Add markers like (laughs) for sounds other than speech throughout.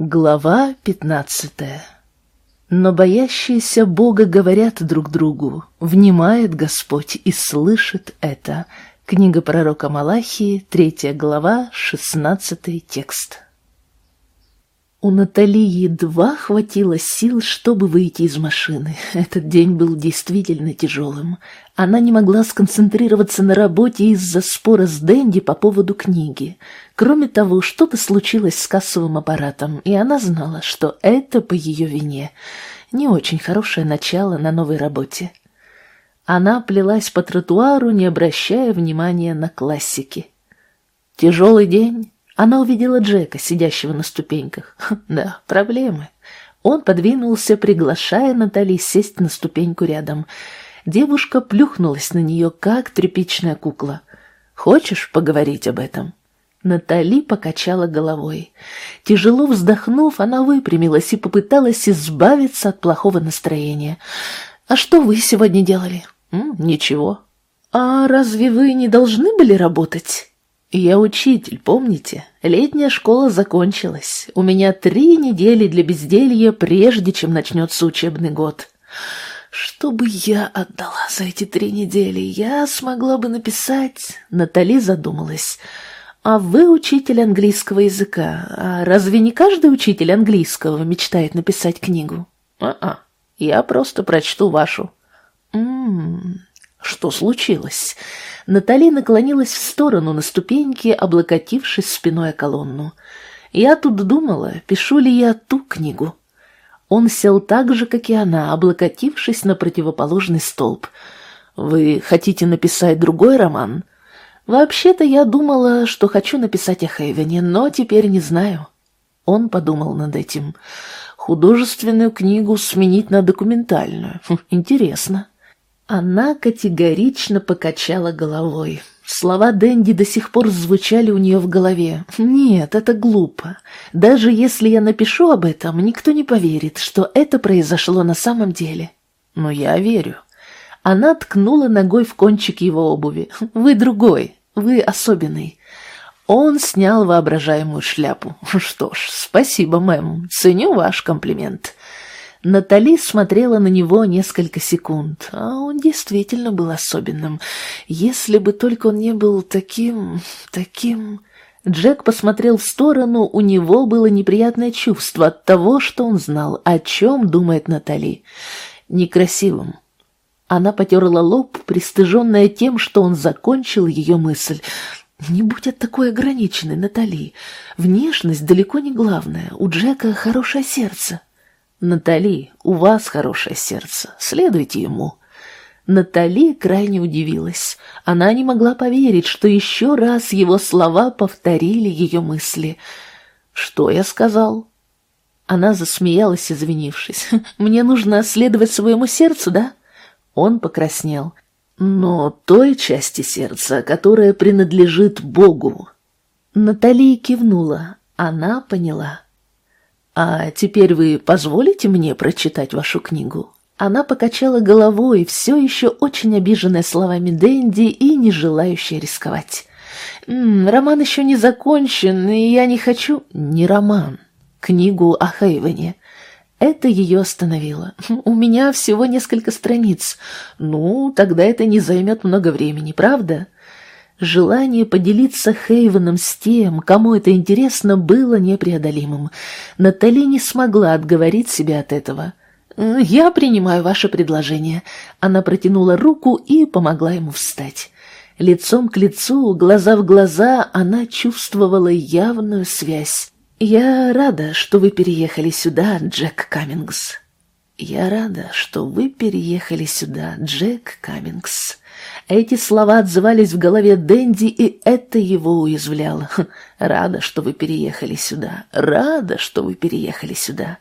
Глава пятнадцатая Но боящиеся Бога говорят друг другу, внимает Господь и слышит это. Книга пророка Малахии, третья глава, шестнадцатый текст. У Натали едва хватило сил, чтобы выйти из машины. Этот день был действительно тяжелым. Она не могла сконцентрироваться на работе из-за спора с Дэнди по поводу книги. Кроме того, что-то случилось с кассовым аппаратом, и она знала, что это по ее вине. Не очень хорошее начало на новой работе. Она плелась по тротуару, не обращая внимания на классики. Тяжелый день. Она увидела Джека, сидящего на ступеньках. Да, проблемы. Он подвинулся, приглашая Натали сесть на ступеньку рядом. Девушка плюхнулась на нее, как тряпичная кукла. «Хочешь поговорить об этом?» Натали покачала головой. Тяжело вздохнув, она выпрямилась и попыталась избавиться от плохого настроения. «А что вы сегодня делали?» «Ничего». «А разве вы не должны были работать?» «Я учитель, помните? Летняя школа закончилась. У меня три недели для безделья, прежде чем начнется учебный год. Что бы я отдала за эти три недели? Я смогла бы написать...» Натали задумалась. «А вы учитель английского языка. А разве не каждый учитель английского мечтает написать книгу?» «А-а, я просто прочту вашу». «М-м-м, что случилось?» Натали наклонилась в сторону на ступеньке, облокотившись спиной о колонну. «Я тут думала, пишу ли я ту книгу». Он сел так же, как и она, облокотившись на противоположный столб. «Вы хотите написать другой роман?» «Вообще-то я думала, что хочу написать о Хейвене, но теперь не знаю». Он подумал над этим. «Художественную книгу сменить на документальную. Хм, интересно». Она категорично покачала головой. Слова Дэнди до сих пор звучали у нее в голове. «Нет, это глупо. Даже если я напишу об этом, никто не поверит, что это произошло на самом деле». «Но я верю». Она ткнула ногой в кончик его обуви. «Вы другой, вы особенный». Он снял воображаемую шляпу. «Что ж, спасибо, мэм. Ценю ваш комплимент». Натали смотрела на него несколько секунд, а он действительно был особенным. Если бы только он не был таким... таким... Джек посмотрел в сторону, у него было неприятное чувство от того, что он знал, о чем думает Натали. Некрасивым. Она потерла лоб, пристыженная тем, что он закончил ее мысль. «Не будь от такой ограниченной, Натали. Внешность далеко не главное. У Джека хорошее сердце». «Натали, у вас хорошее сердце, следуйте ему». Натали крайне удивилась. Она не могла поверить, что еще раз его слова повторили ее мысли. «Что я сказал?» Она засмеялась, извинившись. (laughs) «Мне нужно следовать своему сердцу, да?» Он покраснел. «Но той части сердца, которая принадлежит Богу». Натали кивнула. Она поняла. «А теперь вы позволите мне прочитать вашу книгу?» Она покачала головой, все еще очень обиженная словами Дэнди и не желающая рисковать. «М -м, «Роман еще не закончен, и я не хочу...» «Не роман. Книгу о Хейвене». Это ее остановило. «У меня всего несколько страниц. Ну, тогда это не займет много времени, правда?» Желание поделиться Хейвеном с тем, кому это интересно, было непреодолимым. Натали не смогла отговорить себя от этого. «Я принимаю ваше предложение». Она протянула руку и помогла ему встать. Лицом к лицу, глаза в глаза, она чувствовала явную связь. «Я рада, что вы переехали сюда, Джек Каммингс». «Я рада, что вы переехали сюда, Джек Каммингс». Эти слова отзывались в голове Дэнди, и это его уязвляло. (laughs) «Рада, что вы переехали сюда. Рада, что вы переехали сюда».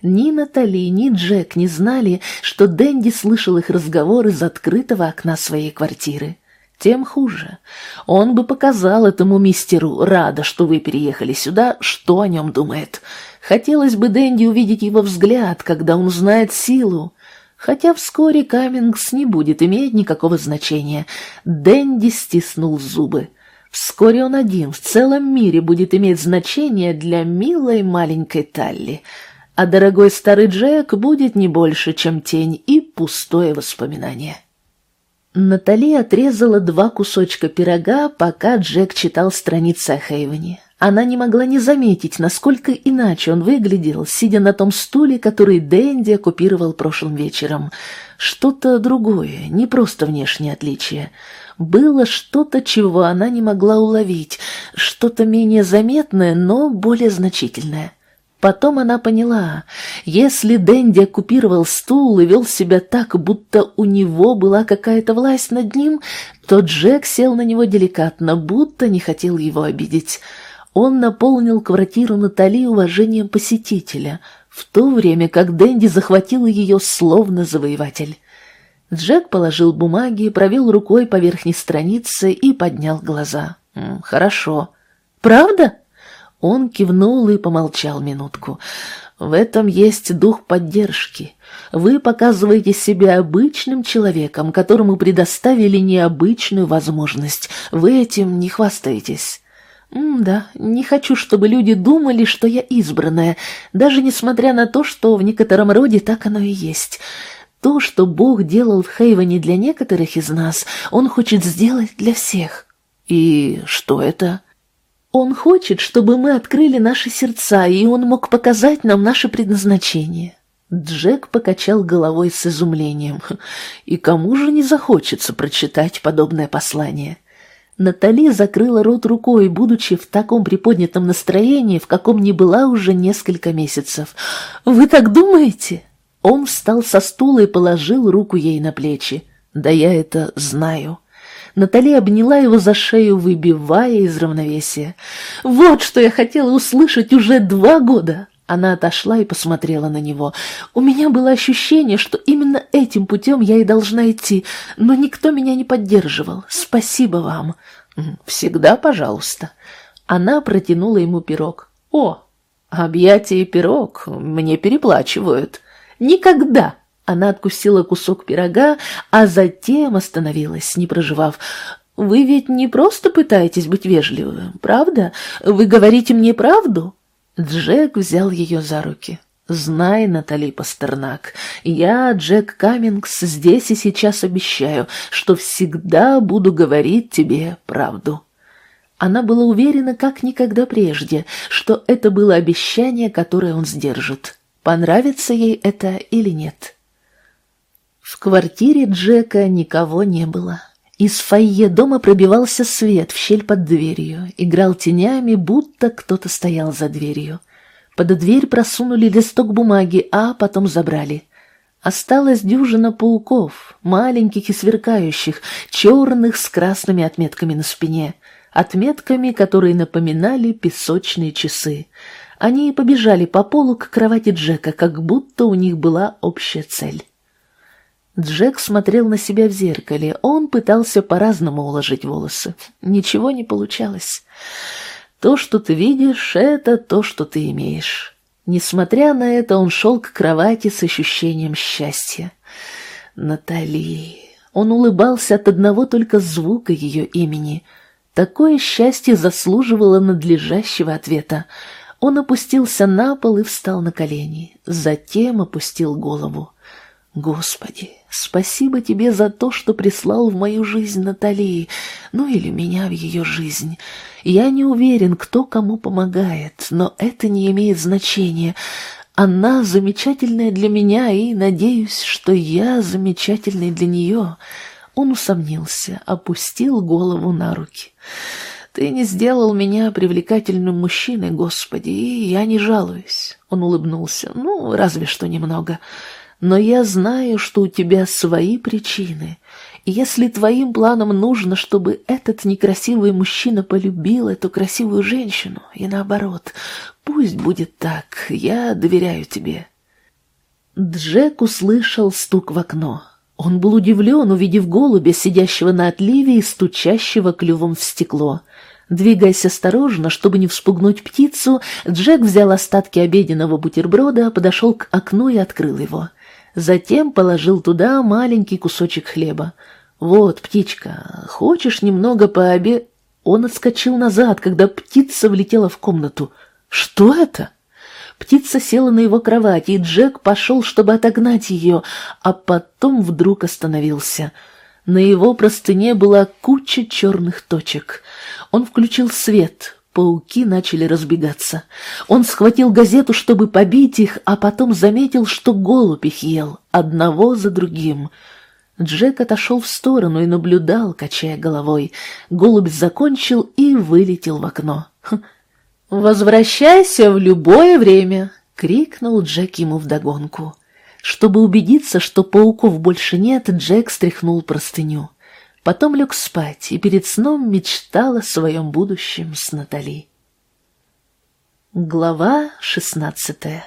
Ни Натали, ни Джек не знали, что Дэнди слышал их разговор из открытого окна своей квартиры. Тем хуже. Он бы показал этому мистеру, рада, что вы переехали сюда, что о нем думает. Хотелось бы Дэнди увидеть его взгляд, когда он узнает силу, Хотя вскоре Каммингс не будет иметь никакого значения. Дэнди стиснул зубы. Вскоре он один в целом мире будет иметь значение для милой маленькой Талли, а дорогой старый Джек будет не больше, чем тень и пустое воспоминание. Натали отрезала два кусочка пирога, пока Джек читал страницы о Хейвене. Она не могла не заметить, насколько иначе он выглядел, сидя на том стуле, который Дэнди оккупировал прошлым вечером. Что-то другое, не просто внешнее отличие. Было что-то, чего она не могла уловить, что-то менее заметное, но более значительное. Потом она поняла, если Дэнди оккупировал стул и вел себя так, будто у него была какая-то власть над ним, то Джек сел на него деликатно, будто не хотел его обидеть. Он наполнил квартиру Натали уважением посетителя, в то время как Дэнди захватил ее словно завоеватель. Джек положил бумаги, провел рукой по верхней странице и поднял глаза. «Хорошо». «Правда?» Он кивнул и помолчал минутку. «В этом есть дух поддержки. Вы показываете себя обычным человеком, которому предоставили необычную возможность. Вы этим не хвастаетесь». «Да, не хочу, чтобы люди думали, что я избранная, даже несмотря на то, что в некотором роде так оно и есть. То, что Бог делал в Хейвене для некоторых из нас, Он хочет сделать для всех». «И что это?» Он хочет, чтобы мы открыли наши сердца, и он мог показать нам наше предназначение. Джек покачал головой с изумлением. И кому же не захочется прочитать подобное послание? Натали закрыла рот рукой, будучи в таком приподнятом настроении, в каком не была уже несколько месяцев. «Вы так думаете?» Он встал со стула и положил руку ей на плечи. «Да я это знаю». Натали обняла его за шею, выбивая из равновесия. «Вот что я хотела услышать уже два года!» Она отошла и посмотрела на него. «У меня было ощущение, что именно этим путем я и должна идти, но никто меня не поддерживал. Спасибо вам!» «Всегда пожалуйста». Она протянула ему пирог. «О, объятие и пирог мне переплачивают». «Никогда!» Она откусила кусок пирога, а затем остановилась, не проживав. «Вы ведь не просто пытаетесь быть вежливым, правда? Вы говорите мне правду?» Джек взял ее за руки. «Знай, Натали Пастернак, я, Джек Каммингс, здесь и сейчас обещаю, что всегда буду говорить тебе правду». Она была уверена, как никогда прежде, что это было обещание, которое он сдержит. Понравится ей это или нет. В квартире Джека никого не было. Из фойе дома пробивался свет в щель под дверью, играл тенями, будто кто-то стоял за дверью. Под дверь просунули листок бумаги, а потом забрали. Осталась дюжина пауков, маленьких и сверкающих, черных с красными отметками на спине, отметками, которые напоминали песочные часы. Они побежали по полу к кровати Джека, как будто у них была общая цель. Джек смотрел на себя в зеркале. Он пытался по-разному уложить волосы. Ничего не получалось. То, что ты видишь, это то, что ты имеешь. Несмотря на это, он шел к кровати с ощущением счастья. Натали. Он улыбался от одного только звука ее имени. Такое счастье заслуживало надлежащего ответа. Он опустился на пол и встал на колени, затем опустил голову. Господи, спасибо тебе за то, что прислал в мою жизнь Натали, ну или меня в ее жизнь. Я не уверен, кто кому помогает, но это не имеет значения. Она замечательная для меня, и надеюсь, что я замечательный для нее. Он усомнился, опустил голову на руки. Ты не сделал меня привлекательным мужчиной, Господи, и я не жалуюсь. Он улыбнулся. Ну, разве что немного но я знаю, что у тебя свои причины, если твоим планам нужно, чтобы этот некрасивый мужчина полюбил эту красивую женщину, и наоборот, пусть будет так, я доверяю тебе». Джек услышал стук в окно. Он был удивлен, увидев голубя, сидящего на отливе и стучащего клювом в стекло. Двигаясь осторожно, чтобы не вспугнуть птицу, Джек взял остатки обеденного бутерброда, подошел к окну и открыл его. Затем положил туда маленький кусочек хлеба. «Вот, птичка, хочешь немного пообе...» Он отскочил назад, когда птица влетела в комнату. «Что это?» Птица села на его кровать, и Джек пошел, чтобы отогнать ее, а потом вдруг остановился. На его простыне была куча черных точек. Он включил свет, пауки начали разбегаться. Он схватил газету, чтобы побить их, а потом заметил, что голубь их ел, одного за другим. Джек отошел в сторону и наблюдал, качая головой. Голубь закончил и вылетел в окно. «Хм, «Возвращайся в любое время!» — крикнул Джек ему вдогонку. Чтобы убедиться, что пауков больше нет, Джек стряхнул простыню. Потом лег спать и перед сном мечтал о своем будущем с Натали. Глава шестнадцатая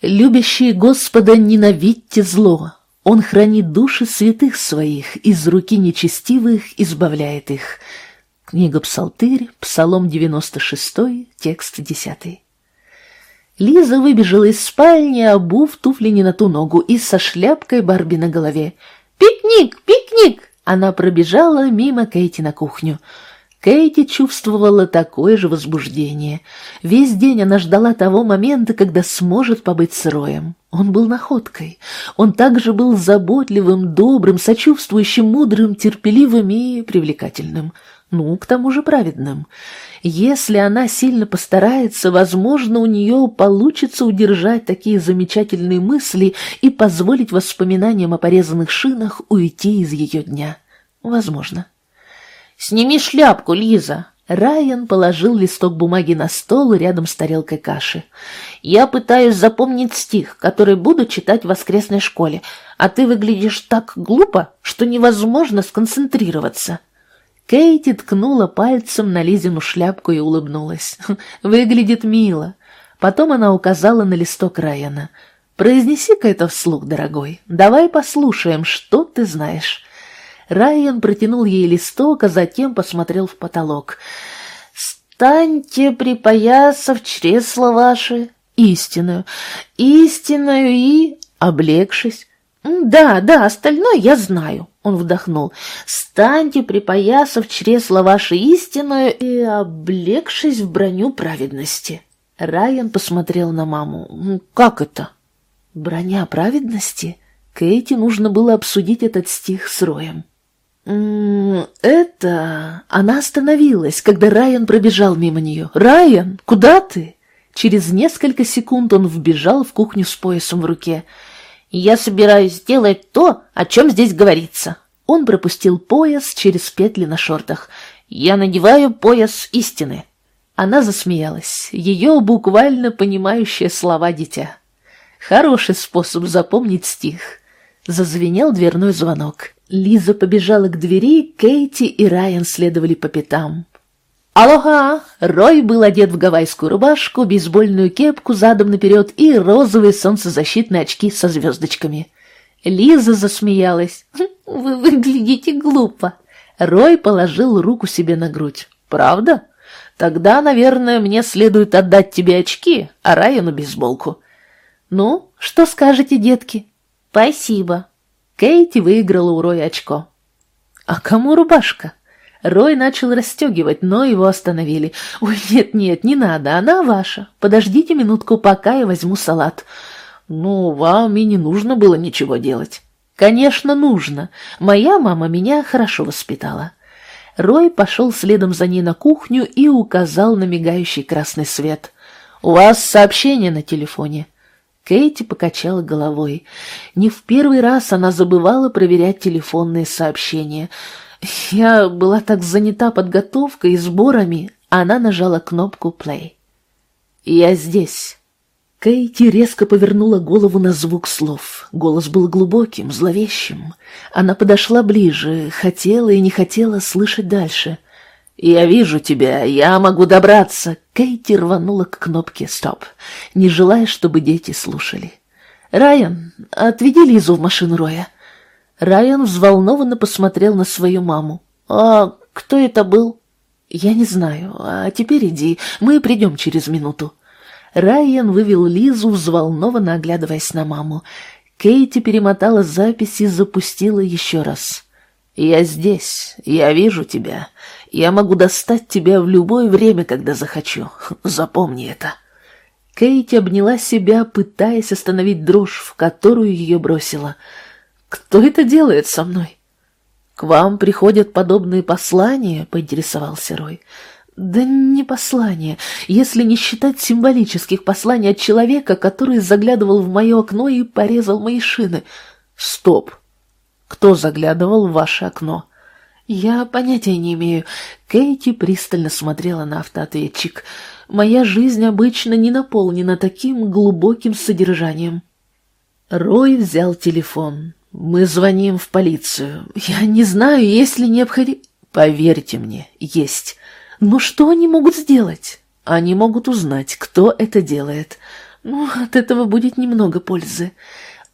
«Любящие Господа, ненавидьте зло! Он хранит души святых своих, из руки нечестивых избавляет их». Книга Псалтырь, Псалом 96, текст 10. Лиза выбежала из спальни, обув туфли не на ту ногу и со шляпкой Барби на голове. «Пикник! Пикник!» Она пробежала мимо Кейти на кухню. Кейти чувствовала такое же возбуждение. Весь день она ждала того момента, когда сможет побыть с Роем. Он был находкой. Он также был заботливым, добрым, сочувствующим, мудрым, терпеливым и привлекательным ну, к тому же праведным. Если она сильно постарается, возможно, у нее получится удержать такие замечательные мысли и позволить воспоминаниям о порезанных шинах уйти из ее дня. Возможно. «Сними шляпку, Лиза!» Райан положил листок бумаги на стол рядом с тарелкой каши. «Я пытаюсь запомнить стих, который буду читать в воскресной школе, а ты выглядишь так глупо, что невозможно сконцентрироваться». Кейти ткнула пальцем на Лизину шляпку и улыбнулась. (laughs) «Выглядит мило». Потом она указала на листок Райана. «Произнеси-ка это вслух, дорогой. Давай послушаем, что ты знаешь». Райан протянул ей листок, а затем посмотрел в потолок. «Станьте, припоясав чресла ваши, истинную, истинную и...» Облегшись, «Да, да, остальное я знаю», — он вдохнул. «Станьте, припоясав чресло ваше истинное и облегшись в броню праведности». Райан посмотрел на маму. «Как это?» «Броня праведности?» Кейти нужно было обсудить этот стих с Роем. «Это...» Она остановилась, когда Райан пробежал мимо нее. «Райан, куда ты?» Через несколько секунд он вбежал в кухню с поясом в руке. Я собираюсь сделать то, о чем здесь говорится. Он пропустил пояс через петли на шортах. Я надеваю пояс истины. Она засмеялась, ее буквально понимающее слова дитя. Хороший способ запомнить стих. Зазвенел дверной звонок. Лиза побежала к двери, Кейти и Райан следовали по пятам. Алоха! Рой был одет в гавайскую рубашку, бейсбольную кепку задом наперед и розовые солнцезащитные очки со звездочками. Лиза засмеялась. «Хм, «Вы выглядите глупо». Рой положил руку себе на грудь. «Правда? Тогда, наверное, мне следует отдать тебе очки, а Райану бейсболку». «Ну, что скажете, детки?» «Спасибо». Кейти выиграла у Роя очко. «А кому рубашка?» Рой начал расстегивать, но его остановили. «Ой, нет-нет, не надо, она ваша. Подождите минутку, пока я возьму салат». «Ну, вам и не нужно было ничего делать». «Конечно, нужно. Моя мама меня хорошо воспитала». Рой пошел следом за ней на кухню и указал на мигающий красный свет. «У вас сообщение на телефоне». Кейти покачала головой. Не в первый раз она забывала проверять телефонные сообщения – я была так занята подготовкой и сборами, она нажала кнопку «плей». «Я здесь». Кейти резко повернула голову на звук слов. Голос был глубоким, зловещим. Она подошла ближе, хотела и не хотела слышать дальше. «Я вижу тебя, я могу добраться!» Кейти рванула к кнопке «Стоп», не желая, чтобы дети слушали. «Райан, отведи Лизу в машину Роя». Райан взволнованно посмотрел на свою маму. «А кто это был?» «Я не знаю. А теперь иди, мы придем через минуту». Райан вывел Лизу, взволнованно оглядываясь на маму. Кейти перемотала запись и запустила еще раз. «Я здесь, я вижу тебя. Я могу достать тебя в любое время, когда захочу. Запомни это». Кейти обняла себя, пытаясь остановить дрожь, в которую ее бросила. «Кто это делает со мной?» «К вам приходят подобные послания?» — поинтересовался Рой. «Да не послания, если не считать символических посланий от человека, который заглядывал в мое окно и порезал мои шины. Стоп! Кто заглядывал в ваше окно?» «Я понятия не имею». Кейти пристально смотрела на автоответчик. «Моя жизнь обычно не наполнена таким глубоким содержанием». Рой взял телефон. «Мы звоним в полицию. Я не знаю, есть ли необходимость...» «Поверьте мне, есть. Но что они могут сделать?» «Они могут узнать, кто это делает. Ну, от этого будет немного пользы».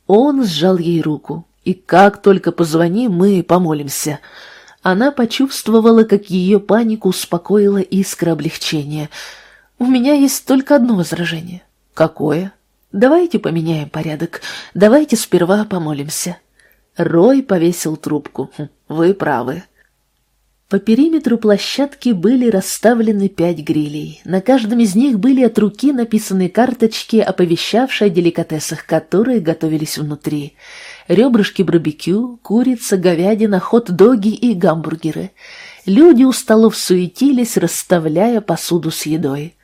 Он сжал ей руку. «И как только позвони, мы помолимся». Она почувствовала, как ее панику успокоила искра облегчения. «У меня есть только одно возражение». «Какое?» «Давайте поменяем порядок. Давайте сперва помолимся». Рой повесил трубку. «Вы правы». По периметру площадки были расставлены пять грилей. На каждом из них были от руки написаны карточки, оповещавшие о деликатесах, которые готовились внутри ребрышки барбекю, курица, говядина, хот-доги и гамбургеры. Люди у столов суетились, расставляя посуду с едой.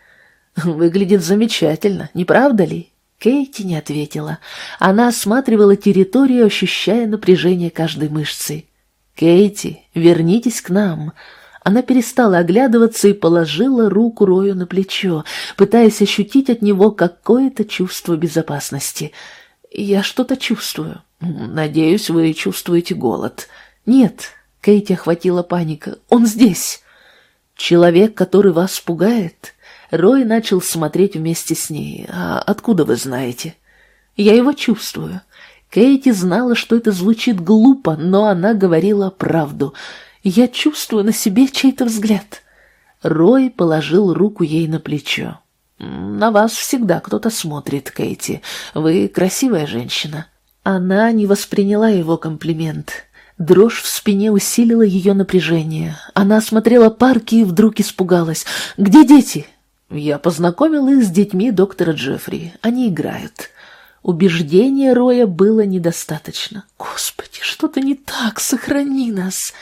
«Выглядит замечательно, не правда ли?» Кейти не ответила. Она осматривала территорию, ощущая напряжение каждой мышцы. «Кейти, вернитесь к нам!» Она перестала оглядываться и положила руку Рою на плечо, пытаясь ощутить от него какое-то чувство безопасности. «Я что-то чувствую». «Надеюсь, вы чувствуете голод». «Нет», — Кейти охватила паника, — «он здесь». «Человек, который вас пугает?» Рой начал смотреть вместе с ней. «А откуда вы знаете?» «Я его чувствую». Кейти знала, что это звучит глупо, но она говорила правду. «Я чувствую на себе чей-то взгляд». Рой положил руку ей на плечо. «На вас всегда кто-то смотрит, Кейти. Вы красивая женщина». Она не восприняла его комплимент. Дрожь в спине усилила ее напряжение. Она осмотрела парки и вдруг испугалась. «Где дети?» Я познакомил их с детьми доктора Джеффри. Они играют. Убеждения Роя было недостаточно. «Господи, что-то не так, сохрани нас!»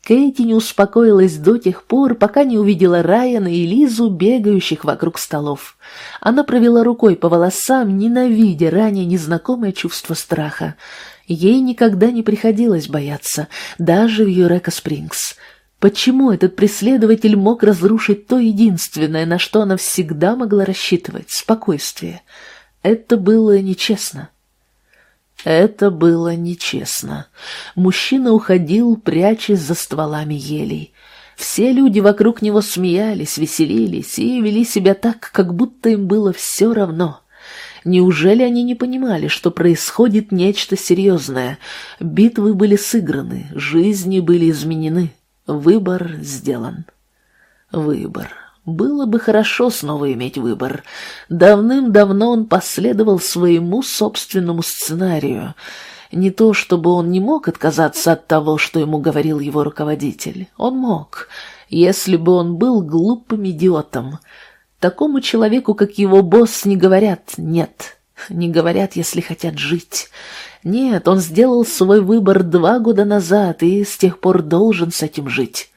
Кейти не успокоилась до тех пор, пока не увидела Райана и Лизу, бегающих вокруг столов. Она провела рукой по волосам, ненавидя ранее незнакомое чувство страха. Ей никогда не приходилось бояться, даже в Юрека Спрингс. Почему этот преследователь мог разрушить то единственное, на что она всегда могла рассчитывать — спокойствие? Это было нечестно. Это было нечестно. Мужчина уходил, прячась за стволами елей. Все люди вокруг него смеялись, веселились и вели себя так, как будто им было все равно. Неужели они не понимали, что происходит нечто серьезное? Битвы были сыграны, жизни были изменены, выбор сделан. Выбор. Было бы хорошо снова иметь выбор. Давным-давно он последовал своему собственному сценарию. Не то, чтобы он не мог отказаться от того, что ему говорил его руководитель. Он мог, если бы он был глупым идиотом. Такому человеку, как его босс, не говорят «нет». Не говорят, если хотят жить. Нет, он сделал свой выбор два года назад и с тех пор должен с этим жить.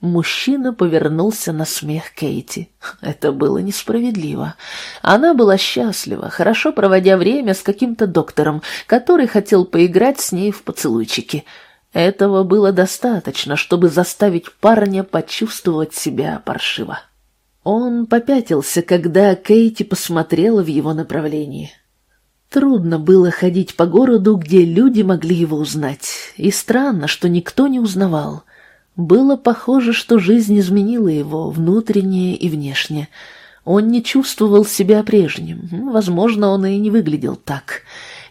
Мужчина повернулся на смех Кейти. Это было несправедливо. Она была счастлива, хорошо проводя время с каким-то доктором, который хотел поиграть с ней в поцелуйчики. Этого было достаточно, чтобы заставить парня почувствовать себя паршиво. Он попятился, когда Кейти посмотрела в его направлении. Трудно было ходить по городу, где люди могли его узнать, и странно, что никто не узнавал. Было похоже, что жизнь изменила его, внутренне и внешне. Он не чувствовал себя прежним. Возможно, он и не выглядел так.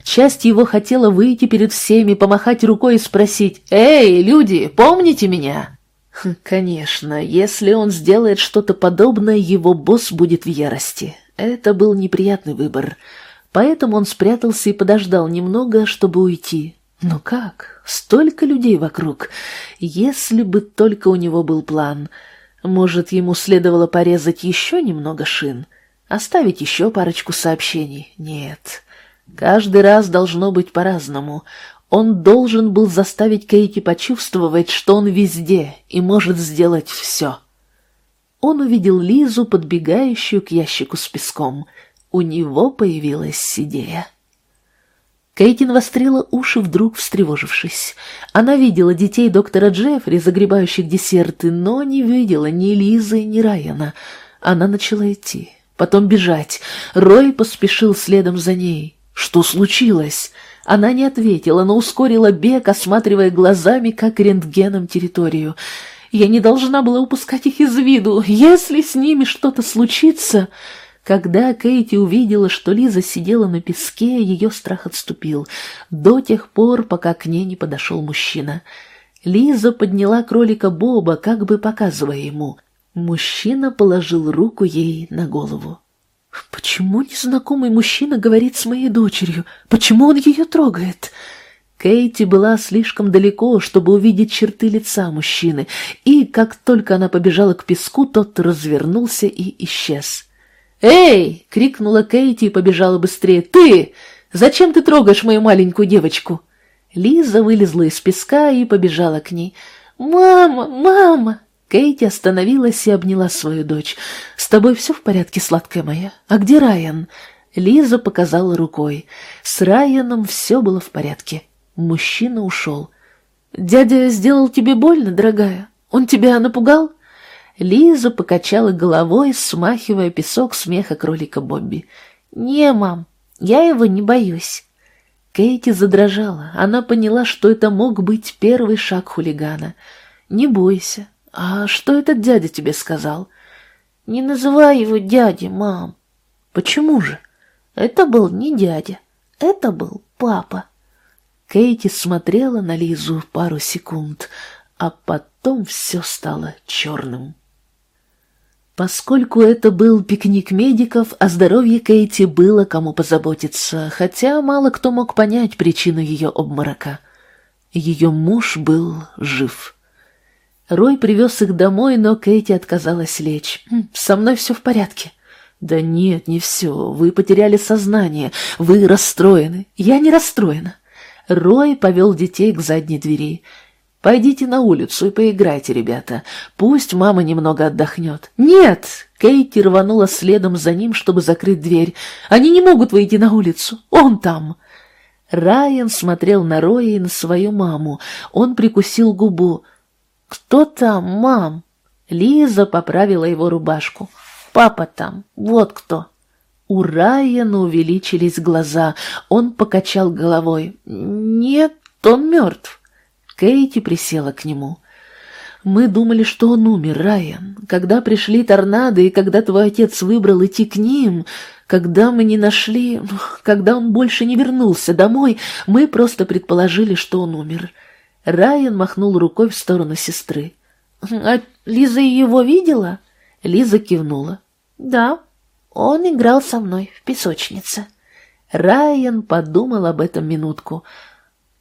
Часть его хотела выйти перед всеми, помахать рукой и спросить «Эй, люди, помните меня?» Хм, Конечно, если он сделает что-то подобное, его босс будет в ярости. Это был неприятный выбор. Поэтому он спрятался и подождал немного, чтобы уйти. Но как? Столько людей вокруг. Если бы только у него был план. Может, ему следовало порезать еще немного шин? Оставить еще парочку сообщений? Нет. Каждый раз должно быть по-разному. Он должен был заставить Кейти почувствовать, что он везде и может сделать все. Он увидел Лизу, подбегающую к ящику с песком. У него появилась идея. Кейтин вострила уши, вдруг встревожившись. Она видела детей доктора Джеффри, загребающих десерты, но не видела ни Лизы, ни Райана. Она начала идти, потом бежать. Рой поспешил следом за ней. Что случилось? Она не ответила, но ускорила бег, осматривая глазами, как рентгеном, территорию. Я не должна была упускать их из виду. Если с ними что-то случится... Когда Кейти увидела, что Лиза сидела на песке, ее страх отступил, до тех пор, пока к ней не подошел мужчина. Лиза подняла кролика Боба, как бы показывая ему. Мужчина положил руку ей на голову. «Почему незнакомый мужчина говорит с моей дочерью? Почему он ее трогает?» Кейти была слишком далеко, чтобы увидеть черты лица мужчины, и как только она побежала к песку, тот развернулся и исчез. «Эй!» — крикнула Кейти и побежала быстрее. «Ты! Зачем ты трогаешь мою маленькую девочку?» Лиза вылезла из песка и побежала к ней. «Мама! Мама!» Кейти остановилась и обняла свою дочь. «С тобой все в порядке, сладкая моя? А где Райан?» Лиза показала рукой. С Райаном все было в порядке. Мужчина ушел. «Дядя сделал тебе больно, дорогая? Он тебя напугал?» Лиза покачала головой, смахивая песок смеха кролика Бобби. «Не, мам, я его не боюсь». Кейти задрожала. Она поняла, что это мог быть первый шаг хулигана. «Не бойся. А что этот дядя тебе сказал?» «Не называй его дядей, мам». «Почему же?» «Это был не дядя. Это был папа». Кейти смотрела на Лизу пару секунд, а потом все стало черным. Поскольку это был пикник медиков, о здоровье Кейти было кому позаботиться, хотя мало кто мог понять причину ее обморока. Ее муж был жив. Рой привез их домой, но Кейти отказалась лечь. «Хм, «Со мной все в порядке». «Да нет, не все. Вы потеряли сознание. Вы расстроены. Я не расстроена». Рой повел детей к задней двери. Пойдите на улицу и поиграйте, ребята. Пусть мама немного отдохнет. Нет! Кейти рванула следом за ним, чтобы закрыть дверь. Они не могут выйти на улицу. Он там. Райан смотрел на Роя и на свою маму. Он прикусил губу. «Кто там, мам?» Лиза поправила его рубашку. «Папа там. Вот кто». У Райана увеличились глаза. Он покачал головой. «Нет, он мертв». Кейти присела к нему. «Мы думали, что он умер, Райан. Когда пришли торнадо, и когда твой отец выбрал идти к ним, когда мы не нашли, когда он больше не вернулся домой, мы просто предположили, что он умер». Райан махнул рукой в сторону сестры. «А Лиза его видела?» Лиза кивнула. «Да, он играл со мной в песочнице». Райан подумал об этом минутку –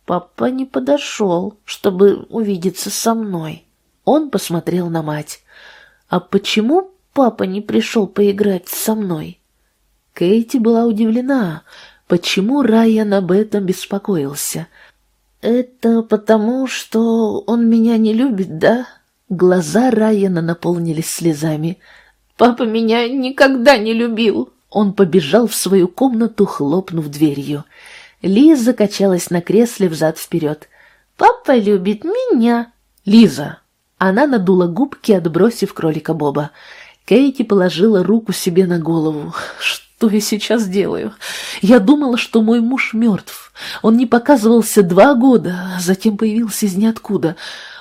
Папа не подошел, чтобы увидеться со мной. Он посмотрел на мать. А почему папа не пришел поиграть со мной? Кейти была удивлена, почему Райан об этом беспокоился. «Это потому, что он меня не любит, да?» Глаза Райана наполнились слезами. «Папа меня никогда не любил!» Он побежал в свою комнату, хлопнув дверью. Лиза качалась на кресле взад-вперед. «Папа любит меня!» «Лиза!» Она надула губки, отбросив кролика Боба. Кейти положила руку себе на голову. «Что я сейчас делаю? Я думала, что мой муж мертв. Он не показывался два года, а затем появился из ниоткуда.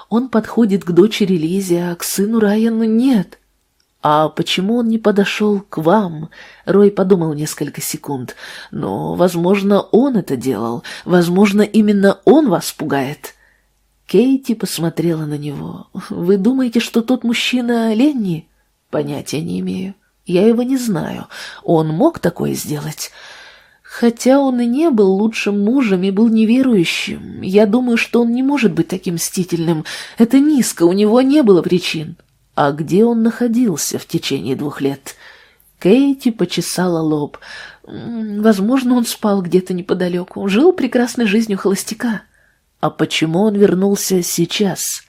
Он подходит к дочери Лизе, а к сыну Райану нет». «А почему он не подошел к вам?» Рой подумал несколько секунд. «Но, возможно, он это делал. Возможно, именно он вас пугает». Кейти посмотрела на него. «Вы думаете, что тот мужчина Ленни?» «Понятия не имею. Я его не знаю. Он мог такое сделать?» Хотя он и не был лучшим мужем и был неверующим, я думаю, что он не может быть таким мстительным. Это низко, у него не было причин. А где он находился в течение двух лет? Кейти почесала лоб. Возможно, он спал где-то неподалеку, жил прекрасной жизнью холостяка. А почему он вернулся сейчас?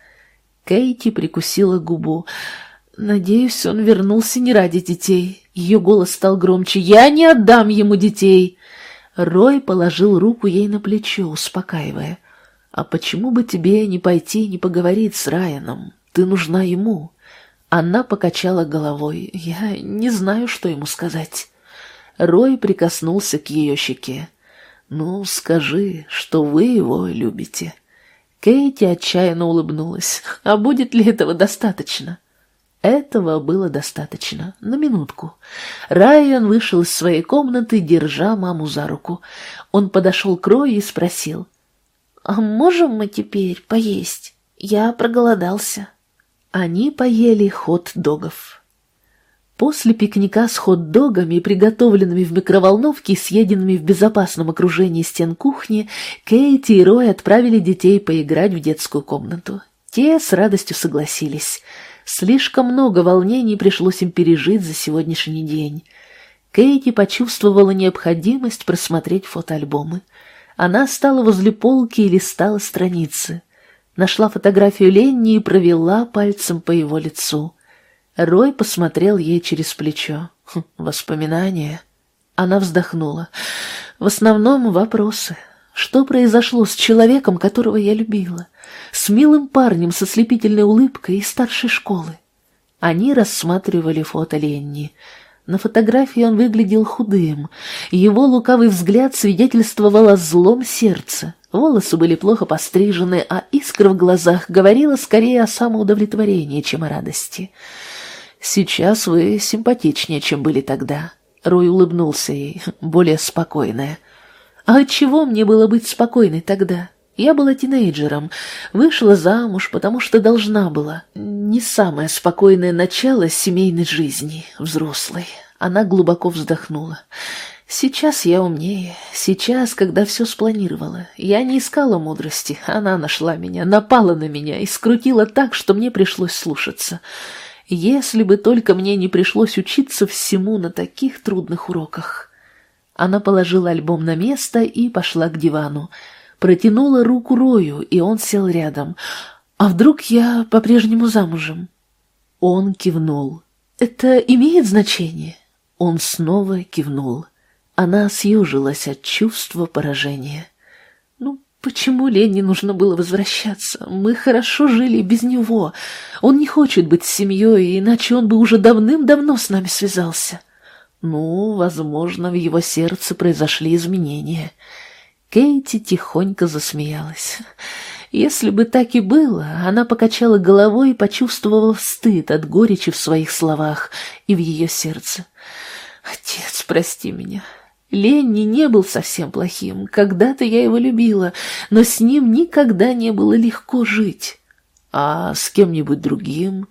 Кейти прикусила губу. Надеюсь, он вернулся не ради детей. Ее голос стал громче. «Я не отдам ему детей!» Рой положил руку ей на плечо, успокаивая. «А почему бы тебе не пойти и не поговорить с Райаном? Ты нужна ему». Она покачала головой. «Я не знаю, что ему сказать». Рой прикоснулся к ее щеке. «Ну, скажи, что вы его любите». Кейти отчаянно улыбнулась. «А будет ли этого достаточно?» Этого было достаточно. На минутку. Райан вышел из своей комнаты, держа маму за руку. Он подошел к Рою и спросил. «А можем мы теперь поесть? Я проголодался». Они поели хот-догов. После пикника с хот-догами, приготовленными в микроволновке и съеденными в безопасном окружении стен кухни, Кейти и Рой отправили детей поиграть в детскую комнату. Те с радостью согласились – Слишком много волнений пришлось им пережить за сегодняшний день. Кейти почувствовала необходимость просмотреть фотоальбомы. Она стала возле полки и листала страницы. Нашла фотографию Ленни и провела пальцем по его лицу. Рой посмотрел ей через плечо. Хм, воспоминания. Она вздохнула. В основном вопросы. Что произошло с человеком, которого я любила? С милым парнем со слепительной улыбкой из старшей школы. Они рассматривали фото Ленни. На фотографии он выглядел худым. Его лукавый взгляд свидетельствовал о злом сердце. Волосы были плохо пострижены, а искра в глазах говорила скорее о самоудовлетворении, чем о радости. «Сейчас вы симпатичнее, чем были тогда». Рой улыбнулся ей, более спокойная. А от чего мне было быть спокойной тогда? Я была тинейджером, вышла замуж, потому что должна была. Не самое спокойное начало семейной жизни, взрослой. Она глубоко вздохнула. Сейчас я умнее. Сейчас, когда все спланировала. Я не искала мудрости. Она нашла меня, напала на меня и скрутила так, что мне пришлось слушаться. Если бы только мне не пришлось учиться всему на таких трудных уроках. Она положила альбом на место и пошла к дивану. Протянула руку Рою, и он сел рядом. «А вдруг я по-прежнему замужем?» Он кивнул. «Это имеет значение?» Он снова кивнул. Она съежилась от чувства поражения. «Ну, почему Лене нужно было возвращаться? Мы хорошо жили без него. Он не хочет быть с семьей, иначе он бы уже давным-давно с нами связался». Ну, возможно, в его сердце произошли изменения. Кейти тихонько засмеялась. Если бы так и было, она покачала головой и почувствовала стыд от горечи в своих словах и в ее сердце. «Отец, прости меня. Ленни не был совсем плохим. Когда-то я его любила, но с ним никогда не было легко жить. А с кем-нибудь другим...»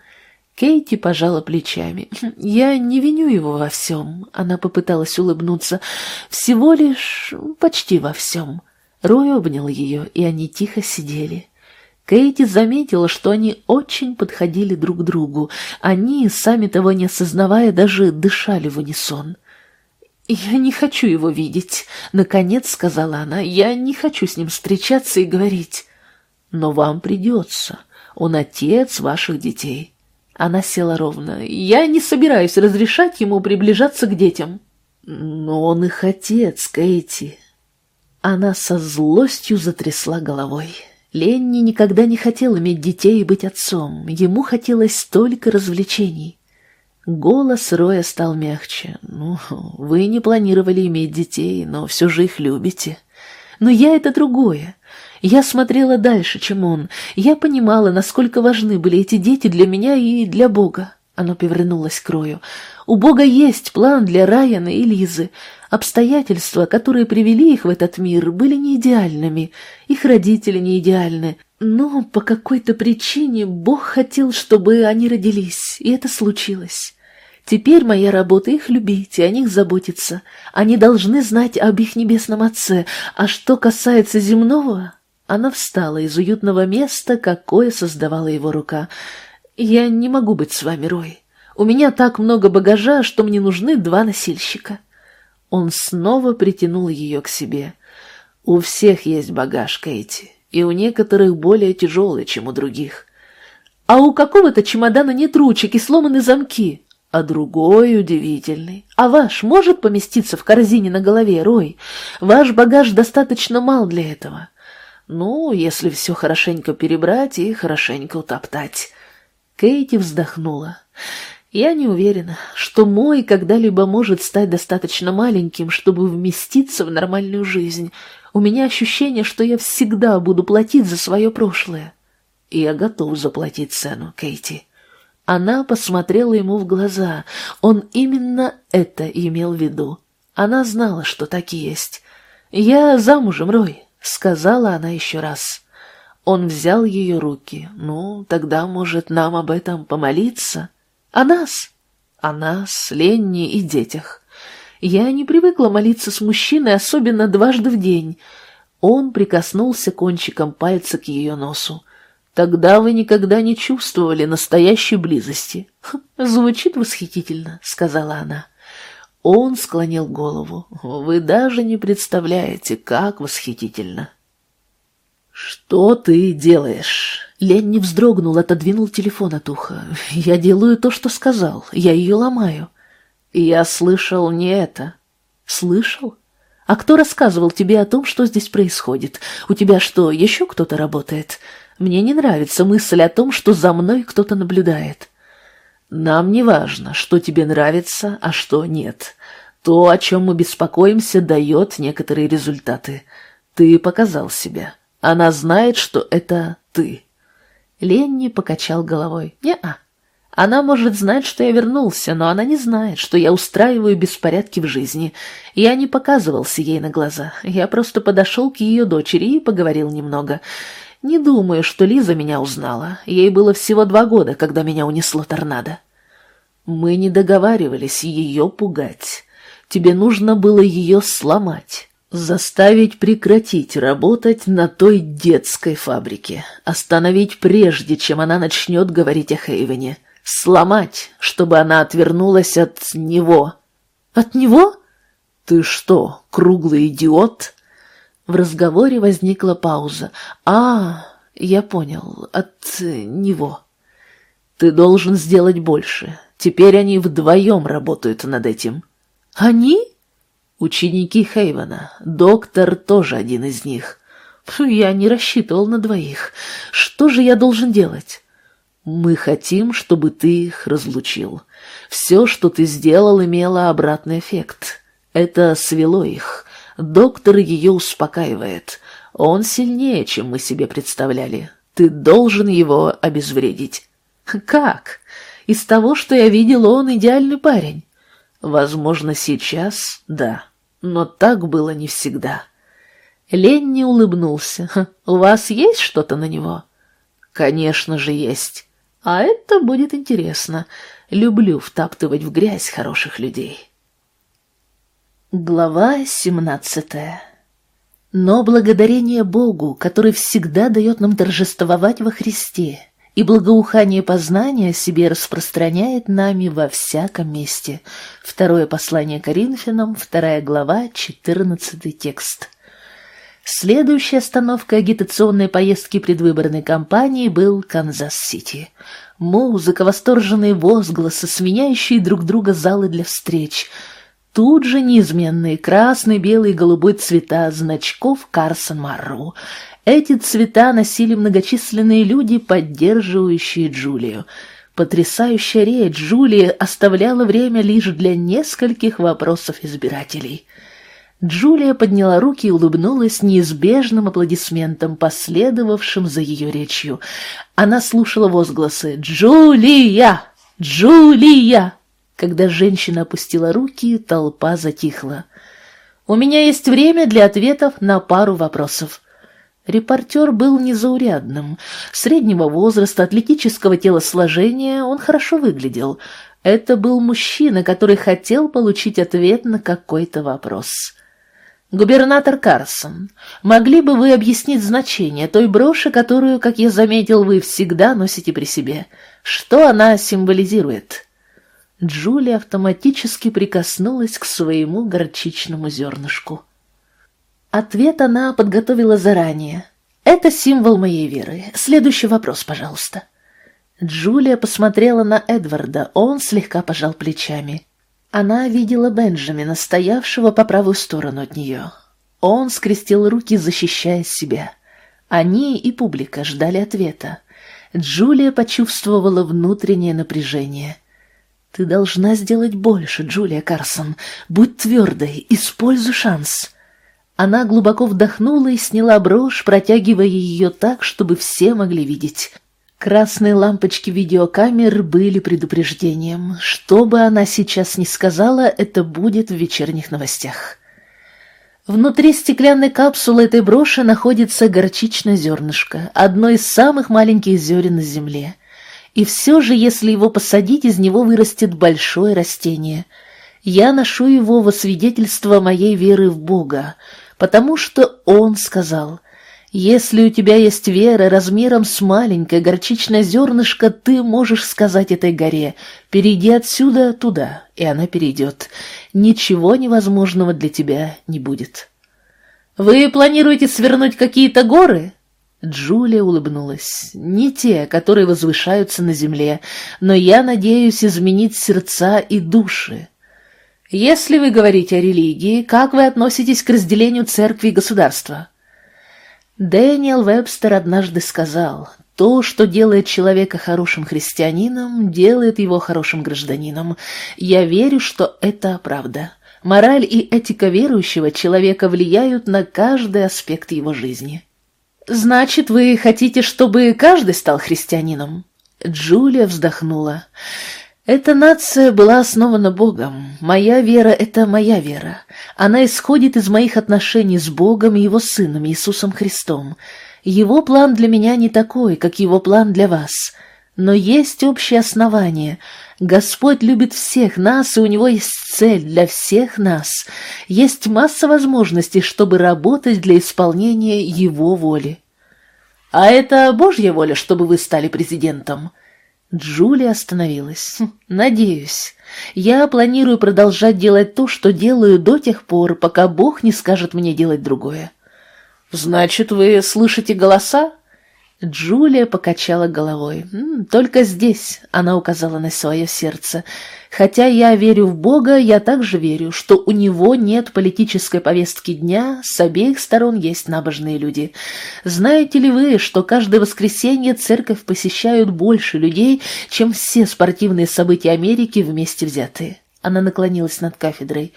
Кейти пожала плечами. (laughs) «Я не виню его во всем», — она попыталась улыбнуться. «Всего лишь почти во всем». Рой обнял ее, и они тихо сидели. Кейти заметила, что они очень подходили друг к другу. Они, сами того не осознавая, даже дышали в унисон. «Я не хочу его видеть», — наконец сказала она. «Я не хочу с ним встречаться и говорить». «Но вам придется. Он отец ваших детей». Она села ровно. «Я не собираюсь разрешать ему приближаться к детям». «Но он их отец, Кейти». Она со злостью затрясла головой. Ленни никогда не хотел иметь детей и быть отцом. Ему хотелось только развлечений. Голос Роя стал мягче. «Ну, вы не планировали иметь детей, но все же их любите. Но я — это другое. Я смотрела дальше, чем он. Я понимала, насколько важны были эти дети для меня и для Бога. Оно повернулось к Рою. У Бога есть план для Райана и Лизы. Обстоятельства, которые привели их в этот мир, были не идеальными. Их родители не идеальны. Но по какой-то причине Бог хотел, чтобы они родились, и это случилось. Теперь моя работа их любить и о них заботиться. Они должны знать об их небесном Отце. А что касается земного, она встала из уютного места, какое создавала его рука. «Я не могу быть с вами, Рой. У меня так много багажа, что мне нужны два носильщика». Он снова притянул ее к себе. «У всех есть багаж, Кейти, и у некоторых более тяжелый, чем у других. А у какого-то чемодана нет ручек и сломаны замки, а другой удивительный. А ваш может поместиться в корзине на голове, Рой? Ваш багаж достаточно мал для этого». Ну, если все хорошенько перебрать и хорошенько утоптать. Кейти вздохнула. Я не уверена, что мой когда-либо может стать достаточно маленьким, чтобы вместиться в нормальную жизнь. У меня ощущение, что я всегда буду платить за свое прошлое. Я готов заплатить цену, Кейти. Она посмотрела ему в глаза. Он именно это имел в виду. Она знала, что так и есть. Я замужем, Рой, сказала она еще раз. Он взял ее руки. Ну, тогда, может, нам об этом помолиться? О нас? О нас, Ленни и детях. Я не привыкла молиться с мужчиной, особенно дважды в день. Он прикоснулся кончиком пальца к ее носу. Тогда вы никогда не чувствовали настоящей близости. «Хм, звучит восхитительно, сказала она. Он склонил голову. Вы даже не представляете, как восхитительно. Что ты делаешь? Ленни вздрогнул, отодвинул телефон от уха. «Я делаю то, что сказал. Я ее ломаю». «Я слышал не это». «Слышал? А кто рассказывал тебе о том, что здесь происходит? У тебя что, еще кто-то работает? Мне не нравится мысль о том, что за мной кто-то наблюдает». «Нам не важно, что тебе нравится, а что нет. То, о чем мы беспокоимся, дает некоторые результаты. Ты показал себя. Она знает, что это ты». Ленни покачал головой. «Не-а. Она может знать, что я вернулся, но она не знает, что я устраиваю беспорядки в жизни. Я не показывался ей на глаза. Я просто подошел к ее дочери и поговорил немного. Не думаю, что Лиза меня узнала. Ей было всего два года, когда меня унесло торнадо. Мы не договаривались ее пугать. Тебе нужно было ее сломать. Заставить прекратить работать на той детской фабрике. Остановить прежде, чем она начнет говорить о Хейвене. Сломать, чтобы она отвернулась от него. От него? Ты что, круглый идиот? В разговоре возникла пауза. А, я понял, от него. Ты должен сделать больше. Теперь они вдвоем работают над этим. Они? Ученики Хейвена. Доктор тоже один из них. Я не рассчитывал на двоих. Что же я должен делать? Мы хотим, чтобы ты их разлучил. Все, что ты сделал, имело обратный эффект. Это свело их. Доктор ее успокаивает. Он сильнее, чем мы себе представляли. Ты должен его обезвредить. Как? Из того, что я видел, он идеальный парень. Возможно, сейчас — да но так было не всегда. Ленни улыбнулся. «У вас есть что-то на него?» «Конечно же есть. А это будет интересно. Люблю втаптывать в грязь хороших людей». Глава семнадцатая Но благодарение Богу, который всегда дает нам торжествовать во Христе, и благоухание познания о себе распространяет нами во всяком месте. Второе послание Коринфянам, вторая глава, четырнадцатый текст. Следующей остановкой агитационной поездки предвыборной кампании был Канзас-Сити. Музыка, восторженные возгласы, сменяющие друг друга залы для встреч. Тут же неизменные красный, белый голубой цвета значков Карсон Марроу. Эти цвета носили многочисленные люди, поддерживающие Джулию. Потрясающая речь Джулии оставляла время лишь для нескольких вопросов избирателей. Джулия подняла руки и улыбнулась неизбежным аплодисментом, последовавшим за ее речью. Она слушала возгласы «Джулия! Джулия!» Когда женщина опустила руки, толпа затихла. «У меня есть время для ответов на пару вопросов». Репортер был незаурядным. Среднего возраста, атлетического телосложения он хорошо выглядел. Это был мужчина, который хотел получить ответ на какой-то вопрос. «Губернатор Карсон, могли бы вы объяснить значение той броши, которую, как я заметил, вы всегда носите при себе? Что она символизирует?» Джулия автоматически прикоснулась к своему горчичному зернышку. Ответ она подготовила заранее. «Это символ моей веры. Следующий вопрос, пожалуйста». Джулия посмотрела на Эдварда, он слегка пожал плечами. Она видела Бенджамина, стоявшего по правую сторону от нее. Он скрестил руки, защищая себя. Они и публика ждали ответа. Джулия почувствовала внутреннее напряжение. «Ты должна сделать больше, Джулия Карсон. Будь твердой, используй шанс». Она глубоко вдохнула и сняла брошь, протягивая ее так, чтобы все могли видеть. Красные лампочки видеокамер были предупреждением. Что бы она сейчас ни сказала, это будет в вечерних новостях. Внутри стеклянной капсулы этой броши находится горчичное зернышко, одно из самых маленьких зерен на Земле. И все же, если его посадить, из него вырастет большое растение. Я ношу его во свидетельство моей веры в Бога, потому что Он сказал — если у тебя есть вера размером с маленькое горчичное зернышко, ты можешь сказать этой горе «Перейди отсюда туда», и она перейдет. Ничего невозможного для тебя не будет. «Вы планируете свернуть какие-то горы?» Джулия улыбнулась. «Не те, которые возвышаются на земле, но я надеюсь изменить сердца и души». «Если вы говорите о религии, как вы относитесь к разделению церкви и государства?» Дэниел Вебстер однажды сказал, «То, что делает человека хорошим христианином, делает его хорошим гражданином. Я верю, что это правда. Мораль и этика верующего человека влияют на каждый аспект его жизни». «Значит, вы хотите, чтобы каждый стал христианином?» Джулия вздохнула. Эта нация была основана Богом. Моя вера — это моя вера. Она исходит из моих отношений с Богом и Его Сыном Иисусом Христом. Его план для меня не такой, как Его план для вас. Но есть общее основание. Господь любит всех нас, и у Него есть цель для всех нас. Есть масса возможностей, чтобы работать для исполнения Его воли. А это Божья воля, чтобы вы стали президентом?» Джулия остановилась. Хм, «Надеюсь. Я планирую продолжать делать то, что делаю до тех пор, пока Бог не скажет мне делать другое». «Значит, вы слышите голоса?» Джулия покачала головой. «Только здесь», — она указала на свое сердце. «Хотя я верю в Бога, я также верю, что у него нет политической повестки дня, с обеих сторон есть набожные люди. Знаете ли вы, что каждое воскресенье церковь посещают больше людей, чем все спортивные события Америки вместе взятые?» Она наклонилась над кафедрой.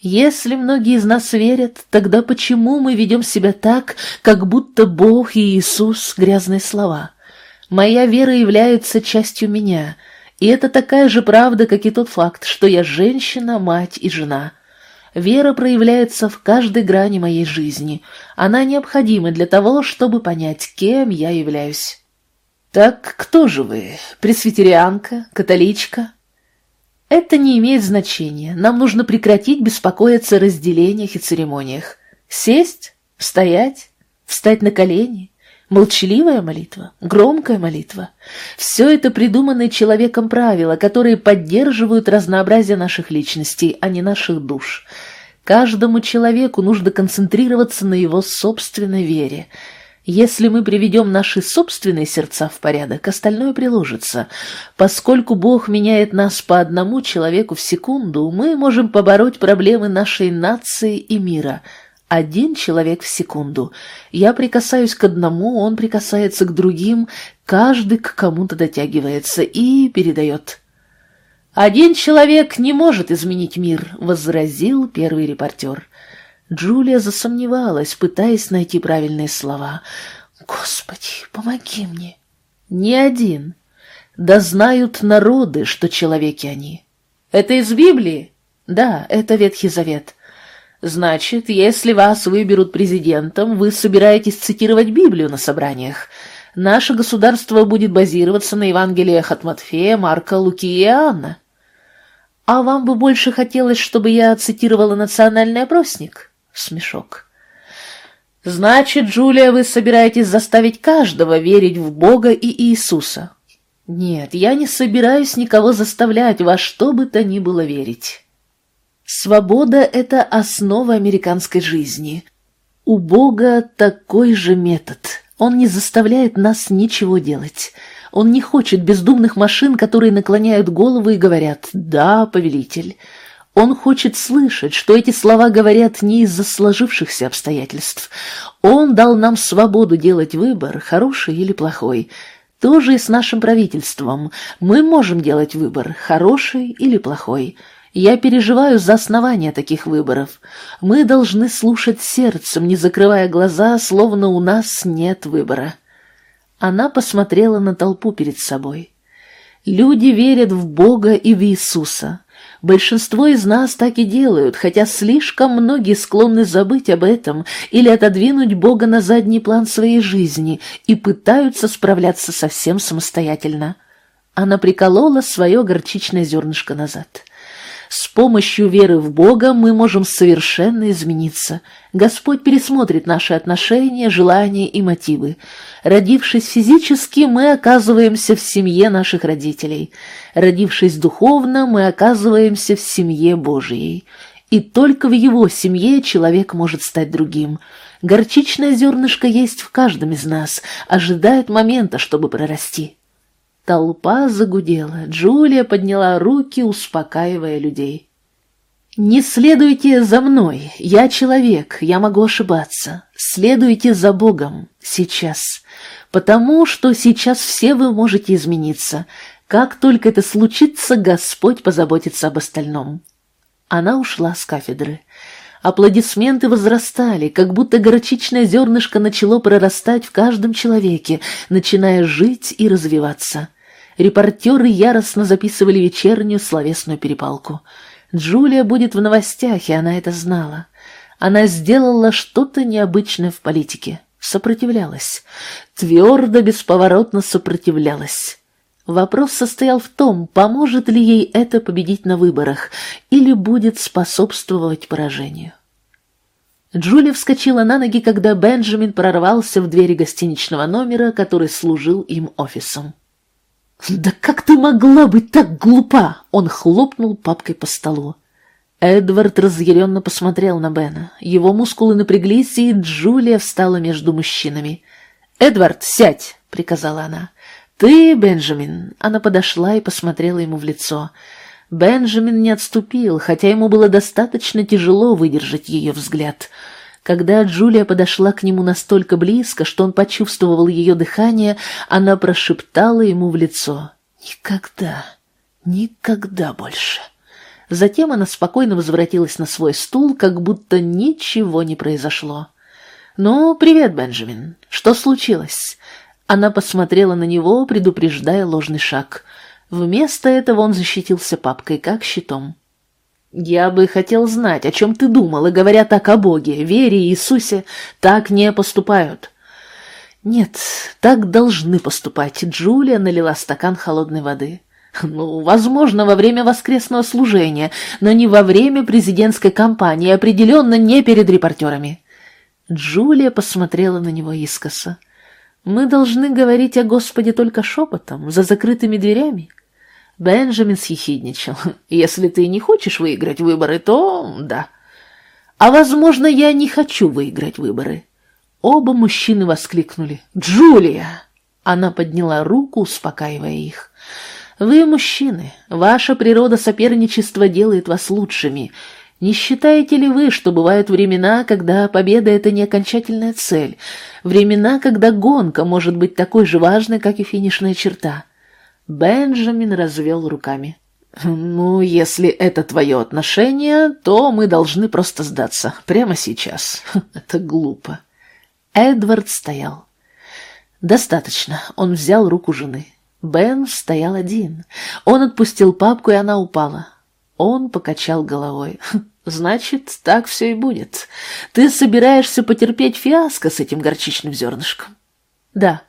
Если многие из нас верят, тогда почему мы ведем себя так, как будто Бог и Иисус — грязные слова? Моя вера является частью меня, и это такая же правда, как и тот факт, что я женщина, мать и жена. Вера проявляется в каждой грани моей жизни. Она необходима для того, чтобы понять, кем я являюсь. Так кто же вы? Пресвитерианка? Католичка? Это не имеет значения. Нам нужно прекратить беспокоиться о разделениях и церемониях. Сесть, стоять, встать на колени. Молчаливая молитва, громкая молитва. Все это придуманные человеком правила, которые поддерживают разнообразие наших личностей, а не наших душ. Каждому человеку нужно концентрироваться на его собственной вере – если мы приведем наши собственные сердца в порядок, остальное приложится. Поскольку Бог меняет нас по одному человеку в секунду, мы можем побороть проблемы нашей нации и мира. Один человек в секунду. Я прикасаюсь к одному, он прикасается к другим, каждый к кому-то дотягивается и передает. «Один человек не может изменить мир», — возразил первый репортер. Джулия засомневалась, пытаясь найти правильные слова. «Господи, помоги мне!» «Не один. Да знают народы, что человеки они». «Это из Библии?» «Да, это Ветхий Завет». «Значит, если вас выберут президентом, вы собираетесь цитировать Библию на собраниях. Наше государство будет базироваться на Евангелиях от Матфея, Марка, Луки и Иоанна». «А вам бы больше хотелось, чтобы я цитировала национальный опросник?» Смешок. «Значит, Джулия, вы собираетесь заставить каждого верить в Бога и Иисуса?» «Нет, я не собираюсь никого заставлять во что бы то ни было верить. Свобода — это основа американской жизни. У Бога такой же метод. Он не заставляет нас ничего делать». Он не хочет бездумных машин, которые наклоняют голову и говорят «Да, повелитель». Он хочет слышать, что эти слова говорят не из-за сложившихся обстоятельств. Он дал нам свободу делать выбор, хороший или плохой. Тоже и с нашим правительством. Мы можем делать выбор, хороший или плохой. Я переживаю за основания таких выборов. Мы должны слушать сердцем, не закрывая глаза, словно у нас нет выбора. Она посмотрела на толпу перед собой. Люди верят в Бога и в Иисуса. Большинство из нас так и делают, хотя слишком многие склонны забыть об этом или отодвинуть Бога на задний план своей жизни и пытаются справляться совсем самостоятельно. Она приколола свое горчичное зернышко назад. С помощью веры в Бога мы можем совершенно измениться. Господь пересмотрит наши отношения, желания и мотивы. Родившись физически, мы оказываемся в семье наших родителей. Родившись духовно, мы оказываемся в семье Божьей. И только в его семье человек может стать другим. Горчичное зернышко есть в каждом из нас, ожидает момента, чтобы прорасти. Толпа загудела. Джулия подняла руки, успокаивая людей. «Не следуйте за мной. Я человек, я могу ошибаться. Следуйте за Богом. Сейчас. Потому что сейчас все вы можете измениться. Как только это случится, Господь позаботится об остальном». Она ушла с кафедры. Аплодисменты возрастали, как будто горчичное зернышко начало прорастать в каждом человеке, начиная жить и развиваться. Репортеры яростно записывали вечернюю словесную перепалку. Джулия будет в новостях, и она это знала. Она сделала что-то необычное в политике. Сопротивлялась. Твердо, бесповоротно сопротивлялась. Вопрос состоял в том, поможет ли ей это победить на выборах или будет способствовать поражению. Джулия вскочила на ноги, когда Бенджамин прорвался в двери гостиничного номера, который служил им офисом. «Да как ты могла быть так глупа?» Он хлопнул папкой по столу. Эдвард разъяренно посмотрел на Бена. Его мускулы напряглись, и Джулия встала между мужчинами. «Эдвард, сядь!» — приказала она. «Ты, Бенджамин!» Она подошла и посмотрела ему в лицо. Бенджамин не отступил, хотя ему было достаточно тяжело выдержать ее взгляд — когда Джулия подошла к нему настолько близко, что он почувствовал ее дыхание, она прошептала ему в лицо «Никогда, никогда больше». Затем она спокойно возвратилась на свой стул, как будто ничего не произошло. «Ну, привет, Бенджамин. Что случилось?» Она посмотрела на него, предупреждая ложный шаг. Вместо этого он защитился папкой, как щитом. Я бы хотел знать, о чем ты думал, и говоря так о Боге, вере Иисусе, так не поступают. Нет, так должны поступать. Джулия налила стакан холодной воды. Ну, возможно, во время воскресного служения, но не во время президентской кампании, определенно не перед репортерами. Джулия посмотрела на него искоса. Мы должны говорить о Господе только шепотом, за закрытыми дверями. Бенджамин съехидничал. (laughs) «Если ты не хочешь выиграть выборы, то да». «А, возможно, я не хочу выиграть выборы». Оба мужчины воскликнули. «Джулия!» Она подняла руку, успокаивая их. «Вы мужчины. Ваша природа соперничества делает вас лучшими. Не считаете ли вы, что бывают времена, когда победа — это не окончательная цель? Времена, когда гонка может быть такой же важной, как и финишная черта?» Бенджамин развел руками. «Ну, если это твое отношение, то мы должны просто сдаться. Прямо сейчас. (laughs) Это глупо». Эдвард стоял. «Достаточно». Он взял руку жены. Бен стоял один. Он отпустил папку, и она упала. Он покачал головой. (laughs) «Значит, так все и будет. Ты собираешься потерпеть фиаско с этим горчичным зернышком?» «Да».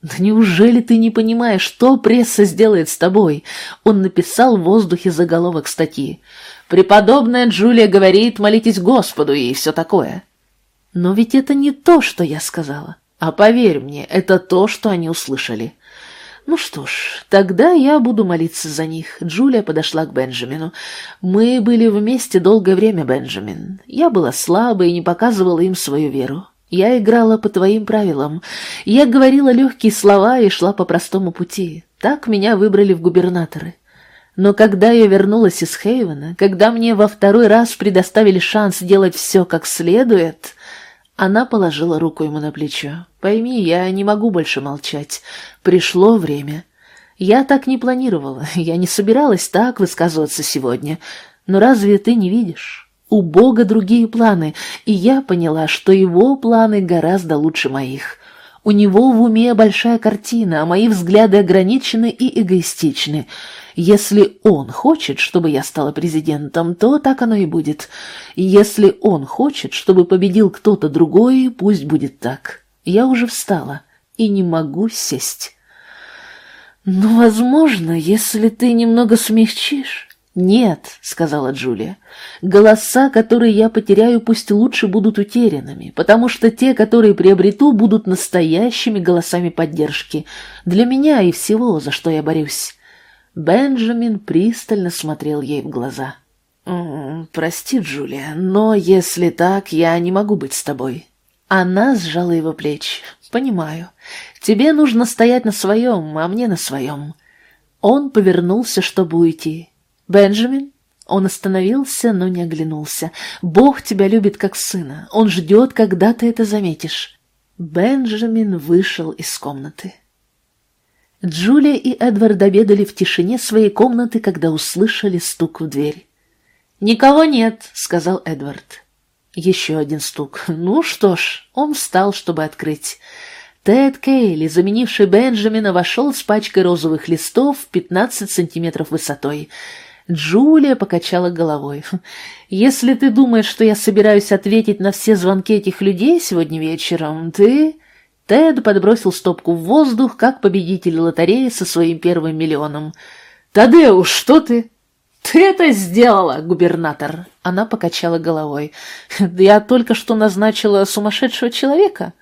«Да неужели ты не понимаешь, что пресса сделает с тобой?» Он написал в воздухе заголовок статьи. «Преподобная Джулия говорит, молитесь Господу» и все такое. Но ведь это не то, что я сказала. А поверь мне, это то, что они услышали. Ну что ж, тогда я буду молиться за них. Джулия подошла к Бенджамину. Мы были вместе долгое время, Бенджамин. Я была слабой и не показывала им свою веру. Я играла по твоим правилам. Я говорила легкие слова и шла по простому пути. Так меня выбрали в губернаторы. Но когда я вернулась из Хейвена, когда мне во второй раз предоставили шанс делать все как следует, она положила руку ему на плечо. «Пойми, я не могу больше молчать. Пришло время. Я так не планировала, я не собиралась так высказываться сегодня. Но разве ты не видишь? У Бога другие планы, и я поняла, что его планы гораздо лучше моих. У него в уме большая картина, а мои взгляды ограничены и эгоистичны». Если он хочет, чтобы я стала президентом, то так оно и будет. Если он хочет, чтобы победил кто-то другой, пусть будет так. Я уже встала и не могу сесть. «Ну, возможно, если ты немного смягчишь...» «Нет», — сказала Джулия, — «голоса, которые я потеряю, пусть лучше будут утерянными, потому что те, которые приобрету, будут настоящими голосами поддержки для меня и всего, за что я борюсь». Бенджамин пристально смотрел ей в глаза. «Прости, Джулия, но если так, я не могу быть с тобой». Она сжала его плечи. «Понимаю. Тебе нужно стоять на своем, а мне на своем». Он повернулся, чтобы уйти. «Бенджамин?» Он остановился, но не оглянулся. «Бог тебя любит как сына. Он ждет, когда ты это заметишь». Бенджамин вышел из комнаты. Джулия и Эдвард обедали в тишине своей комнаты, когда услышали стук в дверь. «Никого нет», — сказал Эдвард. Еще один стук. Ну что ж, он встал, чтобы открыть. Тед Кейли, заменивший Бенджамина, вошел с пачкой розовых листов в 15 сантиметров высотой. Джулия покачала головой. (laughs) «Если ты думаешь, что я собираюсь ответить на все звонки этих людей сегодня вечером, ты...» Тед подбросил стопку в воздух, как победитель лотереи со своим первым миллионом. «Тадеуш, что ты?» «Ты это сделала, губернатор!» Она покачала головой. «Я только что назначила сумасшедшего человека».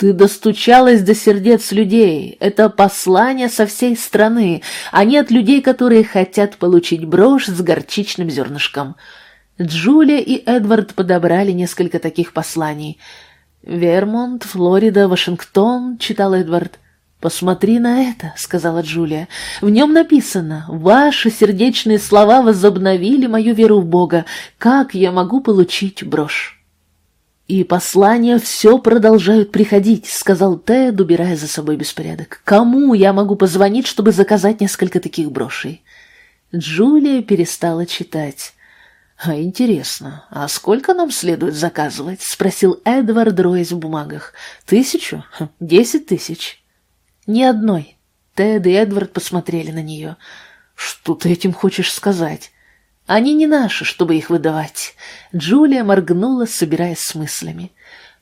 «Ты достучалась до сердец людей. Это послание со всей страны, а нет людей, которые хотят получить брошь с горчичным зернышком». Джулия и Эдвард подобрали несколько таких посланий – «Вермонт, Флорида, Вашингтон», — читал Эдвард. «Посмотри на это», — сказала Джулия. «В нем написано, ваши сердечные слова возобновили мою веру в Бога. Как я могу получить брошь?» «И послания все продолжают приходить», — сказал Тед, убирая за собой беспорядок. «Кому я могу позвонить, чтобы заказать несколько таких брошей?» Джулия перестала читать. «А интересно, а сколько нам следует заказывать?» — спросил Эдвард, роясь в бумагах. «Тысячу? Хм, десять тысяч?» «Ни одной». Тед и Эдвард посмотрели на нее. «Что ты этим хочешь сказать?» «Они не наши, чтобы их выдавать». Джулия моргнула, собираясь с мыслями.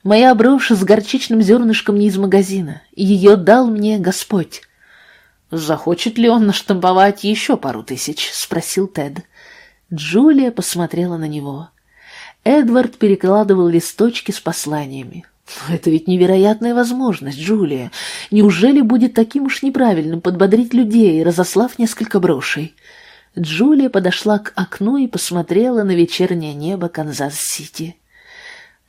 «Моя брошь с горчичным зернышком не из магазина. Ее дал мне Господь». «Захочет ли он наштамповать еще пару тысяч?» — спросил Тед. Джулия посмотрела на него. Эдвард перекладывал листочки с посланиями. «Это ведь невероятная возможность, Джулия. Неужели будет таким уж неправильным подбодрить людей, разослав несколько брошей?» Джулия подошла к окну и посмотрела на вечернее небо Канзас-Сити.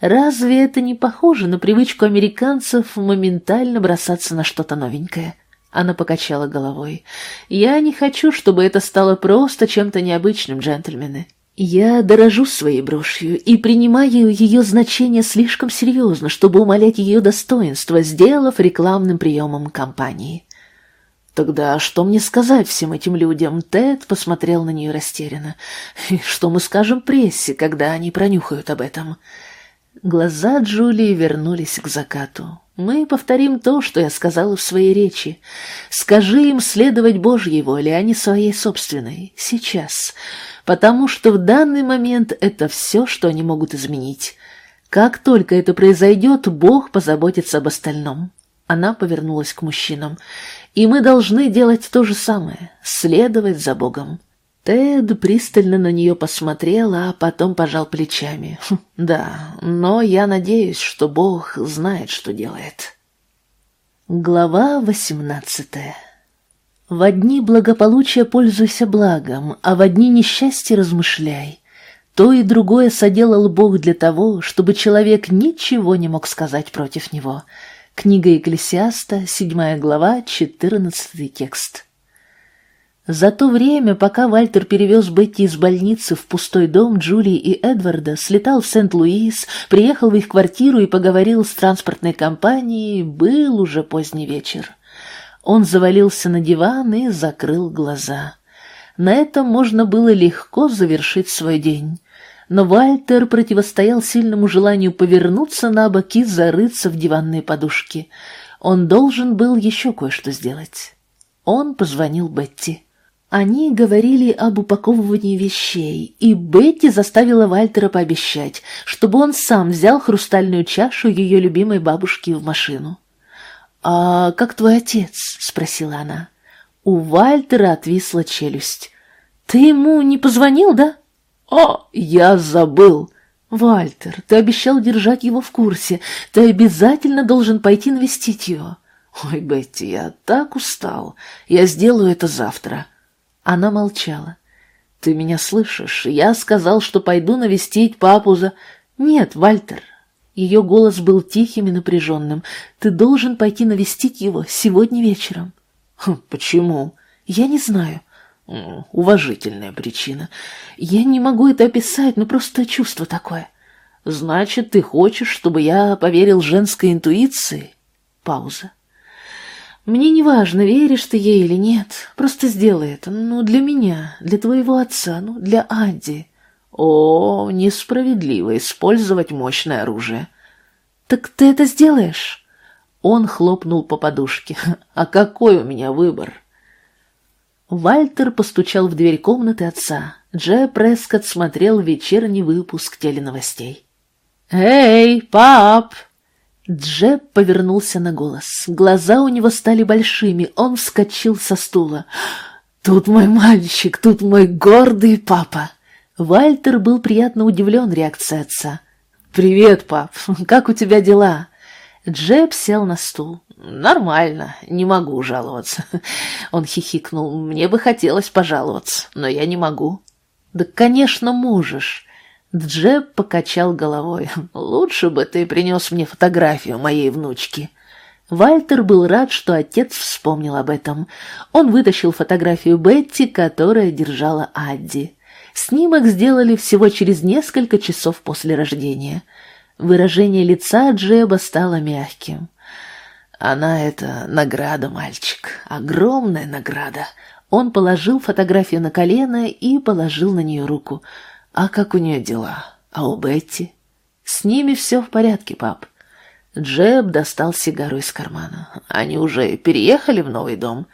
«Разве это не похоже на привычку американцев моментально бросаться на что-то новенькое?» Она покачала головой. «Я не хочу, чтобы это стало просто чем-то необычным, джентльмены. Я дорожу своей брошью и принимаю ее значение слишком серьезно, чтобы умалять ее достоинство, сделав рекламным приемом компании». «Тогда что мне сказать всем этим людям?» Тед посмотрел на нее растерянно. «Что мы скажем прессе, когда они пронюхают об этом?» Глаза Джулии вернулись к закату. Мы повторим то, что я сказала в своей речи. Скажи им следовать Божьей воле, а не своей собственной, сейчас, потому что в данный момент это все, что они могут изменить. Как только это произойдет, Бог позаботится об остальном. Она повернулась к мужчинам. «И мы должны делать то же самое, следовать за Богом». Тед пристально на нее посмотрел, а потом пожал плечами. «Хм, «Да, но я надеюсь, что Бог знает, что делает». Глава восемнадцатая В одни благополучия пользуйся благом, а в одни несчастья размышляй. То и другое соделал Бог для того, чтобы человек ничего не мог сказать против него. Книга Екклесиаста, седьмая глава, четырнадцатый текст. За то время, пока Вальтер перевез Бетти из больницы в пустой дом Джулии и Эдварда, слетал в Сент-Луис, приехал в их квартиру и поговорил с транспортной компанией, был уже поздний вечер. Он завалился на диван и закрыл глаза. На этом можно было легко завершить свой день. Но Вальтер противостоял сильному желанию повернуться на бок и зарыться в диванные подушки. Он должен был еще кое-что сделать. Он позвонил Бетти. Они говорили об упаковывании вещей, и Бетти заставила Вальтера пообещать, чтобы он сам взял хрустальную чашу ее любимой бабушки в машину. «А как твой отец?» — спросила она. У Вальтера отвисла челюсть. «Ты ему не позвонил, да?» «О, я забыл!» «Вальтер, ты обещал держать его в курсе. Ты обязательно должен пойти навестить его». «Ой, Бетти, я так устал. Я сделаю это завтра». Она молчала. «Ты меня слышишь? Я сказал, что пойду навестить папу за...» «Нет, Вальтер». Ее голос был тихим и напряженным. «Ты должен пойти навестить его сегодня вечером». «Хм, «Почему?» «Я не знаю». «Уважительная причина. Я не могу это описать, но просто чувство такое». «Значит, ты хочешь, чтобы я поверил женской интуиции?» Пауза. Мне не важно, веришь ты ей или нет, просто сделай это, ну, для меня, для твоего отца, ну, для Адди. О, несправедливо использовать мощное оружие. Так ты это сделаешь? Он хлопнул по подушке. (laughs) А какой у меня выбор? Вальтер постучал в дверь комнаты отца. Джей Прескотт смотрел вечерний выпуск теленовостей. «Эй, пап!» Джеб повернулся на голос. Глаза у него стали большими, он вскочил со стула. «Тут мой мальчик, тут мой гордый папа!» Вальтер был приятно удивлен реакцией отца. «Привет, пап, как у тебя дела?» Джеб сел на стул. «Нормально, не могу жаловаться». (laughs) Он хихикнул. «Мне бы хотелось пожаловаться, но я не могу». «Да, конечно, можешь. Джеб покачал головой. «Лучше бы ты принес мне фотографию моей внучки». Вальтер был рад, что отец вспомнил об этом. Он вытащил фотографию Бетти, которая держала Адди. Снимок сделали всего через несколько часов после рождения. Выражение лица Джеба стало мягким. «Она — это награда, мальчик, огромная награда». Он положил фотографию на колено и положил на нее руку — а как у нее дела? А у Бетти? С ними все в порядке, пап. Джеб достал сигару из кармана. Они уже переехали в новый дом?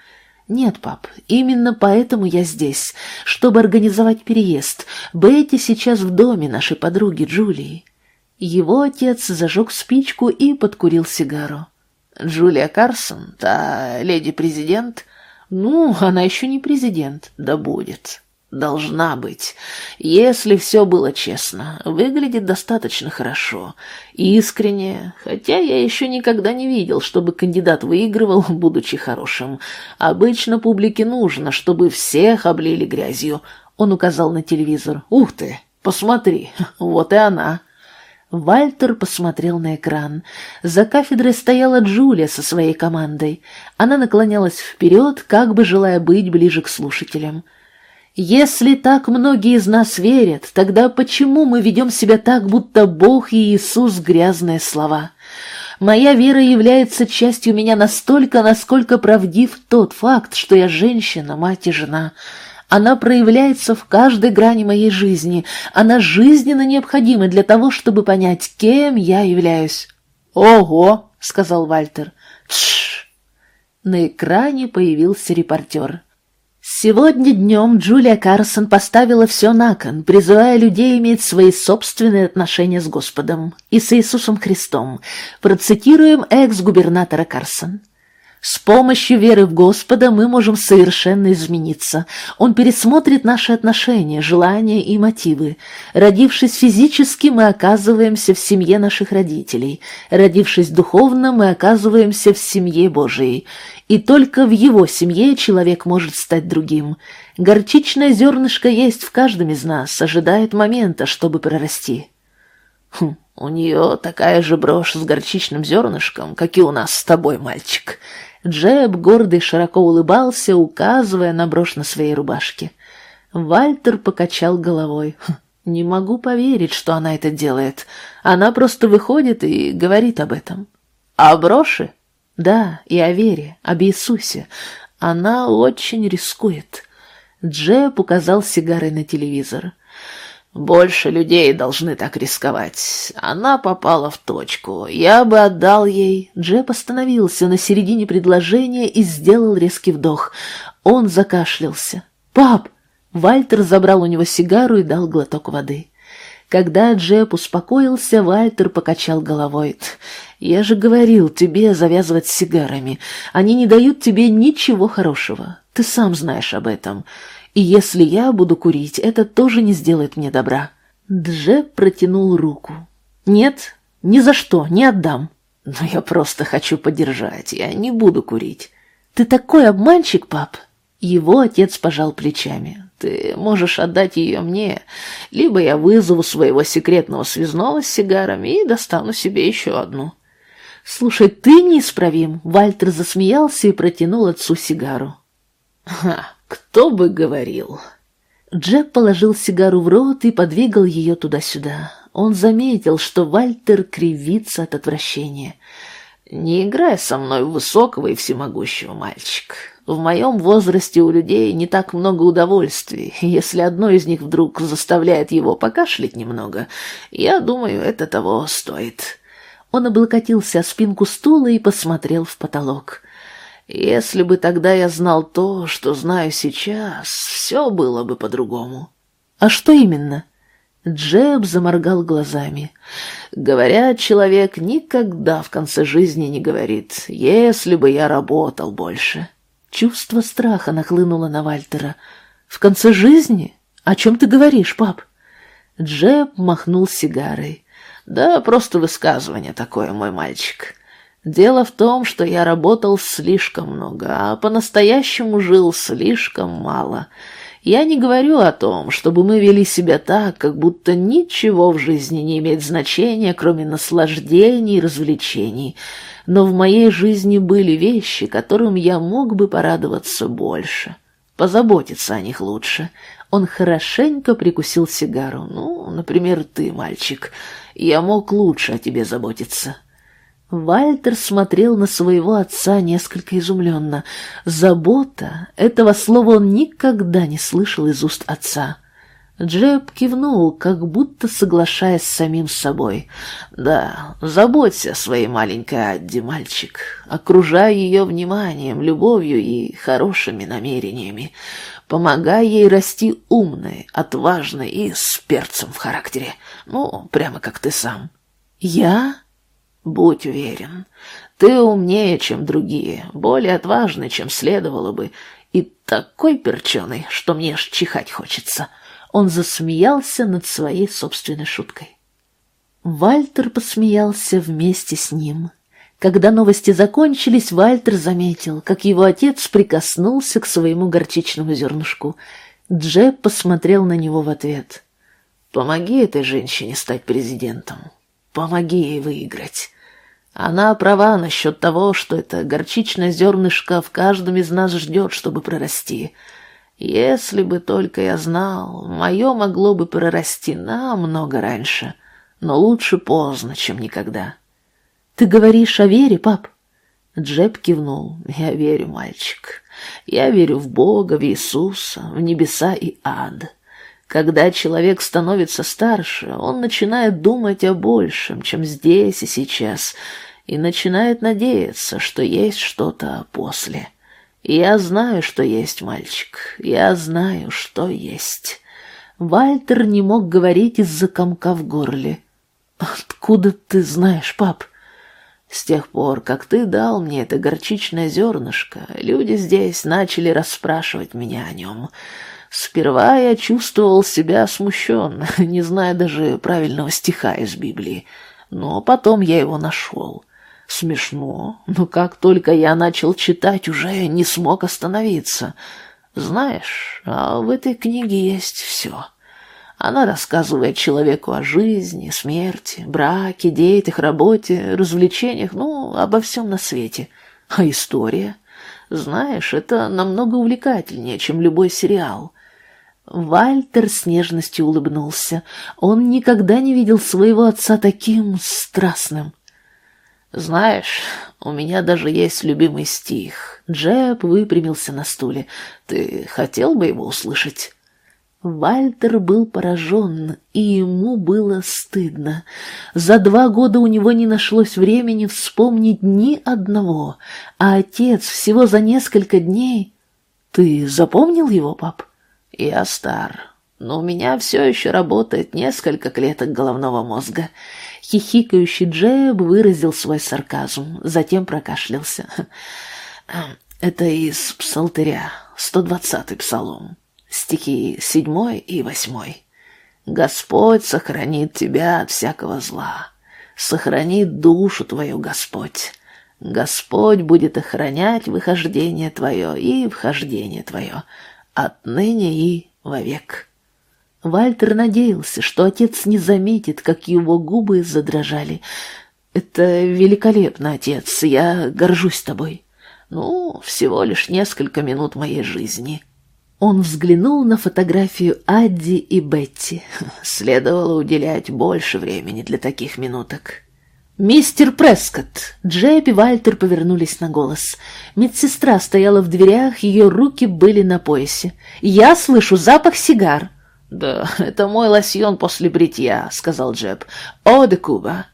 Нет, пап, именно поэтому я здесь, чтобы организовать переезд. Бетти сейчас в доме нашей подруги Джулии. Его отец зажег спичку и подкурил сигару. Джулия Карсон, та леди-президент? Ну, она еще не президент, да будет должна быть. Если все было честно, выглядит достаточно хорошо, искренне, хотя я еще никогда не видел, чтобы кандидат выигрывал, будучи хорошим. Обычно публике нужно, чтобы всех облили грязью. Он указал на телевизор. «Ух ты, посмотри, (laughs) вот и она». Вальтер посмотрел на экран. За кафедрой стояла Джулия со своей командой. Она наклонялась вперед, как бы желая быть ближе к слушателям. Если так многие из нас верят, тогда почему мы ведем себя так, будто Бог и Иисус — грязные слова? Моя вера является частью меня настолько, насколько правдив тот факт, что я женщина, мать и жена. Она проявляется в каждой грани моей жизни. Она жизненно необходима для того, чтобы понять, кем я являюсь. «Ого!» — сказал Вальтер. «Тш!» На экране появился репортер. Сегодня днем Джулия Карсон поставила все на кон, призывая людей иметь свои собственные отношения с Господом и с Иисусом Христом. Процитируем экс-губернатора Карсон. С помощью веры в Господа мы можем совершенно измениться. Он пересмотрит наши отношения, желания и мотивы. Родившись физически, мы оказываемся в семье наших родителей. Родившись духовно, мы оказываемся в семье Божией. И только в его семье человек может стать другим. Горчичное зернышко есть в каждом из нас, ожидает момента, чтобы прорасти. Хм, у нее такая же брошь с горчичным зернышком, как и у нас с тобой, мальчик. Джеб гордый широко улыбался, указывая на брошь на своей рубашке. Вальтер покачал головой. «Хм, «Не могу поверить, что она это делает. Она просто выходит и говорит об этом». «О броши?» «Да, и о вере, об Иисусе. Она очень рискует». Джеб указал сигарой на телевизор. Больше людей должны так рисковать. Она попала в точку. Я бы отдал ей... Джеб остановился на середине предложения и сделал резкий вдох. Он закашлялся. «Пап!» Вальтер забрал у него сигару и дал глоток воды. Когда Джеб успокоился, Вальтер покачал головой. «Я же говорил тебе завязывать с сигарами. Они не дают тебе ничего хорошего. Ты сам знаешь об этом. И если я буду курить, это тоже не сделает мне добра. Дже протянул руку. Нет, ни за что, не отдам. Но я просто хочу подержать, я не буду курить. Ты такой обманщик, пап. Его отец пожал плечами. Ты можешь отдать ее мне, либо я вызову своего секретного связного с сигарами и достану себе еще одну. Слушай, ты неисправим. Вальтер засмеялся и протянул отцу сигару. Ха, кто бы говорил. Джеб положил сигару в рот и подвигал ее туда-сюда. Он заметил, что Вальтер кривится от отвращения. «Не играй со мной высокого и всемогущего, мальчик. В моем возрасте у людей не так много удовольствий. Если одно из них вдруг заставляет его покашлять немного, я думаю, это того стоит». Он облокотился о спинку стула и посмотрел в потолок. Если бы тогда я знал то, что знаю сейчас, все было бы по-другому. А что именно? Джеб заморгал глазами. Говорят, человек никогда в конце жизни не говорит, если бы я работал больше. Чувство страха нахлынуло на Вальтера. В конце жизни? О чем ты говоришь, пап? Джеб махнул сигарой. Да, просто высказывание такое, мой мальчик. Дело в том, что я работал слишком много, а по-настоящему жил слишком мало. Я не говорю о том, чтобы мы вели себя так, как будто ничего в жизни не имеет значения, кроме наслаждений и развлечений. Но в моей жизни были вещи, которым я мог бы порадоваться больше, позаботиться о них лучше. Он хорошенько прикусил сигару. Ну, например, ты, мальчик. Я мог лучше о тебе заботиться. Вальтер смотрел на своего отца несколько изумленно. «Забота» — этого слова он никогда не слышал из уст отца. Джеб кивнул, как будто соглашаясь с самим собой. «Да, заботься о своей маленькой Адди, мальчик. Окружай ее вниманием, любовью и хорошими намерениями. Помогай ей расти умной, отважной и с перцем в характере. Ну, прямо как ты сам». «Я?» Будь уверен, ты умнее, чем другие, более отважный, чем следовало бы, и такой перченый, что мне аж чихать хочется. Он засмеялся над своей собственной шуткой. Вальтер посмеялся вместе с ним. Когда новости закончились, Вальтер заметил, как его отец прикоснулся к своему горчичному зернышку. Джеб посмотрел на него в ответ. «Помоги этой женщине стать президентом. Помоги ей выиграть. Она права насчет того, что это горчичное зернышко в каждом из нас ждет, чтобы прорасти. Если бы только я знал, мое могло бы прорасти намного раньше, но лучше поздно, чем никогда. Ты говоришь о вере, пап? Джеб кивнул. Я верю, мальчик. Я верю в Бога, в Иисуса, в небеса и ад. Когда человек становится старше, он начинает думать о большем, чем здесь и сейчас — и начинает надеяться, что есть что-то после. Я знаю, что есть, мальчик. Я знаю, что есть. Вальтер не мог говорить из-за комка в горле. Откуда ты знаешь, пап? С тех пор, как ты дал мне это горчичное зернышко, люди здесь начали расспрашивать меня о нем. Сперва я чувствовал себя смущенно, (laughs) не зная даже правильного стиха из Библии, но потом я его нашел. Смешно, но как только я начал читать, уже не смог остановиться. Знаешь, а в этой книге есть все. Она рассказывает человеку о жизни, смерти, браке, детях, работе, развлечениях, ну, обо всем на свете. А история? Знаешь, это намного увлекательнее, чем любой сериал. Вальтер с нежностью улыбнулся. Он никогда не видел своего отца таким страстным. «Знаешь, у меня даже есть любимый стих». Джеб выпрямился на стуле. «Ты хотел бы его услышать?» Вальтер был поражен, и ему было стыдно. За два года у него не нашлось времени вспомнить ни одного, а отец всего за несколько дней... Ты запомнил его, пап? Я стар, но у меня все еще работает несколько клеток головного мозга. Хихикающий Джеб выразил свой сарказм, затем прокашлялся. Это из псалтыря, 120-й псалом, стихи седьмой и восьмой. «Господь сохранит тебя от всякого зла, сохранит душу твою Господь. Господь будет охранять выхождение твое и вхождение твое отныне и вовек». Вальтер надеялся, что отец не заметит, как его губы задрожали. «Это великолепно, отец, я горжусь тобой. Ну, всего лишь несколько минут моей жизни». Он взглянул на фотографию Адди и Бетти. Следовало уделять больше времени для таких минуток. «Мистер Прескотт!» Джеб и Вальтер повернулись на голос. Медсестра стояла в дверях, ее руки были на поясе. «Я слышу запах сигар!» «Да, (laughs) это мой лосьон после бритья», — сказал Джеб. «О, де Куба».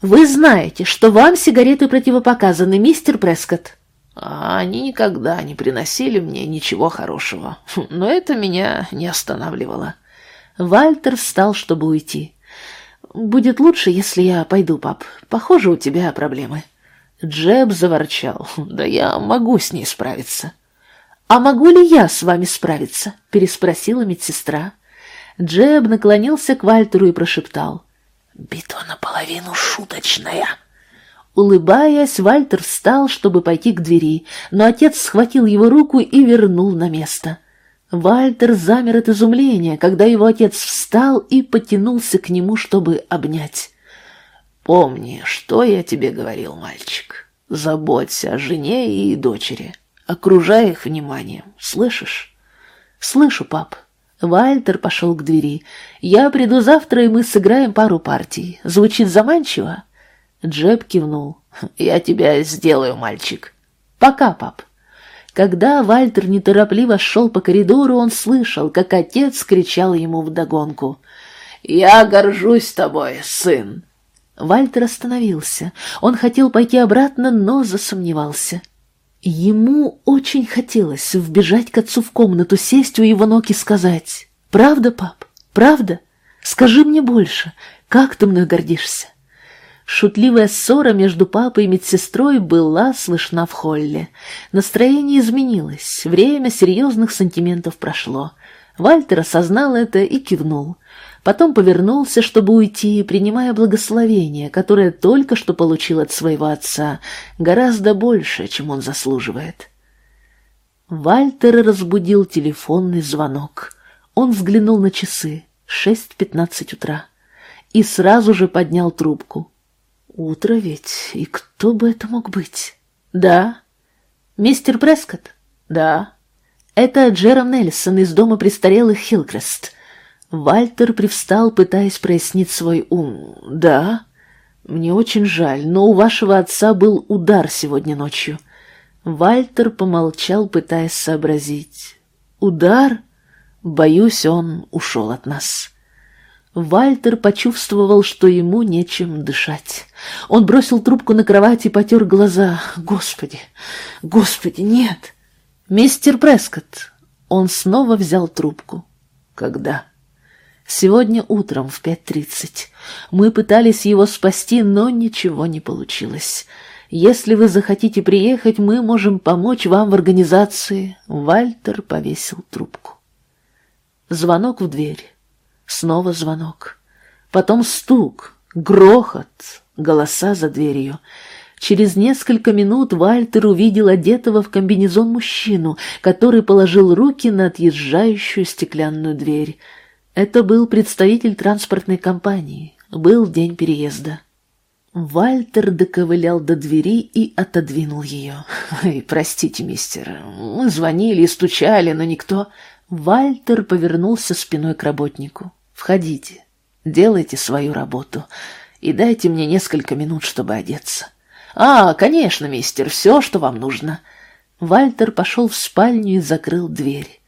«Вы знаете, что вам сигареты противопоказаны, мистер Прескотт?» а «Они никогда не приносили мне ничего хорошего, но это меня не останавливало». Вальтер встал, чтобы уйти. «Будет лучше, если я пойду, пап. Похоже, у тебя проблемы». Джеб заворчал. «Да я могу с ней справиться». «А могу ли я с вами справиться?» — переспросила медсестра. Джеб наклонился к Вальтеру и прошептал. «Битва наполовину шуточная». Улыбаясь, Вальтер встал, чтобы пойти к двери, но отец схватил его руку и вернул на место. Вальтер замер от изумления, когда его отец встал и потянулся к нему, чтобы обнять. «Помни, что я тебе говорил, мальчик. Заботься о жене и дочери». Окружай их вниманием, слышишь? Слышу, пап. Вальтер пошел к двери. Я приду завтра, и мы сыграем пару партий. Звучит заманчиво? Джеб кивнул. Я тебя сделаю, мальчик. Пока, пап. Когда Вальтер неторопливо шел по коридору, он слышал, как отец кричал ему вдогонку. «Я горжусь тобой, сын!» Вальтер остановился. Он хотел пойти обратно, но засомневался. Ему очень хотелось вбежать к отцу в комнату, сесть у его ног и сказать «Правда, пап? Правда? Скажи мне больше. Как ты мной гордишься?» Шутливая ссора между папой и медсестрой была слышна в холле. Настроение изменилось, время серьезных сантиментов прошло. Вальтер осознал это и кивнул. Потом повернулся, чтобы уйти, принимая благословение, которое только что получил от своего отца, гораздо больше, чем он заслуживает. Вальтер разбудил телефонный звонок. Он взглянул на часы, шесть пятнадцать утра, и сразу же поднял трубку. Утро ведь, и кто бы это мог быть? Да. Мистер Прескотт? Да. Это Джером Нельсон из дома престарелых Хилкрест. Вальтер привстал, пытаясь прояснить свой ум. «Да, мне очень жаль, но у вашего отца был удар сегодня ночью». Вальтер помолчал, пытаясь сообразить. «Удар? Боюсь, он ушел от нас». Вальтер почувствовал, что ему нечем дышать. Он бросил трубку на кровать и потер глаза. «Господи! Господи, нет!» «Мистер Прескотт!» Он снова взял трубку. «Когда?» «Сегодня утром в пять тридцать. Мы пытались его спасти, но ничего не получилось. Если вы захотите приехать, мы можем помочь вам в организации». Вальтер повесил трубку. Звонок в дверь. Снова звонок. Потом стук, грохот, голоса за дверью. Через несколько минут Вальтер увидел одетого в комбинезон мужчину, который положил руки на отъезжающую стеклянную дверь. Это был представитель транспортной компании. Был день переезда. Вальтер доковылял до двери и отодвинул ее. «Ой, простите, мистер, мы звонили и стучали, но никто...» Вальтер повернулся спиной к работнику. «Входите, делайте свою работу и дайте мне несколько минут, чтобы одеться». «А, конечно, мистер, все, что вам нужно». Вальтер пошел в спальню и закрыл дверь.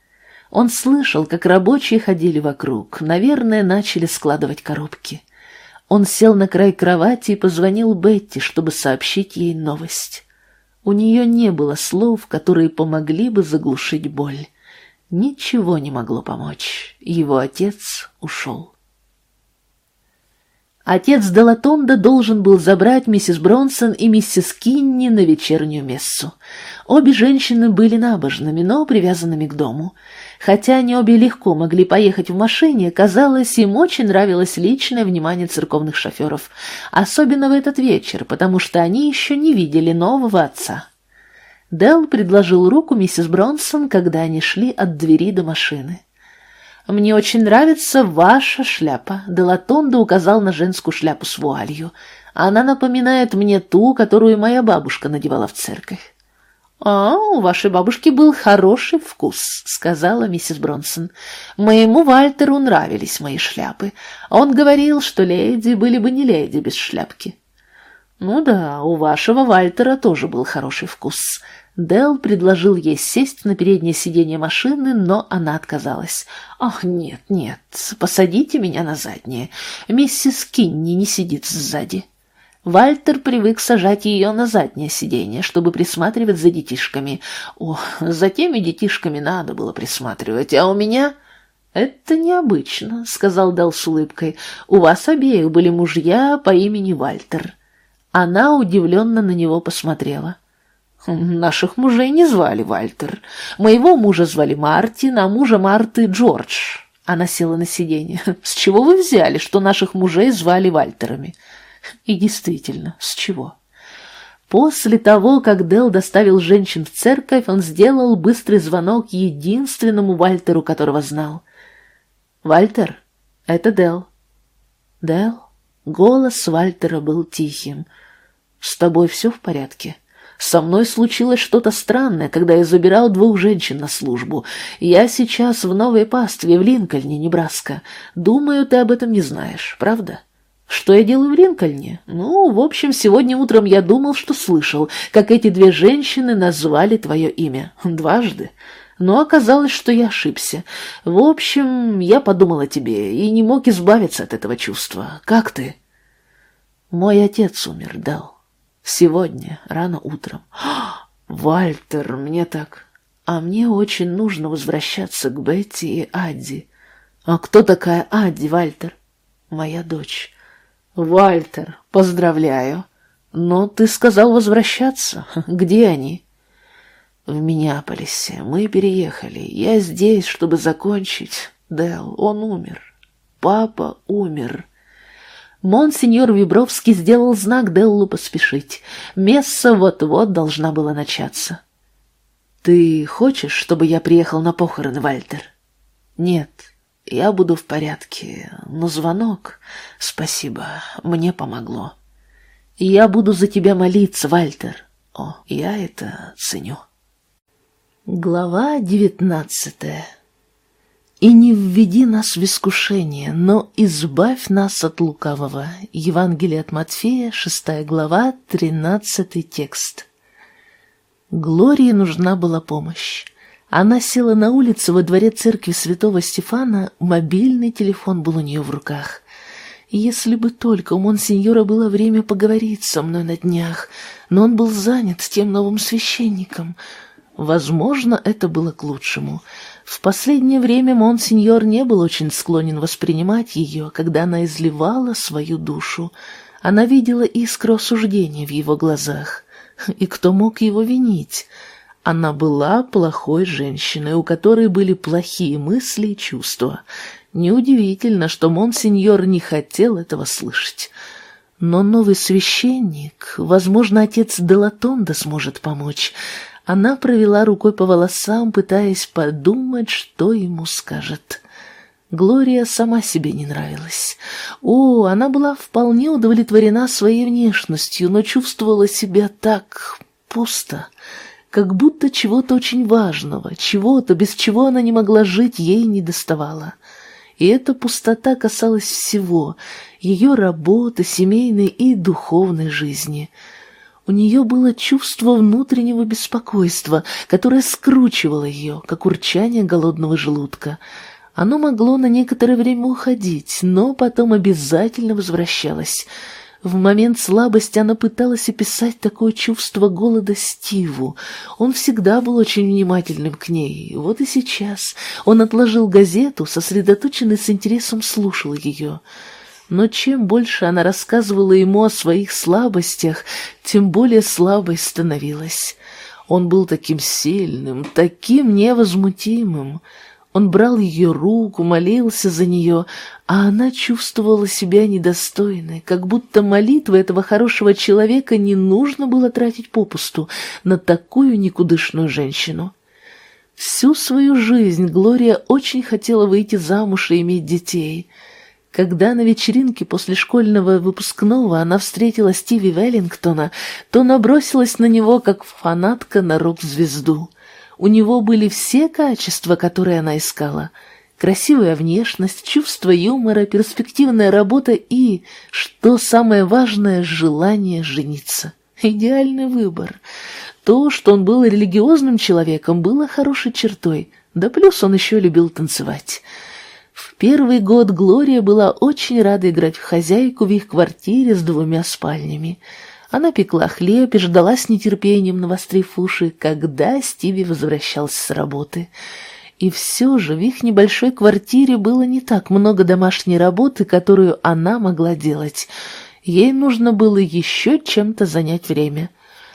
Он слышал, как рабочие ходили вокруг, наверное, начали складывать коробки. Он сел на край кровати и позвонил Бетти, чтобы сообщить ей новость. У нее не было слов, которые помогли бы заглушить боль. Ничего не могло помочь. Его отец ушел. Отец Делатонда должен был забрать миссис Бронсон и миссис Кинни на вечернюю мессу. Обе женщины были набожными, но привязанными к дому. Хотя они обе легко могли поехать в машине, казалось, им очень нравилось личное внимание церковных шоферов, особенно в этот вечер, потому что они еще не видели нового отца. Дел предложил руку миссис Бронсон, когда они шли от двери до машины. «Мне очень нравится ваша шляпа», — Делатонда указал на женскую шляпу с вуалью. «Она напоминает мне ту, которую моя бабушка надевала в церковь». «А, у вашей бабушки был хороший вкус», — сказала миссис Бронсон. «Моему Вальтеру нравились мои шляпы. Он говорил, что леди были бы не леди без шляпки». «Ну да, у вашего Вальтера тоже был хороший вкус. Дел предложил ей сесть на переднее сиденье машины, но она отказалась. «Ах, нет, нет, посадите меня на заднее. Миссис Кинни не сидит сзади». Вальтер привык сажать ее на заднее сиденье, чтобы присматривать за детишками. О, за теми детишками надо было присматривать, а у меня... «Это необычно», — сказал Дел с улыбкой. «У вас обеих были мужья по имени Вальтер». Она удивленно на него посмотрела. Наших мужей не звали Вальтер. Моего мужа звали Мартин, а мужа Марты Джордж. Она села на сиденье. С чего вы взяли, что наших мужей звали Вальтерами? И действительно, с чего? После того, как Дел доставил женщин в церковь, он сделал быстрый звонок единственному Вальтеру, которого знал. «Вальтер, это Дел». «Дел?» Голос Вальтера был тихим. «С тобой все в порядке?» Со мной случилось что-то странное, когда я забирал двух женщин на службу. Я сейчас в новой пастве в Линкольне, Небраска. Думаю, ты об этом не знаешь, правда? Что я делаю в Линкольне? Ну, в общем, сегодня утром я думал, что слышал, как эти две женщины назвали твое имя. Дважды. Но оказалось, что я ошибся. В общем, я подумал о тебе и не мог избавиться от этого чувства. Как ты? Мой отец умер, Дал. Сегодня, рано утром. (gasps) Вальтер, мне так... А мне очень нужно возвращаться к Бетти и Адди. А кто такая Адди, Вальтер? Моя дочь. Вальтер, поздравляю. Но ты сказал возвращаться. (laughs) Где они? В Миннеаполисе. Мы переехали. Я здесь, чтобы закончить. Дэл, он умер. Папа умер. Монсеньор Вибровский сделал знак Деллу поспешить. Месса вот-вот должна была начаться. «Ты хочешь, чтобы я приехал на похороны, Вальтер?» «Нет, я буду в порядке, но звонок, спасибо, мне помогло. Я буду за тебя молиться, Вальтер. О, я это ценю». Глава девятнадцатая и не введи нас в искушение, но избавь нас от лукавого. Евангелие от Матфея, шестая глава, тринадцатый текст. Глории нужна была помощь. Она села на улице во дворе церкви святого Стефана, мобильный телефон был у нее в руках. Если бы только у монсеньора было время поговорить со мной на днях, но он был занят тем новым священником — Возможно, это было к лучшему. В последнее время монсеньор не был очень склонен воспринимать ее, когда она изливала свою душу. Она видела искру осуждения в его глазах. И кто мог его винить? Она была плохой женщиной, у которой были плохие мысли и чувства. Неудивительно, что монсеньор не хотел этого слышать. Но новый священник, возможно, отец Делатонда сможет помочь. Она провела рукой по волосам, пытаясь подумать, что ему скажет. Глория сама себе не нравилась. О, она была вполне удовлетворена своей внешностью, но чувствовала себя так пусто, как будто чего-то очень важного, чего-то, без чего она не могла жить, ей не доставало. И эта пустота касалась всего — ее работы, семейной и духовной жизни — у нее было чувство внутреннего беспокойства, которое скручивало ее, как урчание голодного желудка. Оно могло на некоторое время уходить, но потом обязательно возвращалось. В момент слабости она пыталась описать такое чувство голода Стиву. Он всегда был очень внимательным к ней. Вот и сейчас он отложил газету, сосредоточенный с интересом слушал ее. Но чем больше она рассказывала ему о своих слабостях, тем более слабой становилась. Он был таким сильным, таким невозмутимым. Он брал ее руку, молился за нее, а она чувствовала себя недостойной, как будто молитвы этого хорошего человека не нужно было тратить попусту на такую никудышную женщину. Всю свою жизнь Глория очень хотела выйти замуж и иметь детей — когда на вечеринке после школьного выпускного она встретила Стиви Веллингтона, то набросилась на него как фанатка на рок-звезду. У него были все качества, которые она искала. Красивая внешность, чувство юмора, перспективная работа и, что самое важное, желание жениться. Идеальный выбор. То, что он был религиозным человеком, было хорошей чертой, да плюс он еще любил танцевать. В первый год Глория была очень рада играть в хозяйку в их квартире с двумя спальнями. Она пекла хлеб и ждала с нетерпением, навострив уши, когда Стиви возвращался с работы. И все же в их небольшой квартире было не так много домашней работы, которую она могла делать. Ей нужно было еще чем-то занять время.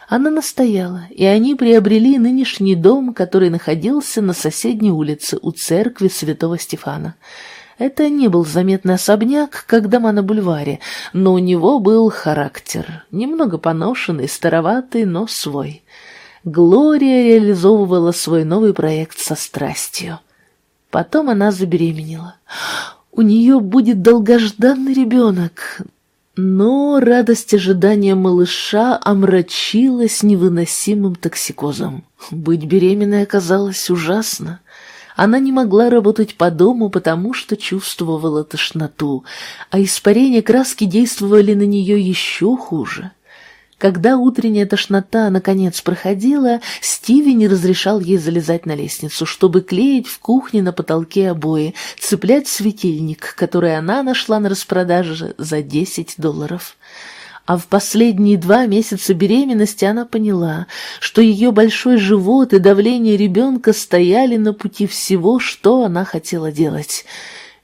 Она настояла, и они приобрели нынешний дом, который находился на соседней улице у церкви святого Стефана. Это не был заметный особняк, как дома на бульваре, но у него был характер, немного поношенный, староватый, но свой. Глория реализовывала свой новый проект со страстью. Потом она забеременела. У нее будет долгожданный ребенок, но радость ожидания малыша омрачилась невыносимым токсикозом. Быть беременной оказалось ужасно. Она не могла работать по дому, потому что чувствовала тошноту, а испарения краски действовали на нее еще хуже. Когда утренняя тошнота наконец проходила, Стиви не разрешал ей залезать на лестницу, чтобы клеить в кухне на потолке обои, цеплять светильник, который она нашла на распродаже за 10 долларов. А в последние два месяца беременности она поняла, что ее большой живот и давление ребенка стояли на пути всего, что она хотела делать.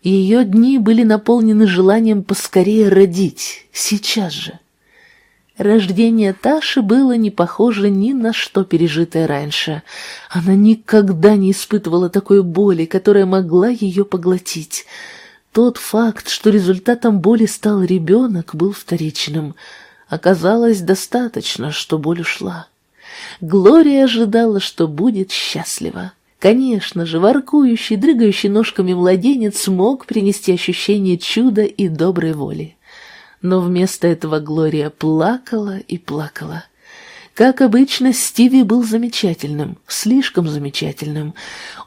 Ее дни были наполнены желанием поскорее родить, сейчас же. Рождение Таши было не похоже ни на что пережитое раньше. Она никогда не испытывала такой боли, которая могла ее поглотить. Тот факт, что результатом боли стал ребенок, был вторичным. Оказалось достаточно, что боль ушла. Глория ожидала, что будет счастлива. Конечно же, воркующий, дрыгающий ножками младенец мог принести ощущение чуда и доброй воли но вместо этого Глория плакала и плакала. Как обычно, Стиви был замечательным, слишком замечательным.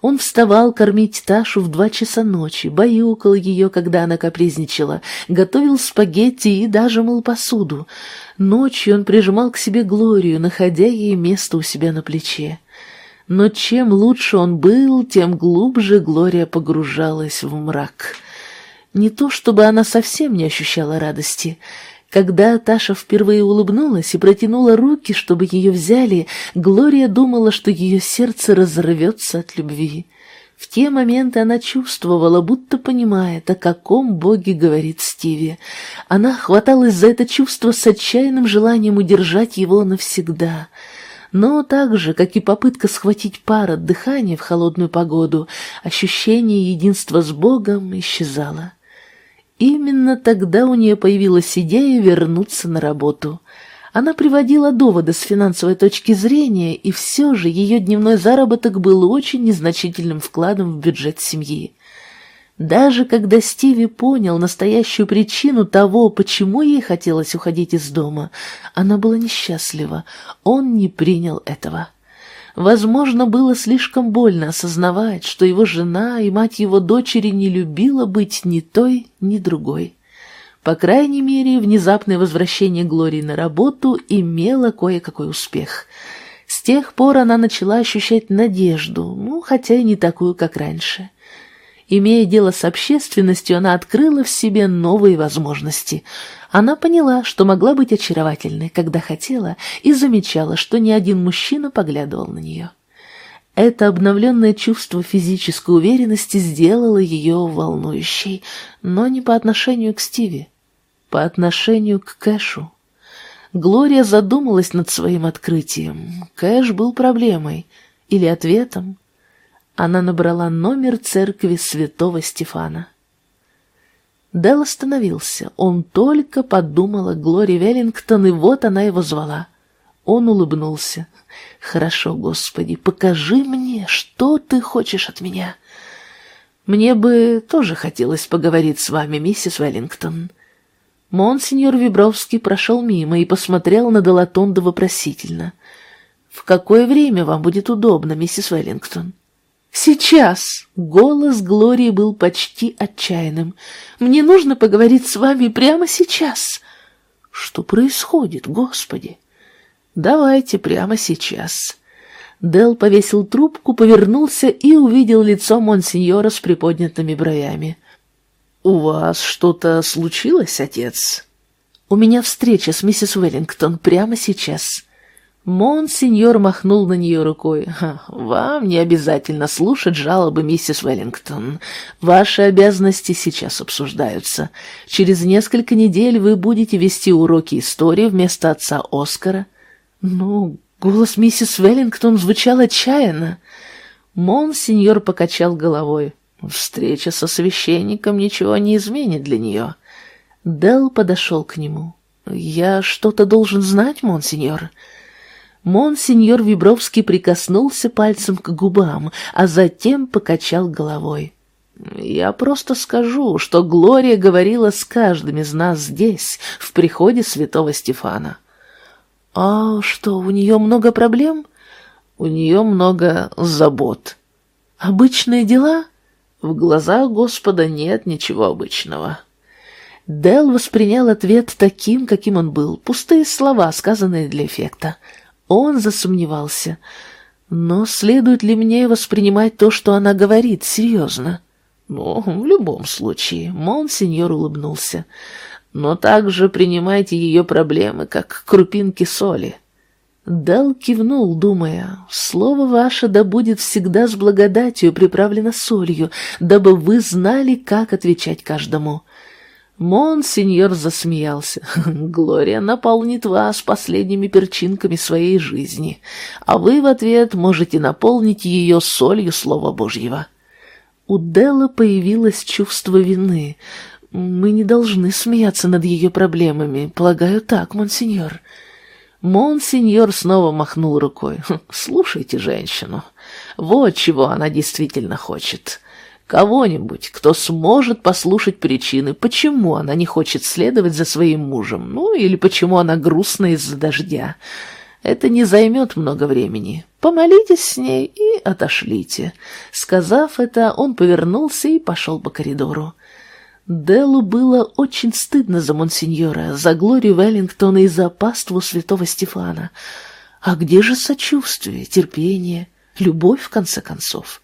Он вставал кормить Ташу в два часа ночи, баюкал ее, когда она капризничала, готовил спагетти и даже мыл посуду. Ночью он прижимал к себе Глорию, находя ей место у себя на плече. Но чем лучше он был, тем глубже Глория погружалась в мрак — не то чтобы она совсем не ощущала радости. Когда Таша впервые улыбнулась и протянула руки, чтобы ее взяли, Глория думала, что ее сердце разорвется от любви. В те моменты она чувствовала, будто понимает, о каком боге говорит Стиви. Она хваталась за это чувство с отчаянным желанием удержать его навсегда. Но так же, как и попытка схватить пар от дыхания в холодную погоду, ощущение единства с Богом исчезало. Именно тогда у нее появилась идея вернуться на работу. Она приводила доводы с финансовой точки зрения, и все же ее дневной заработок был очень незначительным вкладом в бюджет семьи. Даже когда Стиви понял настоящую причину того, почему ей хотелось уходить из дома, она была несчастлива, он не принял этого. Возможно, было слишком больно осознавать, что его жена и мать его дочери не любила быть ни той, ни другой. По крайней мере, внезапное возвращение Глории на работу имело кое-какой успех. С тех пор она начала ощущать надежду, ну, хотя и не такую, как раньше. Имея дело с общественностью, она открыла в себе новые возможности. Она поняла, что могла быть очаровательной, когда хотела, и замечала, что ни один мужчина поглядывал на нее. Это обновленное чувство физической уверенности сделало ее волнующей, но не по отношению к Стиви, по отношению к Кэшу. Глория задумалась над своим открытием. Кэш был проблемой или ответом, она набрала номер церкви святого Стефана. Дел остановился. Он только подумал о Глории Веллингтон, и вот она его звала. Он улыбнулся. «Хорошо, Господи, покажи мне, что ты хочешь от меня». «Мне бы тоже хотелось поговорить с вами, миссис Веллингтон». Монсеньор Вибровский прошел мимо и посмотрел на Делатонда вопросительно. «В какое время вам будет удобно, миссис Веллингтон?» «Сейчас!» — голос Глории был почти отчаянным. «Мне нужно поговорить с вами прямо сейчас!» «Что происходит, Господи?» «Давайте прямо сейчас!» Дел повесил трубку, повернулся и увидел лицо монсеньора с приподнятыми бровями. «У вас что-то случилось, отец?» «У меня встреча с миссис Уэллингтон прямо сейчас». Монсеньор махнул на нее рукой. «Вам не обязательно слушать жалобы миссис Веллингтон. Ваши обязанности сейчас обсуждаются. Через несколько недель вы будете вести уроки истории вместо отца Оскара». «Ну, голос миссис Веллингтон звучал отчаянно». Монсеньор покачал головой. «Встреча со священником ничего не изменит для нее». Дел подошел к нему. «Я что-то должен знать, монсеньор?» Монсеньор Вибровский прикоснулся пальцем к губам, а затем покачал головой. «Я просто скажу, что Глория говорила с каждым из нас здесь, в приходе святого Стефана». «А что, у нее много проблем?» «У нее много забот». «Обычные дела?» «В глазах Господа нет ничего обычного». Дел воспринял ответ таким, каким он был, пустые слова, сказанные для эффекта. Он засомневался. Но следует ли мне воспринимать то, что она говорит, серьезно? Ну, в любом случае, Монсеньор улыбнулся. Но также принимайте ее проблемы, как крупинки соли. Дал кивнул, думая, «Слово ваше да будет всегда с благодатью приправлено солью, дабы вы знали, как отвечать каждому». Монсеньор засмеялся. (laughs) «Глория наполнит вас последними перчинками своей жизни, а вы в ответ можете наполнить ее солью Слова Божьего». У Делла появилось чувство вины. «Мы не должны смеяться над ее проблемами. Полагаю так, монсеньор». Монсеньор снова махнул рукой. «Слушайте женщину. Вот чего она действительно хочет». Кого-нибудь, кто сможет послушать причины, почему она не хочет следовать за своим мужем, ну или почему она грустна из-за дождя. Это не займет много времени. Помолитесь с ней и отошлите. Сказав это, он повернулся и пошел по коридору. Делу было очень стыдно за монсеньора, за Глорию Веллингтона и за паству святого Стефана. А где же сочувствие, терпение, любовь, в конце концов?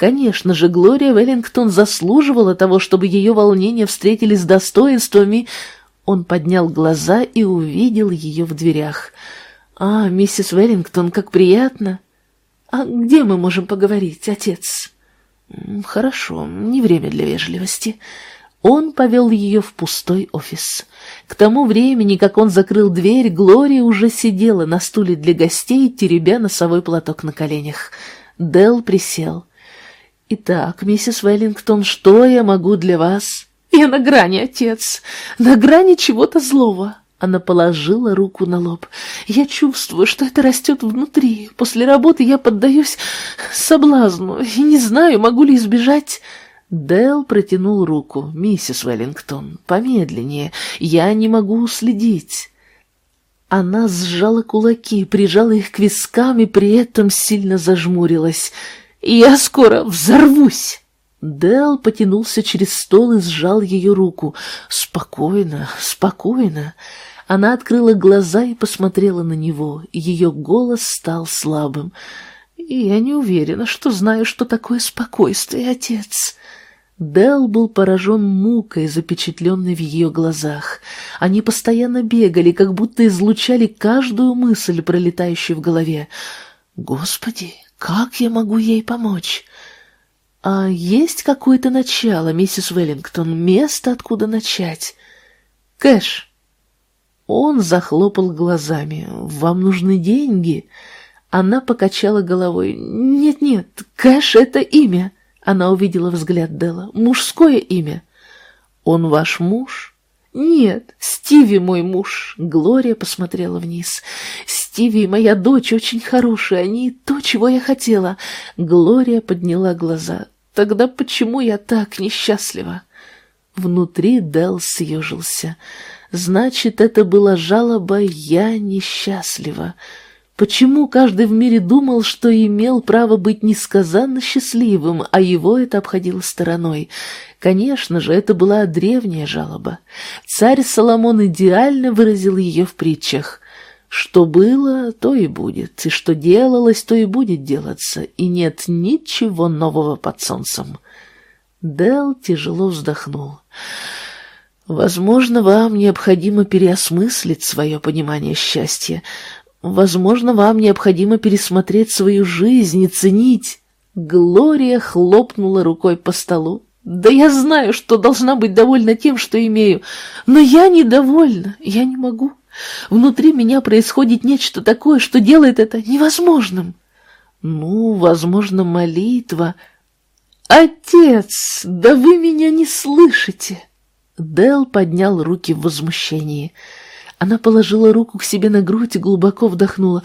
Конечно же, Глория Веллингтон заслуживала того, чтобы ее волнения встретились с достоинствами. Он поднял глаза и увидел ее в дверях. «А, миссис Веллингтон, как приятно!» «А где мы можем поговорить, отец?» «Хорошо, не время для вежливости». Он повел ее в пустой офис. К тому времени, как он закрыл дверь, Глория уже сидела на стуле для гостей, теребя носовой платок на коленях. Дел присел. «Итак, миссис Веллингтон, что я могу для вас?» «Я на грани, отец, на грани чего-то злого». Она положила руку на лоб. «Я чувствую, что это растет внутри. После работы я поддаюсь соблазну и не знаю, могу ли избежать...» Дэл протянул руку. «Миссис Веллингтон, помедленнее. Я не могу следить». Она сжала кулаки, прижала их к вискам и при этом сильно зажмурилась. «Я скоро взорвусь!» Дэл потянулся через стол и сжал ее руку. «Спокойно, спокойно». Она открыла глаза и посмотрела на него. Ее голос стал слабым. «Я не уверена, что знаю, что такое спокойствие, отец». Дэл был поражен мукой, запечатленной в ее глазах. Они постоянно бегали, как будто излучали каждую мысль, пролетающую в голове. «Господи, как я могу ей помочь?» «А есть какое-то начало, миссис Веллингтон, место, откуда начать?» «Кэш!» Он захлопал глазами. «Вам нужны деньги?» Она покачала головой. «Нет-нет, Кэш — это имя». Она увидела взгляд Дела. «Мужское имя». «Он ваш муж?» «Нет, Стиви мой муж». Глория посмотрела вниз. «Стиви моя дочь очень хорошие, они то, чего я хотела». Глория подняла глаза. «Тогда почему я так несчастлива?» Внутри Дел съежился. Значит, это была жалоба «я несчастлива». Почему каждый в мире думал, что имел право быть несказанно счастливым, а его это обходило стороной? Конечно же, это была древняя жалоба. Царь Соломон идеально выразил ее в притчах. Что было, то и будет, и что делалось, то и будет делаться, и нет ничего нового под солнцем. Дел тяжело вздохнул. Возможно, вам необходимо переосмыслить свое понимание счастья. Возможно, вам необходимо пересмотреть свою жизнь и ценить. Глория хлопнула рукой по столу. Да я знаю, что должна быть довольна тем, что имею, но я недовольна, я не могу. Внутри меня происходит нечто такое, что делает это невозможным. Ну, возможно, молитва. Отец, да вы меня не слышите. Дел поднял руки в возмущении. Она положила руку к себе на грудь и глубоко вдохнула.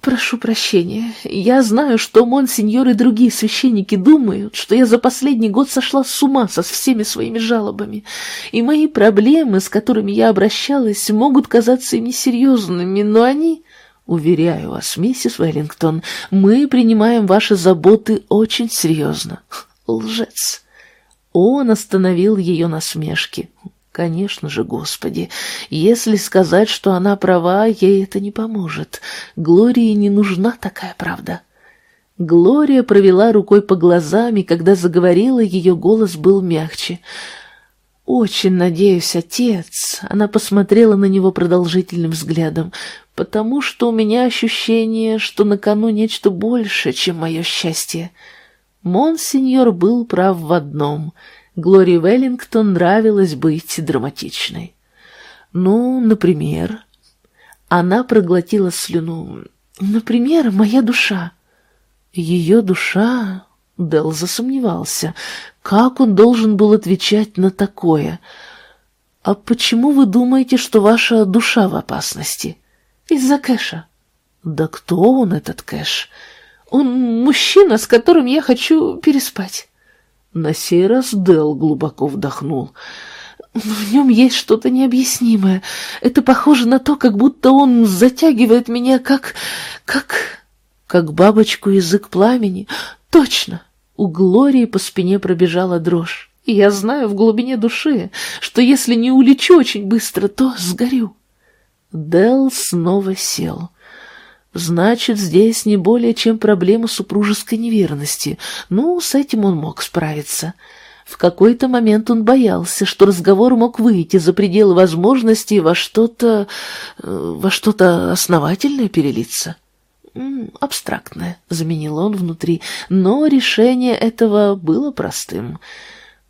«Прошу прощения. Я знаю, что Монсеньор и другие священники думают, что я за последний год сошла с ума со всеми своими жалобами, и мои проблемы, с которыми я обращалась, могут казаться им несерьезными, но они...» «Уверяю вас, миссис Веллингтон, мы принимаем ваши заботы очень серьезно». «Лжец!» Он остановил ее насмешки. Конечно же, Господи, если сказать, что она права, ей это не поможет. Глории не нужна такая правда. Глория провела рукой по глазам, и когда заговорила, ее голос был мягче. «Очень надеюсь, отец», — она посмотрела на него продолжительным взглядом, «потому что у меня ощущение, что на кону нечто больше, чем мое счастье». Монсеньор был прав в одном. Глории Веллингтон нравилось быть драматичной. Ну, например... Она проглотила слюну. Например, моя душа. Ее душа... Дел засомневался. Как он должен был отвечать на такое? «А почему вы думаете, что ваша душа в опасности?» «Из-за Кэша». «Да кто он, этот Кэш?» Он мужчина, с которым я хочу переспать. На сей раз Дел глубоко вдохнул. В нем есть что-то необъяснимое. Это похоже на то, как будто он затягивает меня, как... как... как бабочку язык пламени. Точно! У Глории по спине пробежала дрожь. И я знаю в глубине души, что если не улечу очень быстро, то сгорю. Дел снова сел. Значит, здесь не более чем проблема супружеской неверности. Ну, с этим он мог справиться. В какой-то момент он боялся, что разговор мог выйти за пределы возможностей во что-то... Э, во что-то основательное перелиться. «Абстрактное», — заменил он внутри, но решение этого было простым —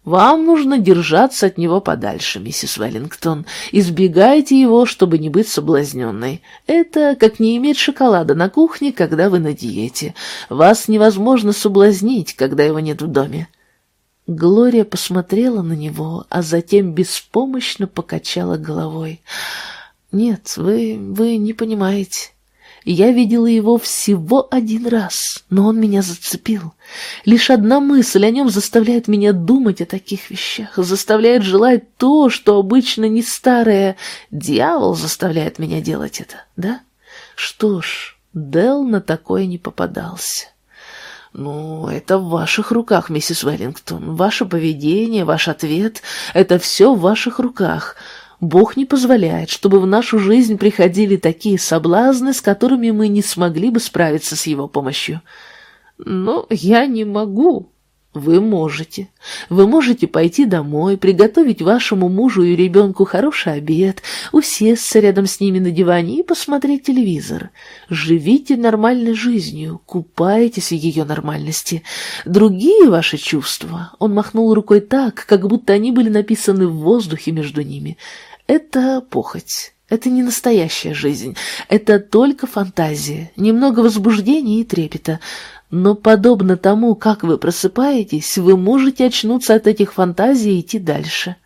вам нужно держаться от него подальше, миссис Веллингтон. Избегайте его, чтобы не быть соблазненной. Это как не иметь шоколада на кухне, когда вы на диете. Вас невозможно соблазнить, когда его нет в доме. Глория посмотрела на него, а затем беспомощно покачала головой. «Нет, вы... вы не понимаете. Я видела его всего один раз, но он меня зацепил. Лишь одна мысль о нем заставляет меня думать о таких вещах, заставляет желать то, что обычно не старое. Дьявол заставляет меня делать это, да? Что ж, Дел на такое не попадался. «Ну, это в ваших руках, миссис Веллингтон. Ваше поведение, ваш ответ — это все в ваших руках. Бог не позволяет, чтобы в нашу жизнь приходили такие соблазны, с которыми мы не смогли бы справиться с Его помощью. Но я не могу. Вы можете. Вы можете пойти домой, приготовить вашему мужу и ребенку хороший обед, усесться рядом с ними на диване и посмотреть телевизор. Живите нормальной жизнью, купайтесь в ее нормальности. Другие ваши чувства, он махнул рукой так, как будто они были написаны в воздухе между ними, это похоть. Это не настоящая жизнь. Это только фантазия, немного возбуждения и трепета. Но подобно тому, как вы просыпаетесь, вы можете очнуться от этих фантазий и идти дальше.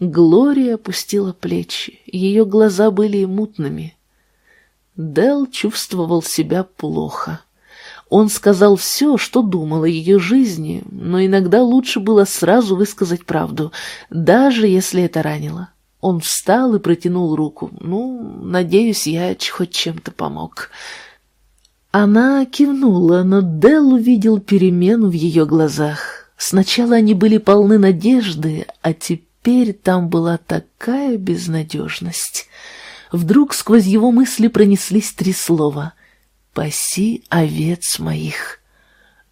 Глория опустила плечи, ее глаза были мутными. Дел чувствовал себя плохо. Он сказал все, что думал о ее жизни, но иногда лучше было сразу высказать правду, даже если это ранило. Он встал и протянул руку. «Ну, надеюсь, я хоть чем-то помог». Она кивнула, но Дел увидел перемену в ее глазах. Сначала они были полны надежды, а теперь там была такая безнадежность. Вдруг сквозь его мысли пронеслись три слова «Паси овец моих».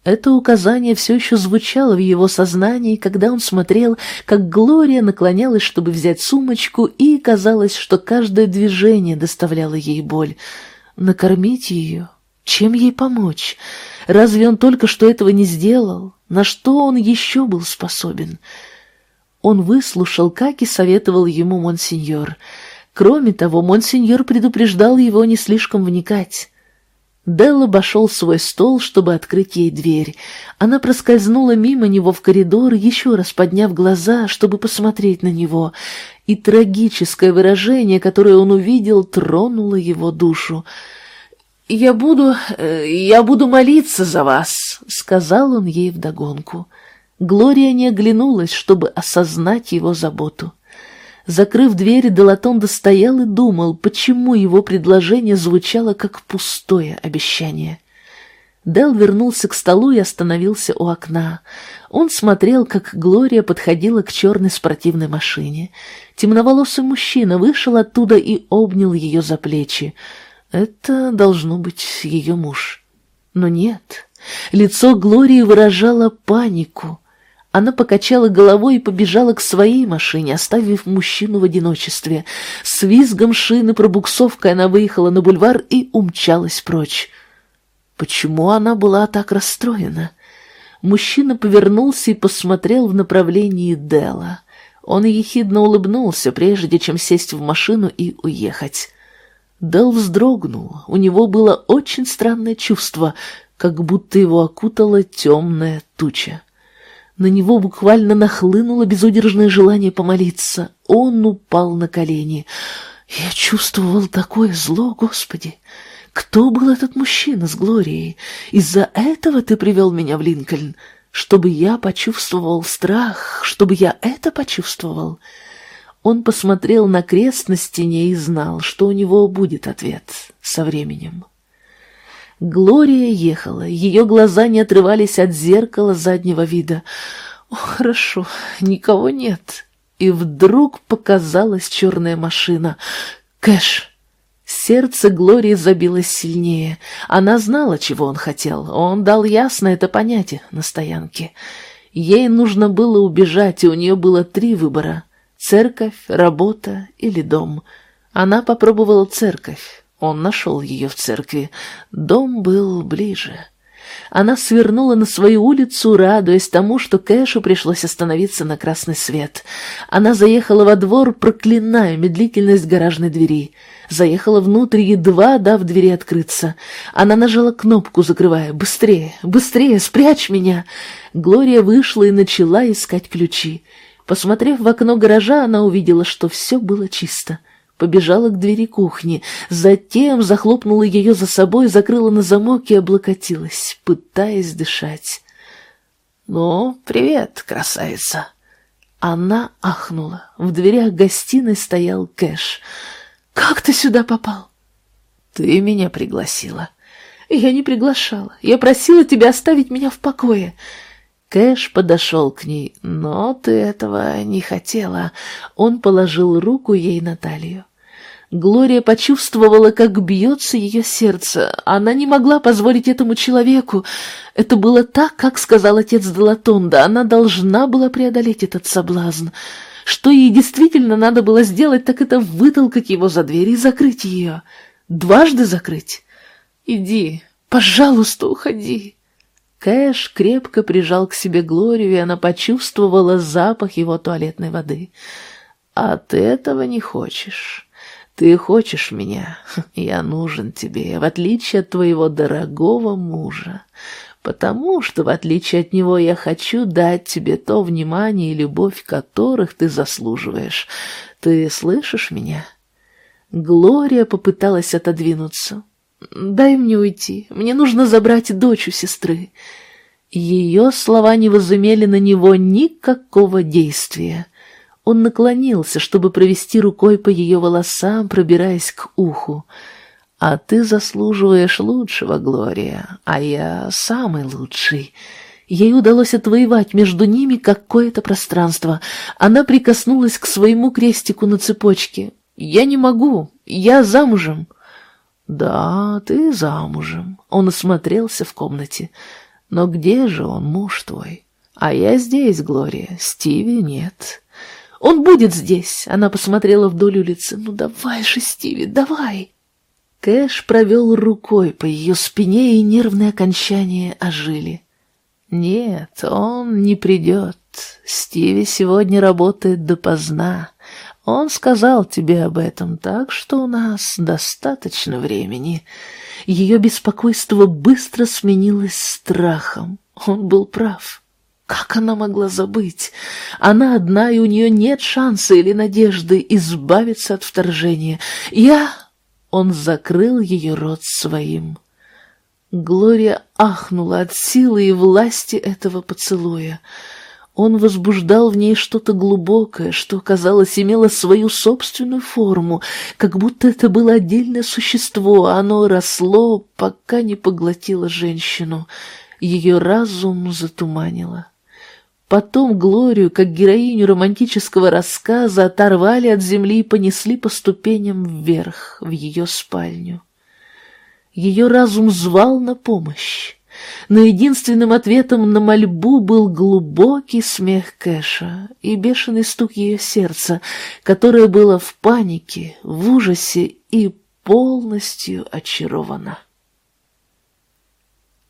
Это указание все еще звучало в его сознании, когда он смотрел, как Глория наклонялась, чтобы взять сумочку, и казалось, что каждое движение доставляло ей боль. Накормить ее? Чем ей помочь? Разве он только что этого не сделал? На что он еще был способен? Он выслушал, как и советовал ему монсеньор. Кроме того, монсеньор предупреждал его не слишком вникать. Делл обошел свой стол, чтобы открыть ей дверь. Она проскользнула мимо него в коридор, еще раз подняв глаза, чтобы посмотреть на него, и трагическое выражение, которое он увидел, тронуло его душу. «Я буду... Э, я буду молиться за вас», — сказал он ей вдогонку. Глория не оглянулась, чтобы осознать его заботу. Закрыв дверь, Делатон достоял и думал, почему его предложение звучало как пустое обещание. Дел вернулся к столу и остановился у окна. Он смотрел, как Глория подходила к черной спортивной машине. Темноволосый мужчина вышел оттуда и обнял ее за плечи. Это должно быть ее муж. Но нет, лицо Глории выражало панику. Она покачала головой и побежала к своей машине, оставив мужчину в одиночестве. С визгом шины пробуксовкой она выехала на бульвар и умчалась прочь. Почему она была так расстроена? Мужчина повернулся и посмотрел в направлении Дела. Он ехидно улыбнулся, прежде чем сесть в машину и уехать. Дел вздрогнул. У него было очень странное чувство, как будто его окутала темная туча. На него буквально нахлынуло безудержное желание помолиться. Он упал на колени. Я чувствовал такое зло, Господи! Кто был этот мужчина с Глорией? Из-за этого ты привел меня в Линкольн? Чтобы я почувствовал страх, чтобы я это почувствовал?» Он посмотрел на крест на стене и знал, что у него будет ответ со временем. Глория ехала, ее глаза не отрывались от зеркала заднего вида. О, хорошо, никого нет. И вдруг показалась черная машина. Кэш! Сердце Глории забилось сильнее. Она знала, чего он хотел. Он дал ясно это понятие на стоянке. Ей нужно было убежать, и у нее было три выбора — церковь, работа или дом. Она попробовала церковь. Он нашел ее в церкви. Дом был ближе. Она свернула на свою улицу, радуясь тому, что Кэшу пришлось остановиться на красный свет. Она заехала во двор, проклиная медлительность гаражной двери. Заехала внутрь, едва дав двери открыться. Она нажала кнопку, закрывая. «Быстрее! Быстрее! Спрячь меня!» Глория вышла и начала искать ключи. Посмотрев в окно гаража, она увидела, что все было чисто побежала к двери кухни, затем захлопнула ее за собой, закрыла на замок и облокотилась, пытаясь дышать. «Ну, привет, красавица!» Она ахнула. В дверях гостиной стоял Кэш. «Как ты сюда попал?» «Ты меня пригласила». «Я не приглашала. Я просила тебя оставить меня в покое». Кэш подошел к ней, но ты этого не хотела. Он положил руку ей на талию. Глория почувствовала, как бьется ее сердце. Она не могла позволить этому человеку. Это было так, как сказал отец Делатонда. Она должна была преодолеть этот соблазн. Что ей действительно надо было сделать, так это вытолкать его за дверь и закрыть ее. Дважды закрыть. «Иди, пожалуйста, уходи». Кэш крепко прижал к себе Глорию, и она почувствовала запах его туалетной воды. «А ты этого не хочешь». Ты хочешь меня? (laughs) Я нужен тебе, в отличие от твоего дорогого мужа. Потому что, в отличие от него, я хочу дать тебе то внимание и любовь, которых ты заслуживаешь. Ты слышишь меня?» Глория попыталась отодвинуться. «Дай мне уйти. Мне нужно забрать дочь у сестры». Ее слова не возымели на него никакого действия. Он наклонился, чтобы провести рукой по ее волосам, пробираясь к уху. «А ты заслуживаешь лучшего, Глория, а я самый лучший». Ей удалось отвоевать между ними какое-то пространство. Она прикоснулась к своему крестику на цепочке. «Я не могу, я замужем». «Да, ты замужем», — он осмотрелся в комнате. «Но где же он, муж твой?» «А я здесь, Глория, Стиви нет». Он будет здесь!» Она посмотрела вдоль улицы. «Ну давай же, Стиви, давай!» Кэш провел рукой по ее спине, и нервные окончания ожили. «Нет, он не придет. Стиви сегодня работает допоздна. Он сказал тебе об этом, так что у нас достаточно времени». Ее беспокойство быстро сменилось страхом. Он был прав. Как она могла забыть? Она одна, и у нее нет шанса или надежды избавиться от вторжения. Я... Он закрыл ее рот своим. Глория ахнула от силы и власти этого поцелуя. Он возбуждал в ней что-то глубокое, что, казалось, имело свою собственную форму, как будто это было отдельное существо, а оно росло, пока не поглотило женщину. Ее разум затуманило. Потом Глорию, как героиню романтического рассказа, оторвали от земли и понесли по ступеням вверх, в ее спальню. Ее разум звал на помощь, но единственным ответом на мольбу был глубокий смех Кэша и бешеный стук ее сердца, которое было в панике, в ужасе и полностью очаровано.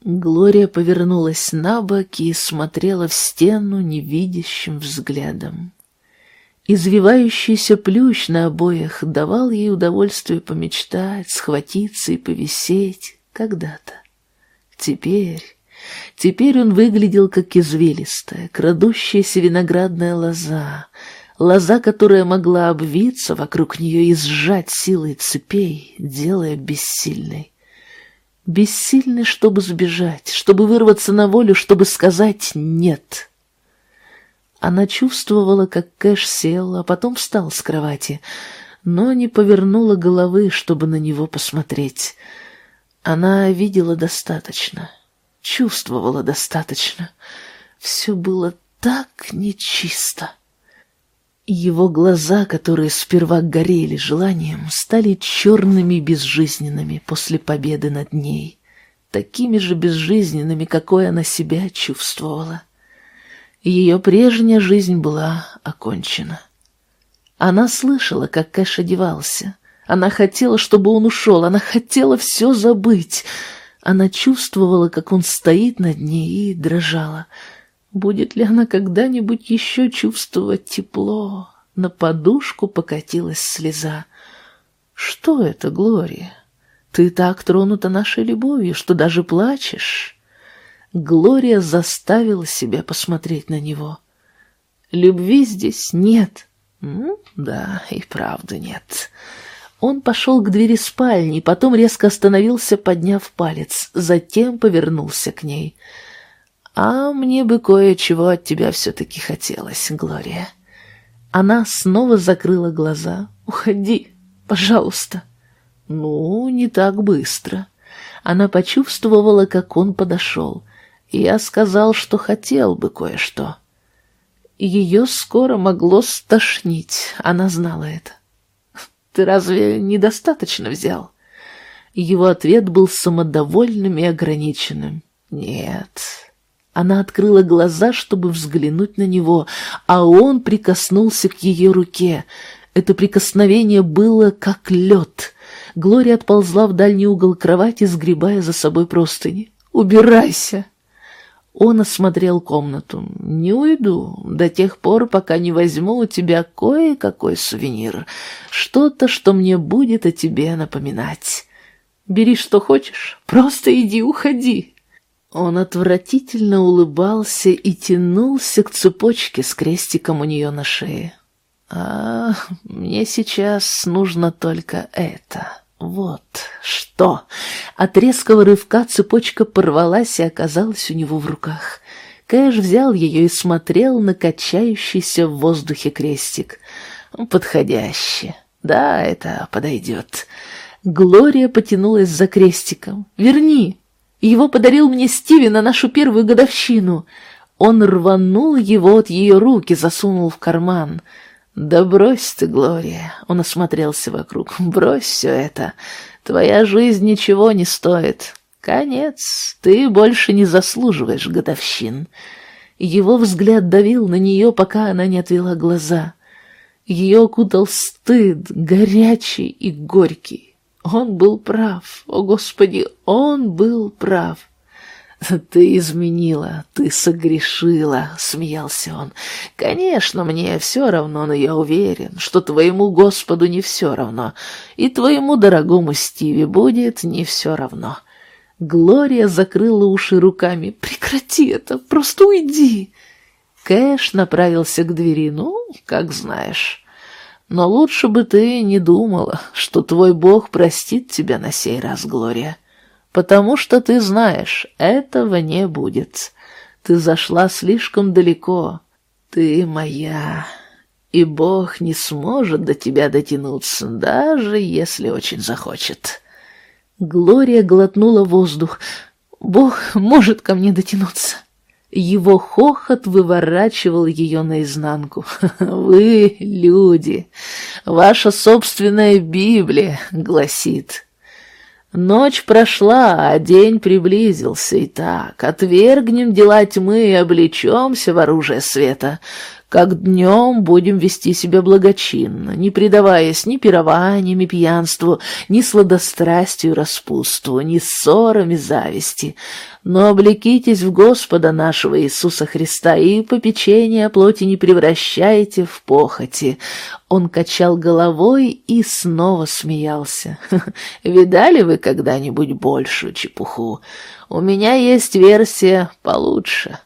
Глория повернулась на бок и смотрела в стену невидящим взглядом. Извивающийся плющ на обоях давал ей удовольствие помечтать, схватиться и повисеть когда-то. Теперь, теперь он выглядел как извилистая, крадущаяся виноградная лоза, лоза, которая могла обвиться вокруг нее и сжать силой цепей, делая бессильной бессильны, чтобы сбежать, чтобы вырваться на волю, чтобы сказать «нет». Она чувствовала, как Кэш сел, а потом встал с кровати, но не повернула головы, чтобы на него посмотреть. Она видела достаточно, чувствовала достаточно. Все было так нечисто. Его глаза, которые сперва горели желанием, стали черными и безжизненными после победы над ней, такими же безжизненными, какой она себя чувствовала. Ее прежняя жизнь была окончена. Она слышала, как Кэш одевался. Она хотела, чтобы он ушел, она хотела все забыть. Она чувствовала, как он стоит над ней и дрожала. Будет ли она когда-нибудь еще чувствовать тепло? На подушку покатилась слеза. «Что это, Глория? Ты так тронута нашей любовью, что даже плачешь?» Глория заставила себя посмотреть на него. «Любви здесь нет». «Ну, да, и правда нет». Он пошел к двери спальни, потом резко остановился, подняв палец, затем повернулся к ней. «А мне бы кое-чего от тебя все-таки хотелось, Глория». Она снова закрыла глаза. «Уходи, пожалуйста». «Ну, не так быстро». Она почувствовала, как он подошел. Я сказал, что хотел бы кое-что. Ее скоро могло стошнить, она знала это. Ты разве недостаточно взял? Его ответ был самодовольным и ограниченным. Нет. Она открыла глаза, чтобы взглянуть на него, а он прикоснулся к ее руке. Это прикосновение было как лед. Глория отползла в дальний угол кровати, сгребая за собой простыни. «Убирайся!» Он осмотрел комнату. «Не уйду до тех пор, пока не возьму у тебя кое-какой сувенир. Что-то, что мне будет о тебе напоминать. Бери, что хочешь, просто иди, уходи». Он отвратительно улыбался и тянулся к цепочке с крестиком у нее на шее. «А мне сейчас нужно только это». Вот что! От резкого рывка цепочка порвалась и оказалась у него в руках. Кэш взял ее и смотрел на качающийся в воздухе крестик. Подходяще. Да, это подойдет. Глория потянулась за крестиком. «Верни! Его подарил мне Стиви на нашу первую годовщину!» Он рванул его от ее руки, засунул в карман — «Да брось ты, Глория!» — он осмотрелся вокруг. «Брось все это. Твоя жизнь ничего не стоит. Конец. Ты больше не заслуживаешь годовщин». Его взгляд давил на нее, пока она не отвела глаза. Ее окутал стыд, горячий и горький. Он был прав. О, Господи, он был прав. «Ты изменила, ты согрешила», — смеялся он. «Конечно, мне все равно, но я уверен, что твоему Господу не все равно, и твоему дорогому Стиве будет не все равно». Глория закрыла уши руками. «Прекрати это, просто уйди!» Кэш направился к двери. «Ну, как знаешь. Но лучше бы ты не думала, что твой Бог простит тебя на сей раз, Глория потому что ты знаешь, этого не будет. Ты зашла слишком далеко. Ты моя, и Бог не сможет до тебя дотянуться, даже если очень захочет». Глория глотнула воздух. «Бог может ко мне дотянуться». Его хохот выворачивал ее наизнанку. (laughs) «Вы, люди, ваша собственная Библия гласит, Ночь прошла, а день приблизился, и так отвергнем дела тьмы и облечемся в оружие света. Как днем будем вести себя благочинно, не предаваясь ни пированиям и пьянству, ни сладострастию распутству, ни ссорам и зависти, но облекитесь в Господа нашего Иисуса Христа и попечение о плоти не превращайте в похоти. Он качал головой и снова смеялся. (laughs) Видали вы когда-нибудь большую чепуху? У меня есть версия получше.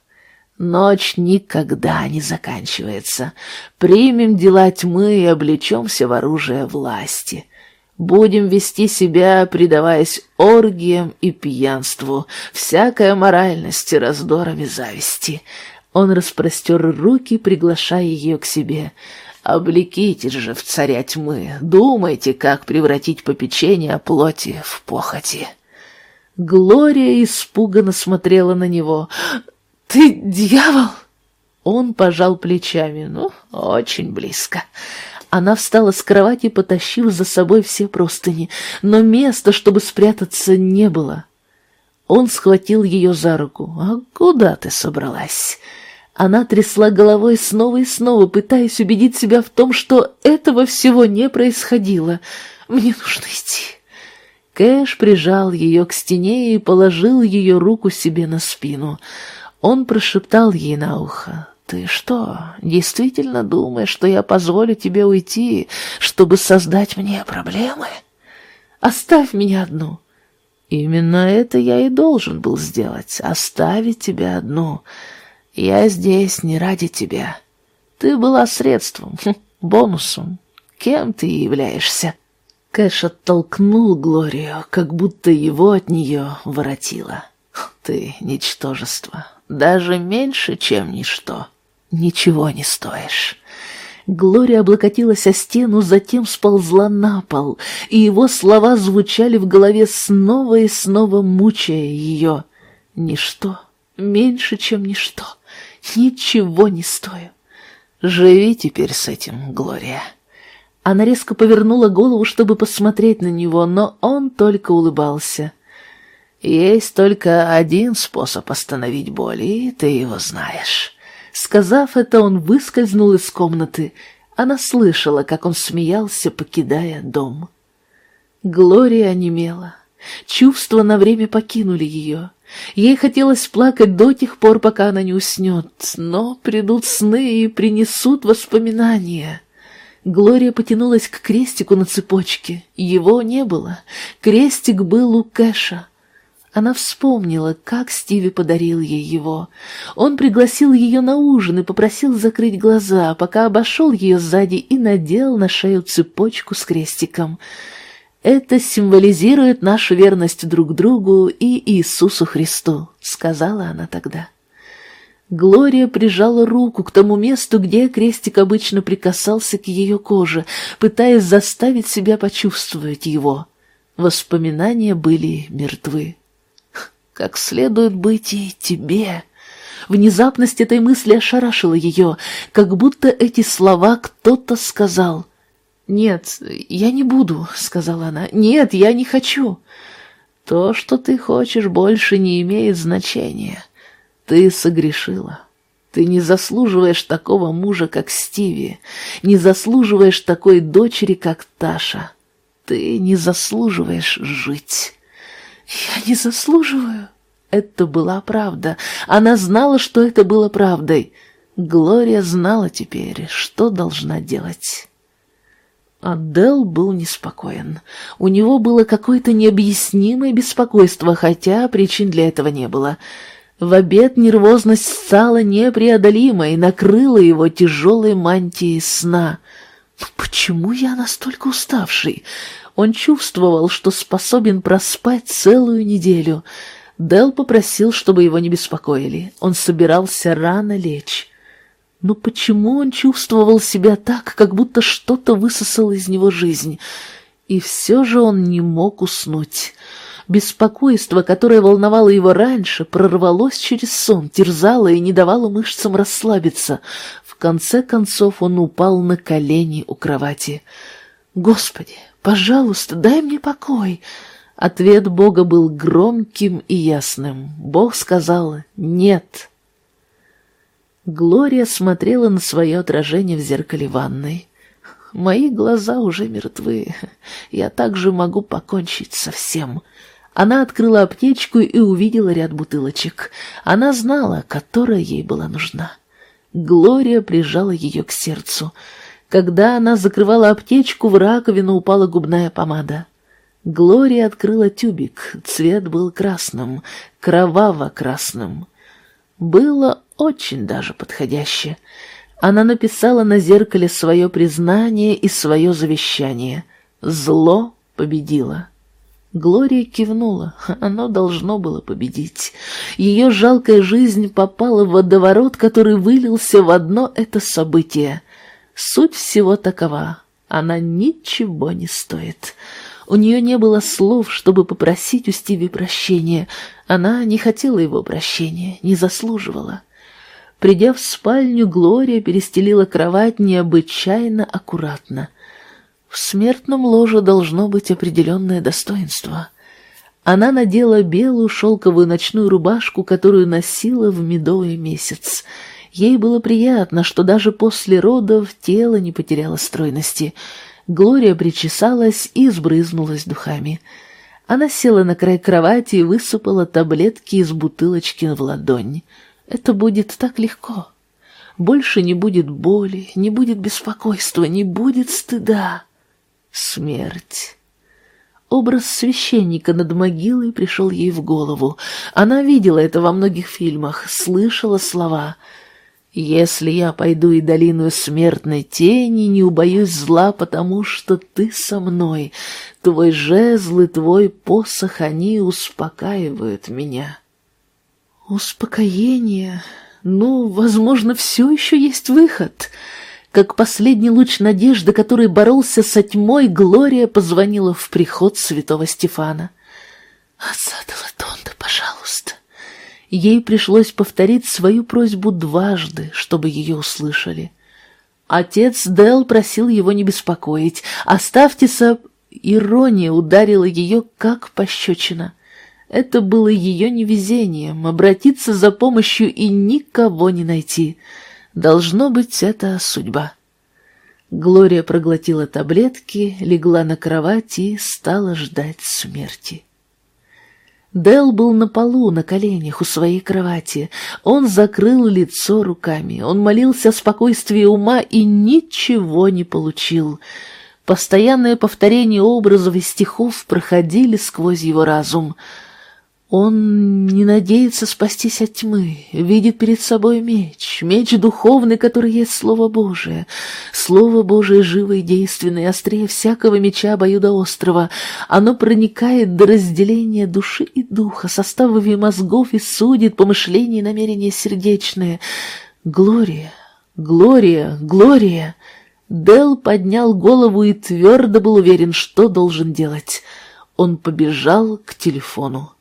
Ночь никогда не заканчивается. Примем дела тьмы и облечемся в оружие власти. Будем вести себя, предаваясь оргиям и пьянству, всякой моральности, раздорам и зависти. Он распростер руки, приглашая ее к себе. «Облекитесь же в царя тьмы, думайте, как превратить попечение о плоти в похоти». Глория испуганно смотрела на него. «Ты дьявол?» Он пожал плечами. «Ну, очень близко». Она встала с кровати, потащив за собой все простыни, но места, чтобы спрятаться, не было. Он схватил ее за руку. «А куда ты собралась?» Она трясла головой снова и снова, пытаясь убедить себя в том, что этого всего не происходило. «Мне нужно идти». Кэш прижал ее к стене и положил ее руку себе на спину. Он прошептал ей на ухо. «Ты что, действительно думаешь, что я позволю тебе уйти, чтобы создать мне проблемы? Оставь меня одну». «Именно это я и должен был сделать, оставить тебя одну. Я здесь не ради тебя. Ты была средством, (laughs) хм, бонусом. Кем ты являешься?» Кэш оттолкнул Глорию, как будто его от нее воротило. «Ты ничтожество, даже меньше, чем ничто. Ничего не стоишь». Глория облокотилась о стену, затем сползла на пол, и его слова звучали в голове снова и снова, мучая ее. «Ничто, меньше, чем ничто, ничего не стою. Живи теперь с этим, Глория». Она резко повернула голову, чтобы посмотреть на него, но он только улыбался. «Есть только один способ остановить боль, и ты его знаешь». Сказав это, он выскользнул из комнаты. Она слышала, как он смеялся, покидая дом. Глория онемела. Чувства на время покинули ее. Ей хотелось плакать до тех пор, пока она не уснет, но придут сны и принесут воспоминания. Глория потянулась к крестику на цепочке. Его не было. Крестик был у Кэша. Она вспомнила, как Стиви подарил ей его. Он пригласил ее на ужин и попросил закрыть глаза, пока обошел ее сзади и надел на шею цепочку с крестиком. «Это символизирует нашу верность друг другу и Иисусу Христу», — сказала она тогда. Глория прижала руку к тому месту, где крестик обычно прикасался к ее коже, пытаясь заставить себя почувствовать его. Воспоминания были мертвы. «Как следует быть и тебе!» Внезапность этой мысли ошарашила ее, как будто эти слова кто-то сказал. «Нет, я не буду», — сказала она. «Нет, я не хочу». «То, что ты хочешь, больше не имеет значения». Ты согрешила. Ты не заслуживаешь такого мужа, как Стиви, не заслуживаешь такой дочери, как Таша. Ты не заслуживаешь жить. Я не заслуживаю. Это была правда. Она знала, что это было правдой. Глория знала теперь, что должна делать. Адел был неспокоен. У него было какое-то необъяснимое беспокойство, хотя причин для этого не было. В обед нервозность стала непреодолимой и накрыла его тяжелой мантией сна. «Почему я настолько уставший?» Он чувствовал, что способен проспать целую неделю. Дел попросил, чтобы его не беспокоили. Он собирался рано лечь. Но почему он чувствовал себя так, как будто что-то высосало из него жизнь? И все же он не мог уснуть. Беспокойство, которое волновало его раньше, прорвалось через сон, терзало и не давало мышцам расслабиться. В конце концов он упал на колени у кровати. «Господи, пожалуйста, дай мне покой!» Ответ Бога был громким и ясным. Бог сказал «нет». Глория смотрела на свое отражение в зеркале ванной. «Мои глаза уже мертвы. Я также могу покончить со всем». Она открыла аптечку и увидела ряд бутылочек. Она знала, которая ей была нужна. Глория прижала ее к сердцу. Когда она закрывала аптечку, в раковину упала губная помада. Глория открыла тюбик. Цвет был красным, кроваво-красным. Было очень даже подходяще. Она написала на зеркале свое признание и свое завещание. Зло победило. Глория кивнула. Оно должно было победить. Ее жалкая жизнь попала в водоворот, который вылился в одно это событие. Суть всего такова. Она ничего не стоит. У нее не было слов, чтобы попросить у Стиви прощения. Она не хотела его прощения, не заслуживала. Придя в спальню, Глория перестелила кровать необычайно аккуратно. В смертном ложе должно быть определенное достоинство. Она надела белую шелковую ночную рубашку, которую носила в медовый месяц. Ей было приятно, что даже после родов тело не потеряло стройности. Глория причесалась и сбрызнулась духами. Она села на край кровати и высыпала таблетки из бутылочки в ладонь. Это будет так легко. Больше не будет боли, не будет беспокойства, не будет стыда. Смерть. Образ священника над могилой пришел ей в голову. Она видела это во многих фильмах, слышала слова «Если я пойду и долину смертной тени, не убоюсь зла, потому что ты со мной. Твой жезл и твой посох, они успокаивают меня». Успокоение. Ну, возможно, все еще есть выход. Как последний луч надежды, который боролся со тьмой, Глория позвонила в приход святого Стефана. «Отца Делатонда, пожалуйста». Ей пришлось повторить свою просьбу дважды, чтобы ее услышали. Отец Дел просил его не беспокоить. «Оставьте-со...» Ирония ударила ее, как пощечина. Это было ее невезением — обратиться за помощью и никого не найти. Должно быть, это судьба. Глория проглотила таблетки, легла на кровать и стала ждать смерти. Дел был на полу, на коленях у своей кровати. Он закрыл лицо руками. Он молился о спокойствии ума и ничего не получил. Постоянное повторение образов и стихов проходили сквозь его разум — он не надеется спастись от тьмы, видит перед собой меч, меч духовный, который есть Слово Божие. Слово Божие живо и действенное, острее всякого меча обоюдоострого. Оно проникает до разделения души и духа, составов мозгов и судит помышления и намерения сердечные. Глория, Глория, Глория! Дел поднял голову и твердо был уверен, что должен делать. Он побежал к телефону.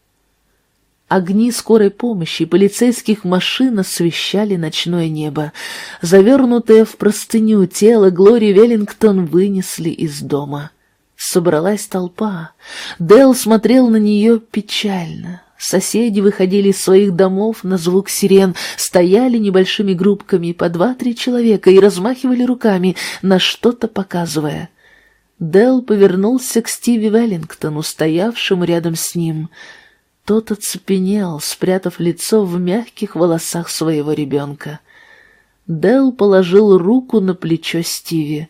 Огни скорой помощи полицейских машин освещали ночное небо. Завернутое в простыню тело Глории Веллингтон вынесли из дома. Собралась толпа. Дэл смотрел на нее печально. Соседи выходили из своих домов на звук сирен, стояли небольшими группками по два-три человека и размахивали руками, на что-то показывая. Дэл повернулся к Стиви Веллингтону, стоявшему рядом с ним — тот оцепенел, спрятав лицо в мягких волосах своего ребенка. Дел положил руку на плечо Стиви.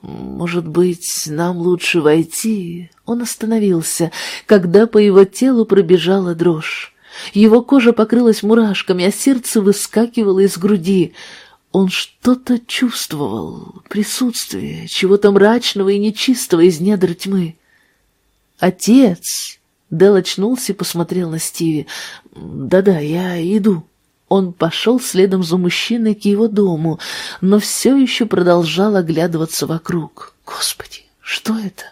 «Может быть, нам лучше войти?» Он остановился, когда по его телу пробежала дрожь. Его кожа покрылась мурашками, а сердце выскакивало из груди. Он что-то чувствовал, присутствие, чего-то мрачного и нечистого из недр тьмы. «Отец!» Дэл очнулся и посмотрел на Стиви. «Да-да, я иду». Он пошел следом за мужчиной к его дому, но все еще продолжал оглядываться вокруг. «Господи, что это?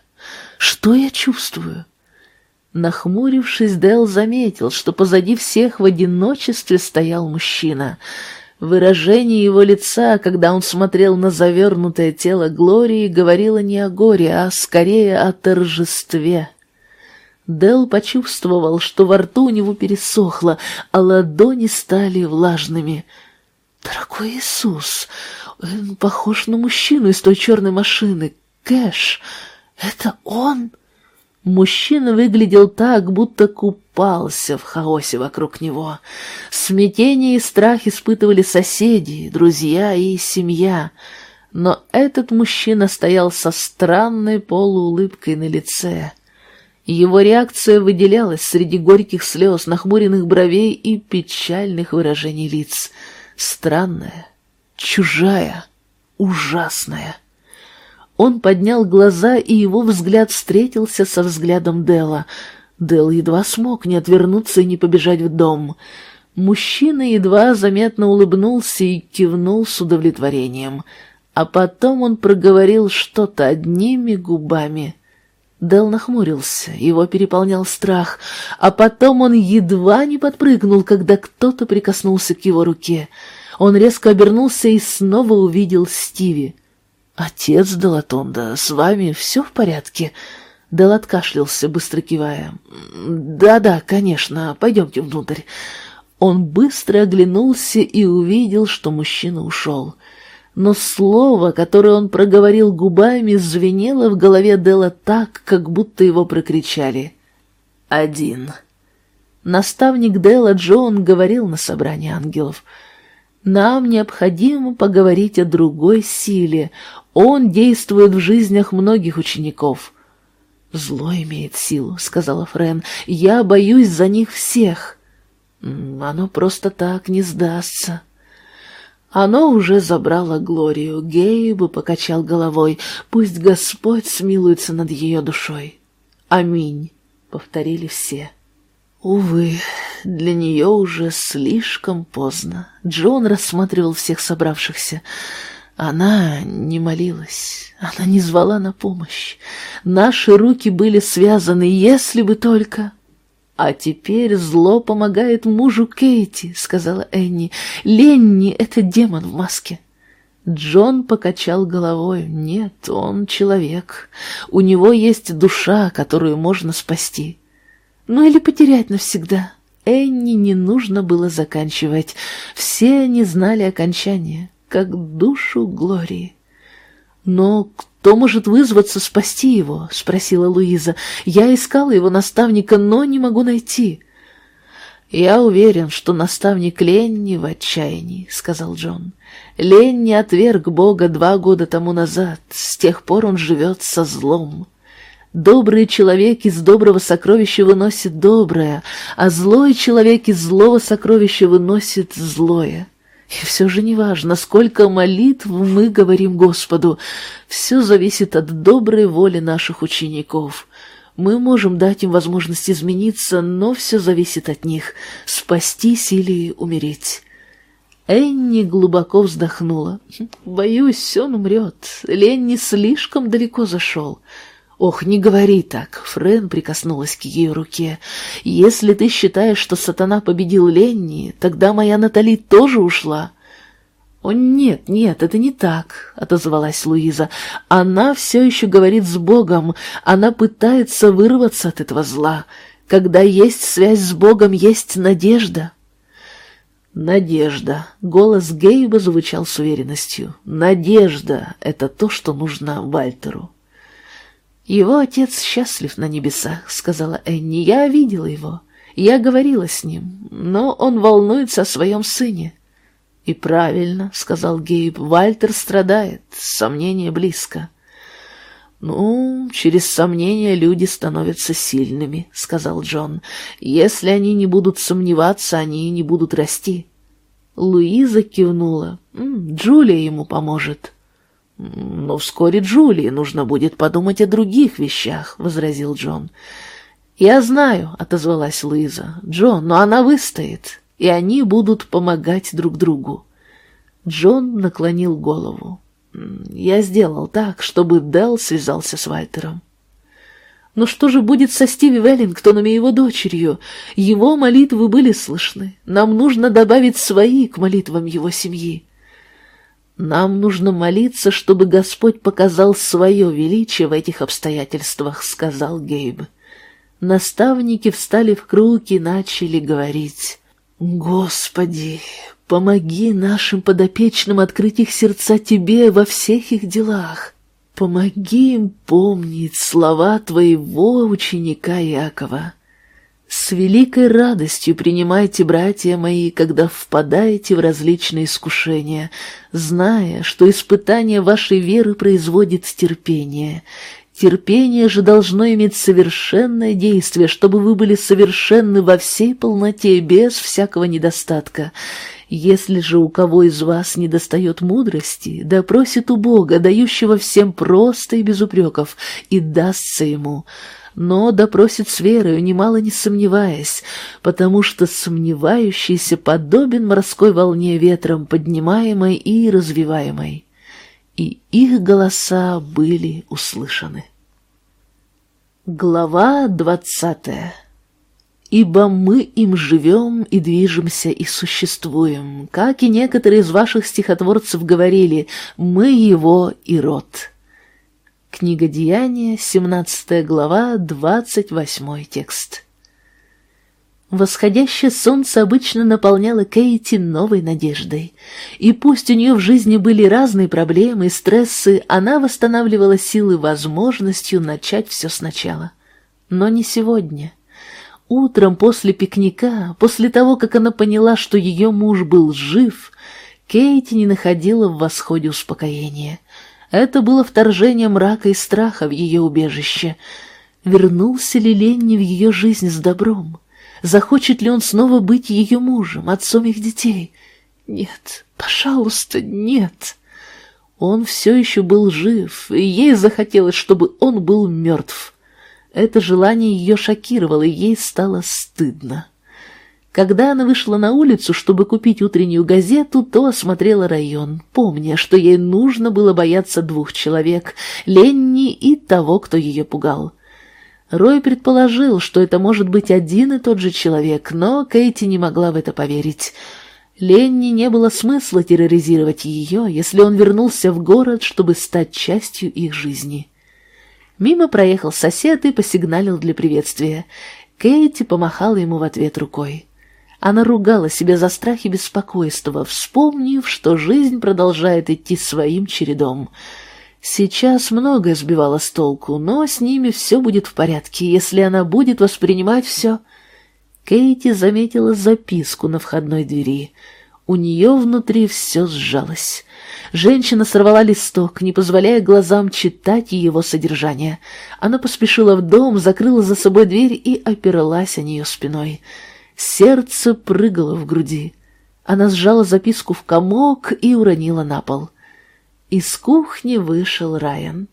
Что я чувствую?» Нахмурившись, Дэл заметил, что позади всех в одиночестве стоял мужчина. Выражение его лица, когда он смотрел на завернутое тело Глории, говорило не о горе, а скорее о торжестве. Дел почувствовал, что во рту у него пересохло, а ладони стали влажными. «Дорогой Иисус, он похож на мужчину из той черной машины. Кэш, это он?» Мужчина выглядел так, будто купался в хаосе вокруг него. Смятение и страх испытывали соседи, друзья и семья. Но этот мужчина стоял со странной полуулыбкой на лице. Его реакция выделялась среди горьких слез, нахмуренных бровей и печальных выражений лиц. Странная, чужая, ужасная. Он поднял глаза, и его взгляд встретился со взглядом Дела. Дел едва смог не отвернуться и не побежать в дом. Мужчина едва заметно улыбнулся и кивнул с удовлетворением. А потом он проговорил что-то одними губами — Дел нахмурился, его переполнял страх, а потом он едва не подпрыгнул, когда кто-то прикоснулся к его руке. Он резко обернулся и снова увидел Стиви. «Отец Делатонда, с вами все в порядке?» Дел откашлялся, быстро кивая. «Да-да, конечно, пойдемте внутрь». Он быстро оглянулся и увидел, что мужчина ушел. Но слово, которое он проговорил губами, звенело в голове Дела так, как будто его прокричали. «Один». Наставник Дела Джон говорил на собрании ангелов. «Нам необходимо поговорить о другой силе. Он действует в жизнях многих учеников». «Зло имеет силу», — сказала Френ. «Я боюсь за них всех». «Оно просто так не сдастся». Оно уже забрало Глорию. Гейб покачал головой. «Пусть Господь смилуется над ее душой». «Аминь», — повторили все. Увы, для нее уже слишком поздно. Джон рассматривал всех собравшихся. Она не молилась, она не звала на помощь. Наши руки были связаны, если бы только... «А теперь зло помогает мужу Кейти», — сказала Энни. «Ленни — это демон в маске». Джон покачал головой. «Нет, он человек. У него есть душа, которую можно спасти. Ну или потерять навсегда». Энни не нужно было заканчивать. Все они знали окончание, как душу Глории. Но кто может вызваться спасти его?» — спросила Луиза. «Я искала его наставника, но не могу найти». «Я уверен, что наставник Ленни в отчаянии», — сказал Джон. «Ленни отверг Бога два года тому назад. С тех пор он живет со злом. Добрый человек из доброго сокровища выносит доброе, а злой человек из злого сокровища выносит злое. И все же неважно, сколько молитв мы говорим Господу, все зависит от доброй воли наших учеников. Мы можем дать им возможность измениться, но все зависит от них, спастись или умереть. Энни глубоко вздохнула. «Боюсь, он умрет. Ленни слишком далеко зашел. «Ох, не говори так!» — Френ прикоснулась к ее руке. «Если ты считаешь, что сатана победил Ленни, тогда моя Натали тоже ушла». «О, нет, нет, это не так», — отозвалась Луиза. «Она все еще говорит с Богом, она пытается вырваться от этого зла. Когда есть связь с Богом, есть надежда». «Надежда», — голос Гейба звучал с уверенностью. «Надежда — это то, что нужно Вальтеру». «Его отец счастлив на небесах», — сказала Энни. «Я видела его. Я говорила с ним, но он волнуется о своем сыне». «И правильно», — сказал Гейб. «Вальтер страдает. Сомнение близко». «Ну, через сомнения люди становятся сильными», — сказал Джон. «Если они не будут сомневаться, они не будут расти». Луиза кивнула. «М -м, «Джулия ему поможет». «Но вскоре Джулии нужно будет подумать о других вещах», — возразил Джон. «Я знаю», — отозвалась Луиза. «Джон, но она выстоит, и они будут помогать друг другу». Джон наклонил голову. «Я сделал так, чтобы Дел связался с Вальтером». «Но что же будет со Стиви Веллингтоном и его дочерью? Его молитвы были слышны. Нам нужно добавить свои к молитвам его семьи». «Нам нужно молиться, чтобы Господь показал свое величие в этих обстоятельствах», — сказал Гейб. Наставники встали в круг и начали говорить. «Господи, помоги нашим подопечным открыть их сердца Тебе во всех их делах. Помоги им помнить слова Твоего ученика Якова». С великой радостью принимайте, братья мои, когда впадаете в различные искушения, зная, что испытание вашей веры производит терпение. Терпение же должно иметь совершенное действие, чтобы вы были совершенны во всей полноте, без всякого недостатка. Если же у кого из вас недостает мудрости, да просит у Бога, дающего всем просто и без упреков, и дастся ему» но допросит с верою, немало не сомневаясь, потому что сомневающийся подобен морской волне ветром, поднимаемой и развиваемой. И их голоса были услышаны. Глава двадцатая Ибо мы им живем и движемся и существуем, как и некоторые из ваших стихотворцев говорили, мы его и род. Книга Деяния, 17 глава, 28 текст. Восходящее солнце обычно наполняло Кейти новой надеждой. И пусть у нее в жизни были разные проблемы и стрессы, она восстанавливала силы возможностью начать все сначала. Но не сегодня. Утром после пикника, после того, как она поняла, что ее муж был жив, Кейти не находила в восходе успокоения. Это было вторжение мрака и страха в ее убежище. Вернулся ли Ленни в ее жизнь с добром? Захочет ли он снова быть ее мужем, отцом их детей? Нет, пожалуйста, нет. Он все еще был жив, и ей захотелось, чтобы он был мертв. Это желание ее шокировало, и ей стало стыдно. Когда она вышла на улицу, чтобы купить утреннюю газету, то осмотрела район, помня, что ей нужно было бояться двух человек — Ленни и того, кто ее пугал. Рой предположил, что это может быть один и тот же человек, но Кейти не могла в это поверить. Ленни не было смысла терроризировать ее, если он вернулся в город, чтобы стать частью их жизни. Мимо проехал сосед и посигналил для приветствия. Кейти помахала ему в ответ рукой. Она ругала себя за страх и беспокойство, вспомнив, что жизнь продолжает идти своим чередом — Сейчас многое сбивало с толку, но с ними все будет в порядке, если она будет воспринимать все. Кейти заметила записку на входной двери. У нее внутри все сжалось. Женщина сорвала листок, не позволяя глазам читать его содержание. Она поспешила в дом, закрыла за собой дверь и опиралась о нее спиной. Сердце прыгало в груди. Она сжала записку в комок и уронила на пол. — из кухни вышел Райан.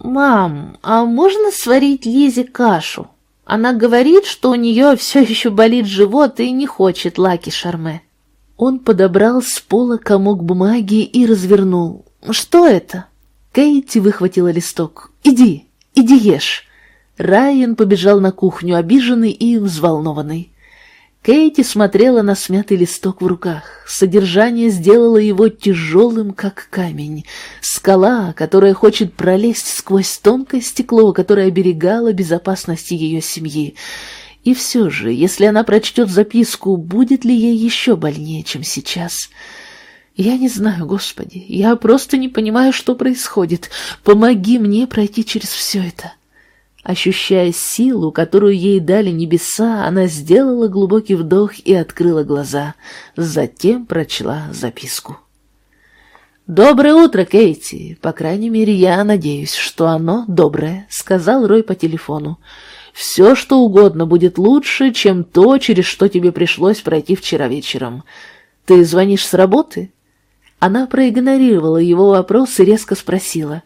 «Мам, а можно сварить Лизе кашу? Она говорит, что у нее все еще болит живот и не хочет лаки шарме». Он подобрал с пола комок бумаги и развернул. «Что это?» Кейти выхватила листок. «Иди, иди ешь». Райан побежал на кухню, обиженный и взволнованный. Кейти смотрела на смятый листок в руках. Содержание сделало его тяжелым, как камень. Скала, которая хочет пролезть сквозь тонкое стекло, которое оберегало безопасность ее семьи. И все же, если она прочтет записку, будет ли ей еще больнее, чем сейчас? Я не знаю, Господи, я просто не понимаю, что происходит. Помоги мне пройти через все это. Ощущая силу, которую ей дали небеса, она сделала глубокий вдох и открыла глаза. Затем прочла записку. «Доброе утро, Кейти. По крайней мере, я надеюсь, что оно доброе», — сказал Рой по телефону. «Все, что угодно будет лучше, чем то, через что тебе пришлось пройти вчера вечером. Ты звонишь с работы?» Она проигнорировала его вопрос и резко спросила.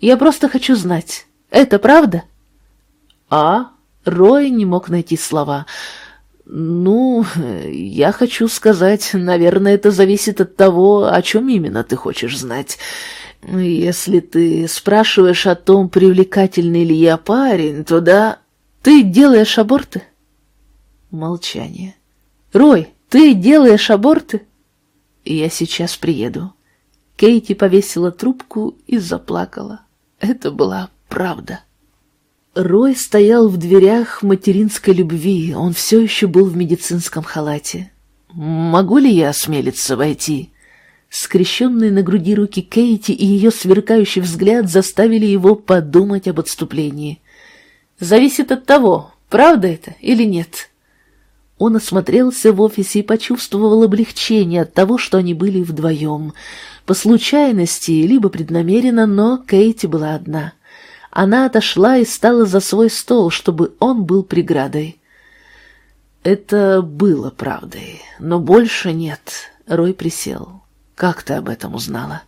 «Я просто хочу знать, это правда?» «А?» Рой не мог найти слова. «Ну, я хочу сказать, наверное, это зависит от того, о чем именно ты хочешь знать. Если ты спрашиваешь о том, привлекательный ли я парень, то да, ты делаешь аборты?» Молчание. «Рой, ты делаешь аборты?» «Я сейчас приеду». Кейти повесила трубку и заплакала. Это была правда. Рой стоял в дверях материнской любви, он все еще был в медицинском халате. «Могу ли я осмелиться войти?» Скрещенные на груди руки Кейти и ее сверкающий взгляд заставили его подумать об отступлении. «Зависит от того, правда это или нет?» Он осмотрелся в офисе и почувствовал облегчение от того, что они были вдвоем. По случайности, либо преднамеренно, но Кейти была одна — она отошла и стала за свой стол, чтобы он был преградой. Это было правдой, но больше нет. Рой присел. Как ты об этом узнала?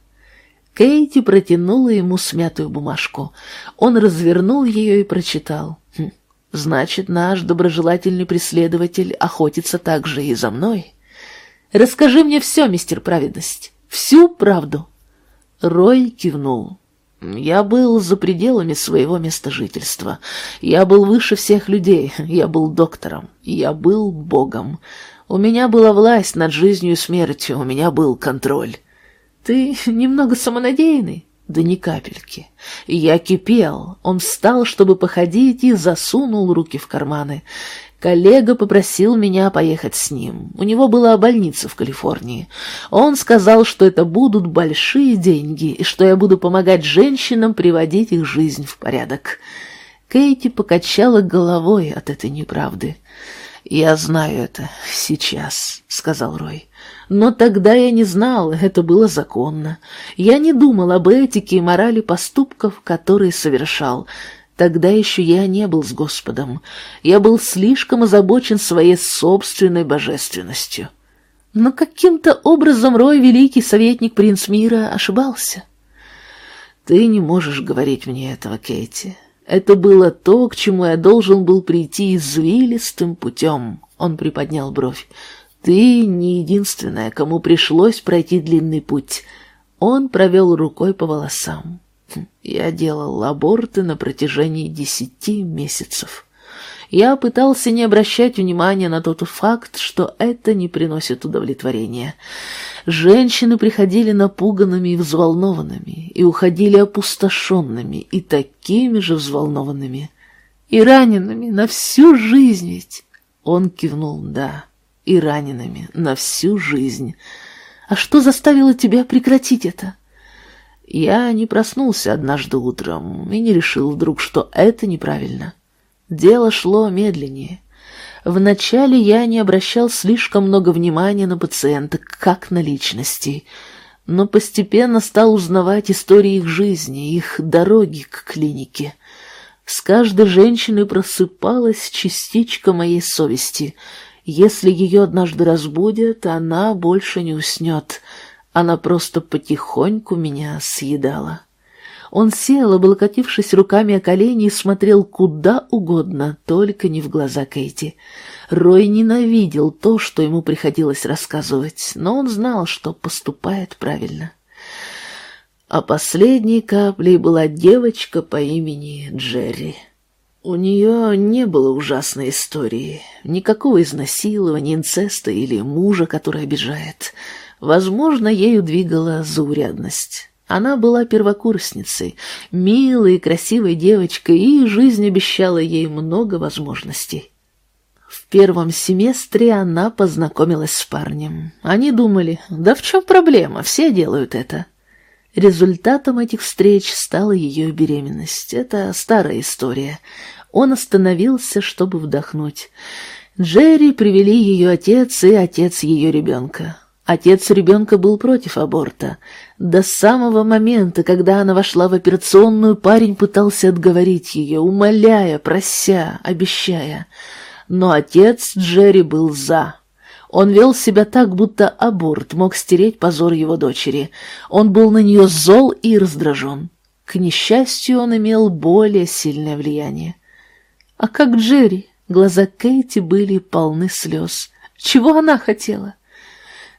Кейти протянула ему смятую бумажку. Он развернул ее и прочитал. Хм, значит, наш доброжелательный преследователь охотится также и за мной. Расскажи мне все, мистер Праведность, всю правду. Рой кивнул. Я был за пределами своего места жительства. Я был выше всех людей. Я был доктором. Я был богом. У меня была власть над жизнью и смертью. У меня был контроль. Ты немного самонадеянный. Да ни капельки. Я кипел. Он встал, чтобы походить, и засунул руки в карманы. Коллега попросил меня поехать с ним. У него была больница в Калифорнии. Он сказал, что это будут большие деньги, и что я буду помогать женщинам приводить их жизнь в порядок. Кейти покачала головой от этой неправды. «Я знаю это сейчас», — сказал Рой. «Но тогда я не знал, это было законно. Я не думал об этике и морали поступков, которые совершал. Тогда еще я не был с Господом. Я был слишком озабочен своей собственной божественностью. Но каким-то образом Рой, великий советник принц мира, ошибался. Ты не можешь говорить мне этого, Кейти. Это было то, к чему я должен был прийти извилистым путем. Он приподнял бровь. Ты не единственная, кому пришлось пройти длинный путь. Он провел рукой по волосам. Я делал аборты на протяжении десяти месяцев. Я пытался не обращать внимания на тот факт, что это не приносит удовлетворения. Женщины приходили напуганными и взволнованными, и уходили опустошенными, и такими же взволнованными, и ранеными на всю жизнь ведь. Он кивнул «да», и ранеными на всю жизнь. А что заставило тебя прекратить это? Я не проснулся однажды утром и не решил вдруг, что это неправильно. Дело шло медленнее. Вначале я не обращал слишком много внимания на пациента, как на личности, но постепенно стал узнавать истории их жизни, их дороги к клинике. С каждой женщиной просыпалась частичка моей совести. Если ее однажды разбудят, она больше не уснет — она просто потихоньку меня съедала. Он сел, облокотившись руками о колени, и смотрел куда угодно, только не в глаза Кейти. Рой ненавидел то, что ему приходилось рассказывать, но он знал, что поступает правильно. А последней каплей была девочка по имени Джерри. У нее не было ужасной истории, никакого изнасилования, инцеста или мужа, который обижает — Возможно, ею двигала заурядность. Она была первокурсницей, милой и красивой девочкой, и жизнь обещала ей много возможностей. В первом семестре она познакомилась с парнем. Они думали, да в чем проблема, все делают это. Результатом этих встреч стала ее беременность. Это старая история. Он остановился, чтобы вдохнуть. Джерри привели ее отец и отец ее ребенка. Отец ребенка был против аборта. До самого момента, когда она вошла в операционную, парень пытался отговорить ее, умоляя, прося, обещая. Но отец Джерри был «за». Он вел себя так, будто аборт мог стереть позор его дочери. Он был на нее зол и раздражен. К несчастью, он имел более сильное влияние. А как Джерри? Глаза Кейти были полны слез. Чего она хотела? —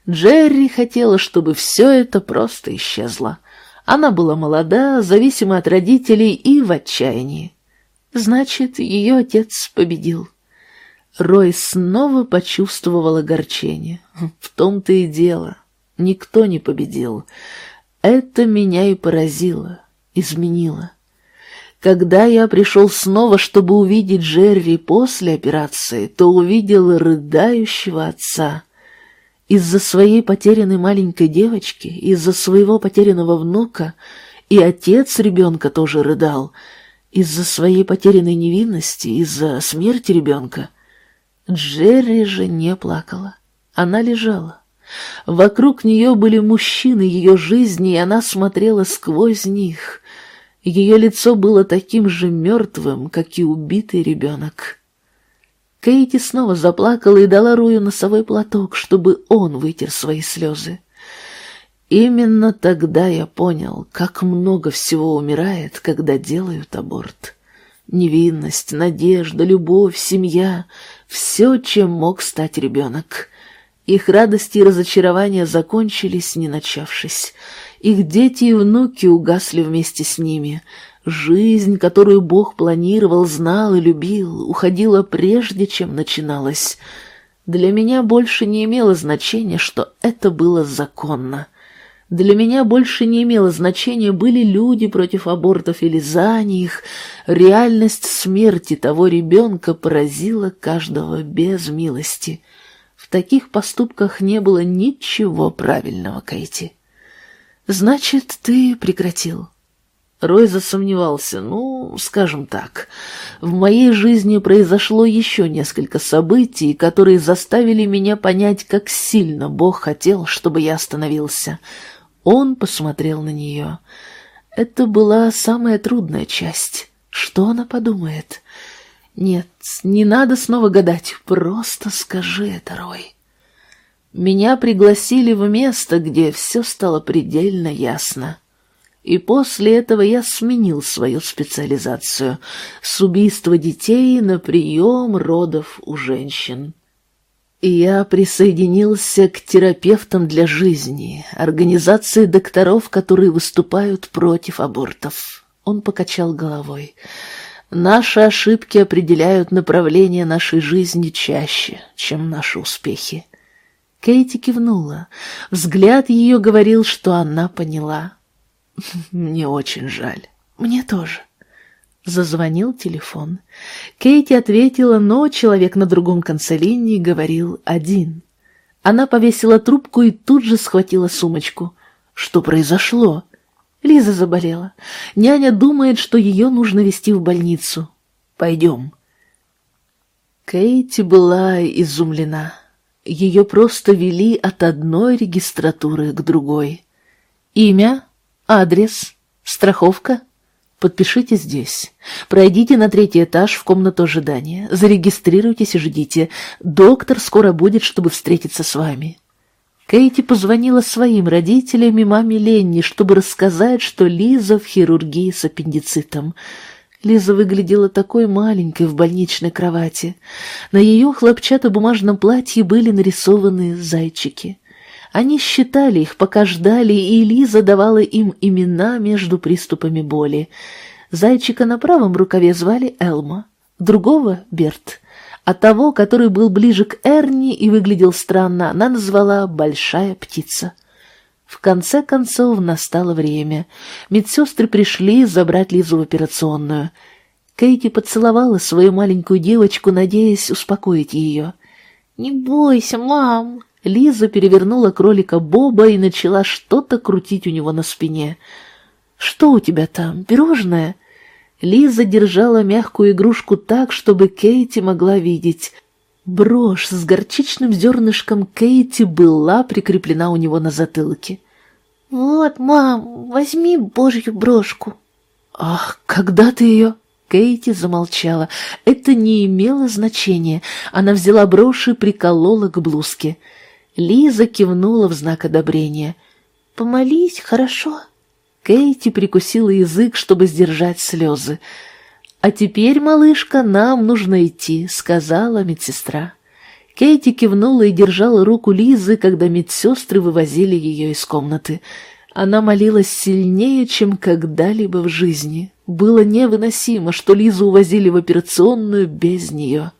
Джерри хотела, чтобы все это просто исчезло. Она была молода, зависима от родителей и в отчаянии. Значит, ее отец победил. Рой снова почувствовал огорчение. В том-то и дело. Никто не победил. Это меня и поразило, изменило. Когда я пришел снова, чтобы увидеть Джерри после операции, то увидел рыдающего отца. Из-за своей потерянной маленькой девочки, из-за своего потерянного внука, и отец ребенка тоже рыдал, из-за своей потерянной невинности, из-за смерти ребенка. Джерри же не плакала. Она лежала. Вокруг нее были мужчины ее жизни, и она смотрела сквозь них. Ее лицо было таким же мертвым, как и убитый ребенок. Кейти снова заплакала и дала Рую носовой платок, чтобы он вытер свои слезы. Именно тогда я понял, как много всего умирает, когда делают аборт. Невинность, надежда, любовь, семья — все, чем мог стать ребенок. Их радости и разочарования закончились, не начавшись. Их дети и внуки угасли вместе с ними — Жизнь, которую Бог планировал, знал и любил, уходила прежде, чем начиналась. Для меня больше не имело значения, что это было законно. Для меня больше не имело значения, были люди против абортов или за них. Реальность смерти того ребенка поразила каждого без милости. В таких поступках не было ничего правильного, Кейти. «Значит, ты прекратил?» Рой засомневался. «Ну, скажем так, в моей жизни произошло еще несколько событий, которые заставили меня понять, как сильно Бог хотел, чтобы я остановился». Он посмотрел на нее. Это была самая трудная часть. Что она подумает? Нет, не надо снова гадать, просто скажи это, Рой. Меня пригласили в место, где все стало предельно ясно. И после этого я сменил свою специализацию с убийства детей на прием родов у женщин. Я присоединился к терапевтам для жизни, организации докторов, которые выступают против абортов. Он покачал головой. Наши ошибки определяют направление нашей жизни чаще, чем наши успехи. Кейти кивнула. Взгляд ее говорил, что она поняла. «Мне очень жаль. Мне тоже». Зазвонил телефон. Кейти ответила, но человек на другом конце линии говорил один. Она повесила трубку и тут же схватила сумочку. Что произошло? Лиза заболела. Няня думает, что ее нужно везти в больницу. Пойдем. Кейти была изумлена. Ее просто вели от одной регистратуры к другой. Имя, адрес, страховка — Подпишите здесь. Пройдите на третий этаж в комнату ожидания. Зарегистрируйтесь и ждите. Доктор скоро будет, чтобы встретиться с вами. Кейти позвонила своим родителям и маме Ленни, чтобы рассказать, что Лиза в хирургии с аппендицитом. Лиза выглядела такой маленькой в больничной кровати. На ее хлопчатобумажном платье были нарисованы зайчики. Они считали их, пока ждали, и Лиза давала им имена между приступами боли. Зайчика на правом рукаве звали Элма, другого — Берт, а того, который был ближе к Эрни и выглядел странно, она назвала «Большая птица». В конце концов настало время. Медсестры пришли забрать Лизу в операционную. Кейти поцеловала свою маленькую девочку, надеясь успокоить ее. «Не бойся, мам, Лиза перевернула кролика Боба и начала что-то крутить у него на спине. «Что у тебя там, пирожное?» Лиза держала мягкую игрушку так, чтобы Кейти могла видеть. Брошь с горчичным зернышком Кейти была прикреплена у него на затылке. «Вот, мам, возьми божью брошку». «Ах, когда ты ее...» Кейти замолчала. Это не имело значения. Она взяла брошь и приколола к блузке. Лиза кивнула в знак одобрения. «Помолись, хорошо?» Кейти прикусила язык, чтобы сдержать слезы. «А теперь, малышка, нам нужно идти», — сказала медсестра. Кейти кивнула и держала руку Лизы, когда медсестры вывозили ее из комнаты. Она молилась сильнее, чем когда-либо в жизни. Было невыносимо, что Лизу увозили в операционную без нее.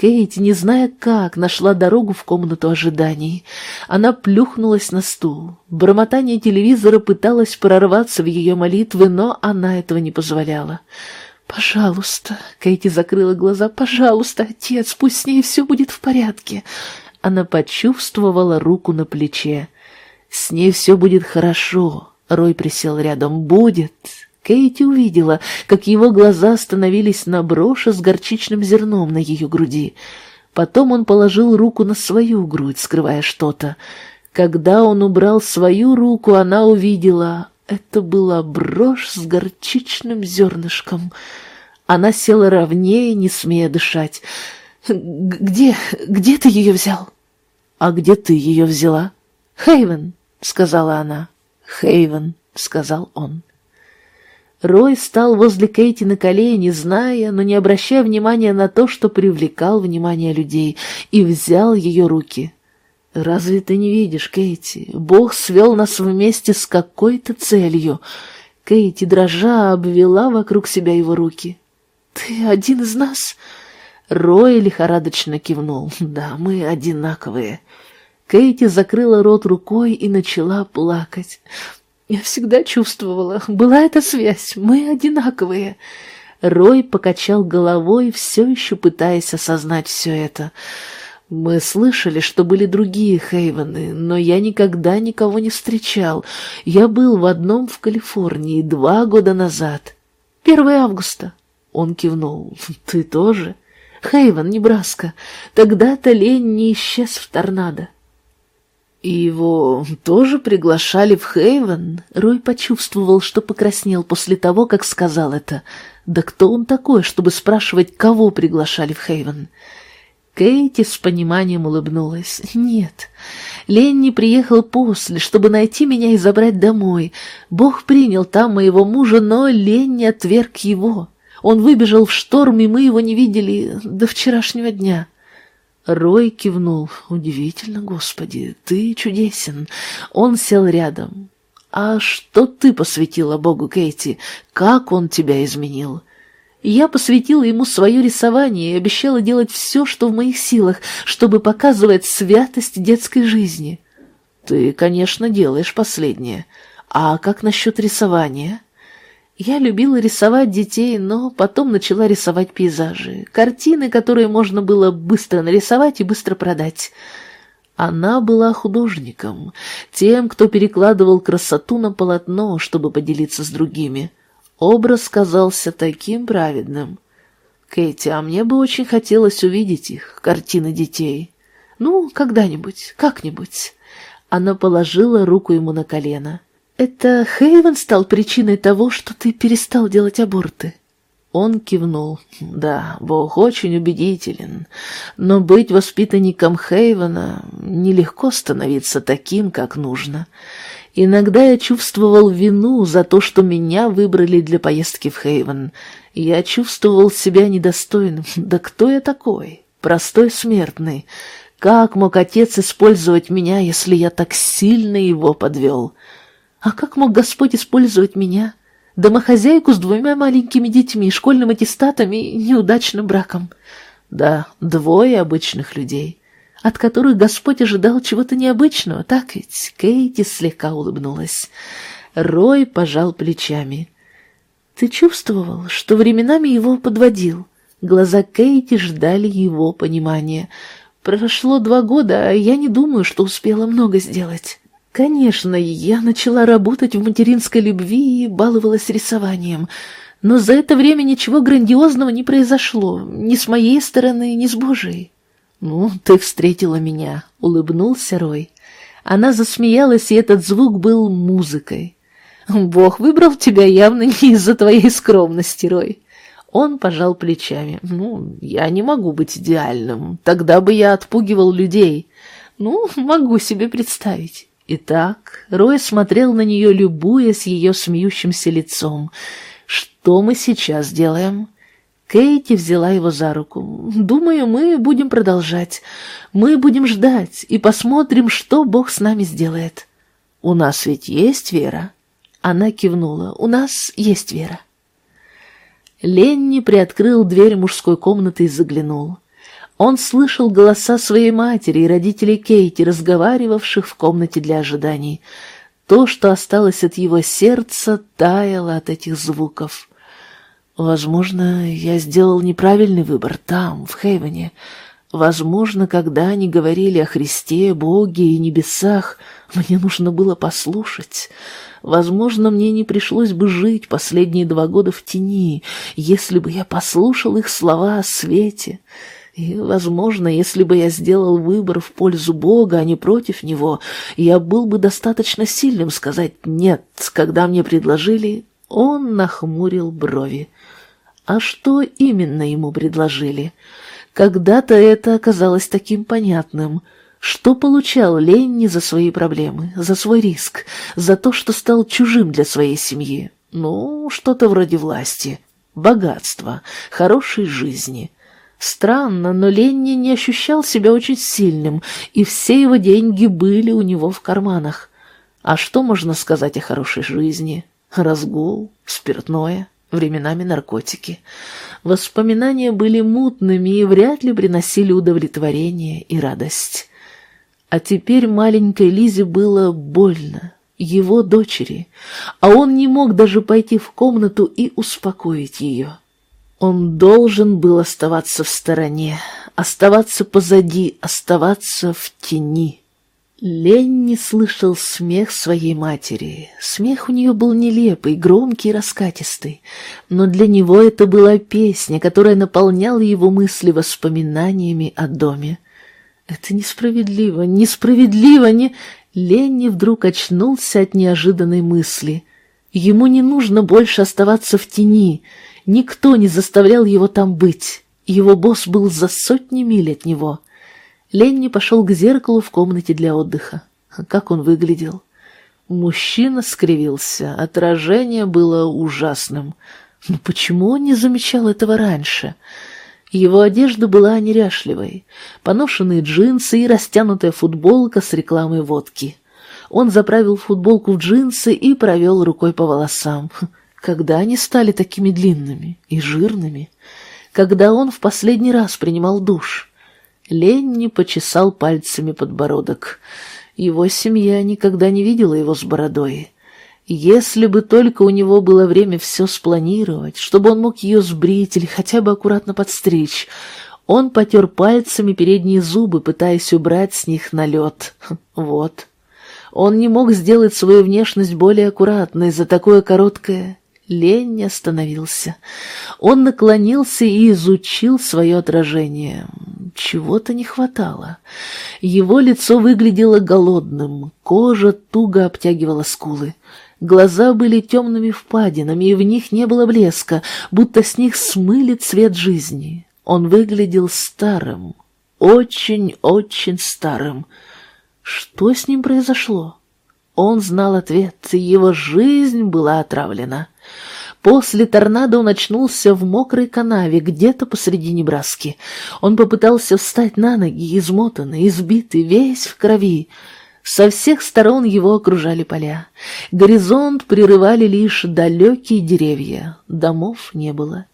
Кейти, не зная как, нашла дорогу в комнату ожиданий. Она плюхнулась на стул. Бормотание телевизора пыталось прорваться в ее молитвы, но она этого не позволяла. «Пожалуйста», — Кейти закрыла глаза, — «пожалуйста, отец, пусть с ней все будет в порядке». Она почувствовала руку на плече. «С ней все будет хорошо», — Рой присел рядом, — «будет». Кейти увидела, как его глаза остановились на броши с горчичным зерном на ее груди. Потом он положил руку на свою грудь, скрывая что-то. Когда он убрал свою руку, она увидела... Это была брошь с горчичным зернышком. Она села ровнее, не смея дышать. «Где... где ты ее взял?» «А где ты ее взяла?» «Хейвен», — сказала она. «Хейвен», — сказал он. Рой стал возле Кейти на колени, зная, но не обращая внимания на то, что привлекал внимание людей, и взял ее руки. «Разве ты не видишь, Кейти? Бог свел нас вместе с какой-то целью». Кейти, дрожа, обвела вокруг себя его руки. «Ты один из нас?» Рой лихорадочно кивнул. «Да, мы одинаковые». Кейти закрыла рот рукой и начала плакать. Я всегда чувствовала, была эта связь, мы одинаковые. Рой покачал головой, все еще пытаясь осознать все это. Мы слышали, что были другие Хейвены, но я никогда никого не встречал. Я был в одном в Калифорнии два года назад. Первое августа. Он кивнул. Ты тоже? Хейвен, Небраска. Тогда-то лень не исчез в торнадо. И его тоже приглашали в Хейвен? Рой почувствовал, что покраснел после того, как сказал это. Да кто он такой, чтобы спрашивать, кого приглашали в Хейвен? — Кейти с пониманием улыбнулась. «Нет, Ленни приехал после, чтобы найти меня и забрать домой. Бог принял там моего мужа, но Ленни отверг его. Он выбежал в шторм, и мы его не видели до вчерашнего дня». Рой кивнул. «Удивительно, Господи, ты чудесен». Он сел рядом. «А что ты посвятила Богу, Кейти? Как он тебя изменил?» Я посвятила ему свое рисование и обещала делать все, что в моих силах, чтобы показывать святость детской жизни. Ты, конечно, делаешь последнее. А как насчет рисования? Я любила рисовать детей, но потом начала рисовать пейзажи, картины, которые можно было быстро нарисовать и быстро продать. Она была художником, тем, кто перекладывал красоту на полотно, чтобы поделиться с другими. Образ казался таким праведным. Кэти, а мне бы очень хотелось увидеть их, картины детей. Ну, когда-нибудь, как-нибудь. Она положила руку ему на колено. Это Хейвен стал причиной того, что ты перестал делать аборты? Он кивнул. Да, Бог очень убедителен. Но быть воспитанником Хейвена нелегко становиться таким, как нужно. Иногда я чувствовал вину за то, что меня выбрали для поездки в Хейвен. Я чувствовал себя недостойным. Да кто я такой? Простой смертный. Как мог отец использовать меня, если я так сильно его подвел? А как мог Господь использовать меня? Домохозяйку с двумя маленькими детьми, школьным аттестатом и неудачным браком. Да, двое обычных людей от которых Господь ожидал чего-то необычного, так ведь?» Кейти слегка улыбнулась. Рой пожал плечами. «Ты чувствовал, что временами его подводил?» Глаза Кейти ждали его понимания. «Прошло два года, а я не думаю, что успела много сделать». Конечно, я начала работать в материнской любви и баловалась рисованием, но за это время ничего грандиозного не произошло, ни с моей стороны, ни с Божией. «Ну, ты встретила меня», — улыбнулся Рой. Она засмеялась, и этот звук был музыкой. «Бог выбрал тебя явно не из-за твоей скромности, Рой». Он пожал плечами. «Ну, я не могу быть идеальным. Тогда бы я отпугивал людей. Ну, могу себе представить». Итак, Рой смотрел на нее, любуясь ее смеющимся лицом. «Что мы сейчас делаем?» Кейти взяла его за руку. «Думаю, мы будем продолжать. Мы будем ждать и посмотрим, что Бог с нами сделает. У нас ведь есть вера?» Она кивнула. «У нас есть вера». Ленни приоткрыл дверь мужской комнаты и заглянул. Он слышал голоса своей матери и родителей Кейти, разговаривавших в комнате для ожиданий. То, что осталось от его сердца, таяло от этих звуков. Возможно, я сделал неправильный выбор там, в Хейвене. Возможно, когда они говорили о Христе, Боге и небесах, мне нужно было послушать. Возможно, мне не пришлось бы жить последние два года в тени, если бы я послушал их слова о свете. И, возможно, если бы я сделал выбор в пользу Бога, а не против Него, я был бы достаточно сильным сказать «нет», когда мне предложили он нахмурил брови. А что именно ему предложили? Когда-то это оказалось таким понятным. Что получал Ленни за свои проблемы, за свой риск, за то, что стал чужим для своей семьи? Ну, что-то вроде власти, богатства, хорошей жизни. Странно, но Ленни не ощущал себя очень сильным, и все его деньги были у него в карманах. А что можно сказать о хорошей жизни? разгул, спиртное, временами наркотики. Воспоминания были мутными и вряд ли приносили удовлетворение и радость. А теперь маленькой Лизе было больно, его дочери, а он не мог даже пойти в комнату и успокоить ее. Он должен был оставаться в стороне, оставаться позади, оставаться в тени. Ленни слышал смех своей матери. Смех у нее был нелепый, громкий и раскатистый, но для него это была песня, которая наполняла его мысли воспоминаниями о доме. Это несправедливо, несправедливо, не... Ленни вдруг очнулся от неожиданной мысли. Ему не нужно больше оставаться в тени, никто не заставлял его там быть. Его босс был за сотни миль от него. Ленни пошел к зеркалу в комнате для отдыха. Как он выглядел? Мужчина скривился, отражение было ужасным. Но почему он не замечал этого раньше? Его одежда была неряшливой, поношенные джинсы и растянутая футболка с рекламой водки. Он заправил футболку в джинсы и провел рукой по волосам. Когда они стали такими длинными и жирными? Когда он в последний раз принимал душ? Ленни почесал пальцами подбородок. Его семья никогда не видела его с бородой. Если бы только у него было время все спланировать, чтобы он мог ее сбрить или хотя бы аккуратно подстричь, он потер пальцами передние зубы, пытаясь убрать с них налет. (laughs) Вот. Он не мог сделать свою внешность более аккуратной за такое короткое Лень не остановился. Он наклонился и изучил свое отражение. Чего-то не хватало. Его лицо выглядело голодным, кожа туго обтягивала скулы. Глаза были темными впадинами, и в них не было блеска, будто с них смыли цвет жизни. Он выглядел старым, очень-очень старым. Что с ним произошло? Он знал ответ, его жизнь была отравлена. После торнадо он очнулся в мокрой канаве где-то посреди Небраски. Он попытался встать на ноги, измотанный, избитый, весь в крови. Со всех сторон его окружали поля. Горизонт прерывали лишь далекие деревья. Домов не было.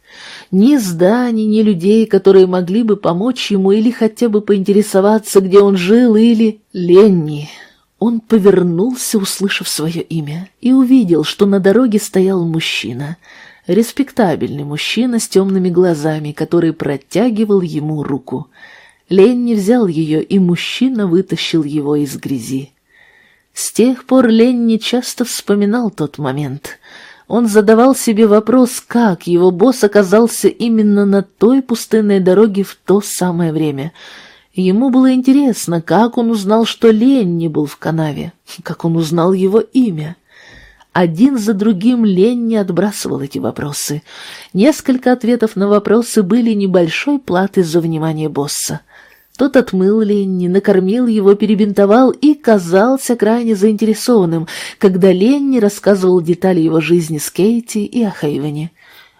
Ни зданий, ни людей, которые могли бы помочь ему или хотя бы поинтересоваться, где он жил, или... Ленни, он повернулся, услышав свое имя, и увидел, что на дороге стоял мужчина, респектабельный мужчина с темными глазами, который протягивал ему руку. Ленни взял ее, и мужчина вытащил его из грязи. С тех пор Ленни часто вспоминал тот момент. Он задавал себе вопрос, как его босс оказался именно на той пустынной дороге в то самое время — Ему было интересно, как он узнал, что Ленни был в канаве, как он узнал его имя. Один за другим Ленни отбрасывал эти вопросы. Несколько ответов на вопросы были небольшой платой за внимание босса. Тот отмыл Ленни, накормил его, перебинтовал и казался крайне заинтересованным, когда Ленни рассказывал детали его жизни с Кейти и о Хейвене.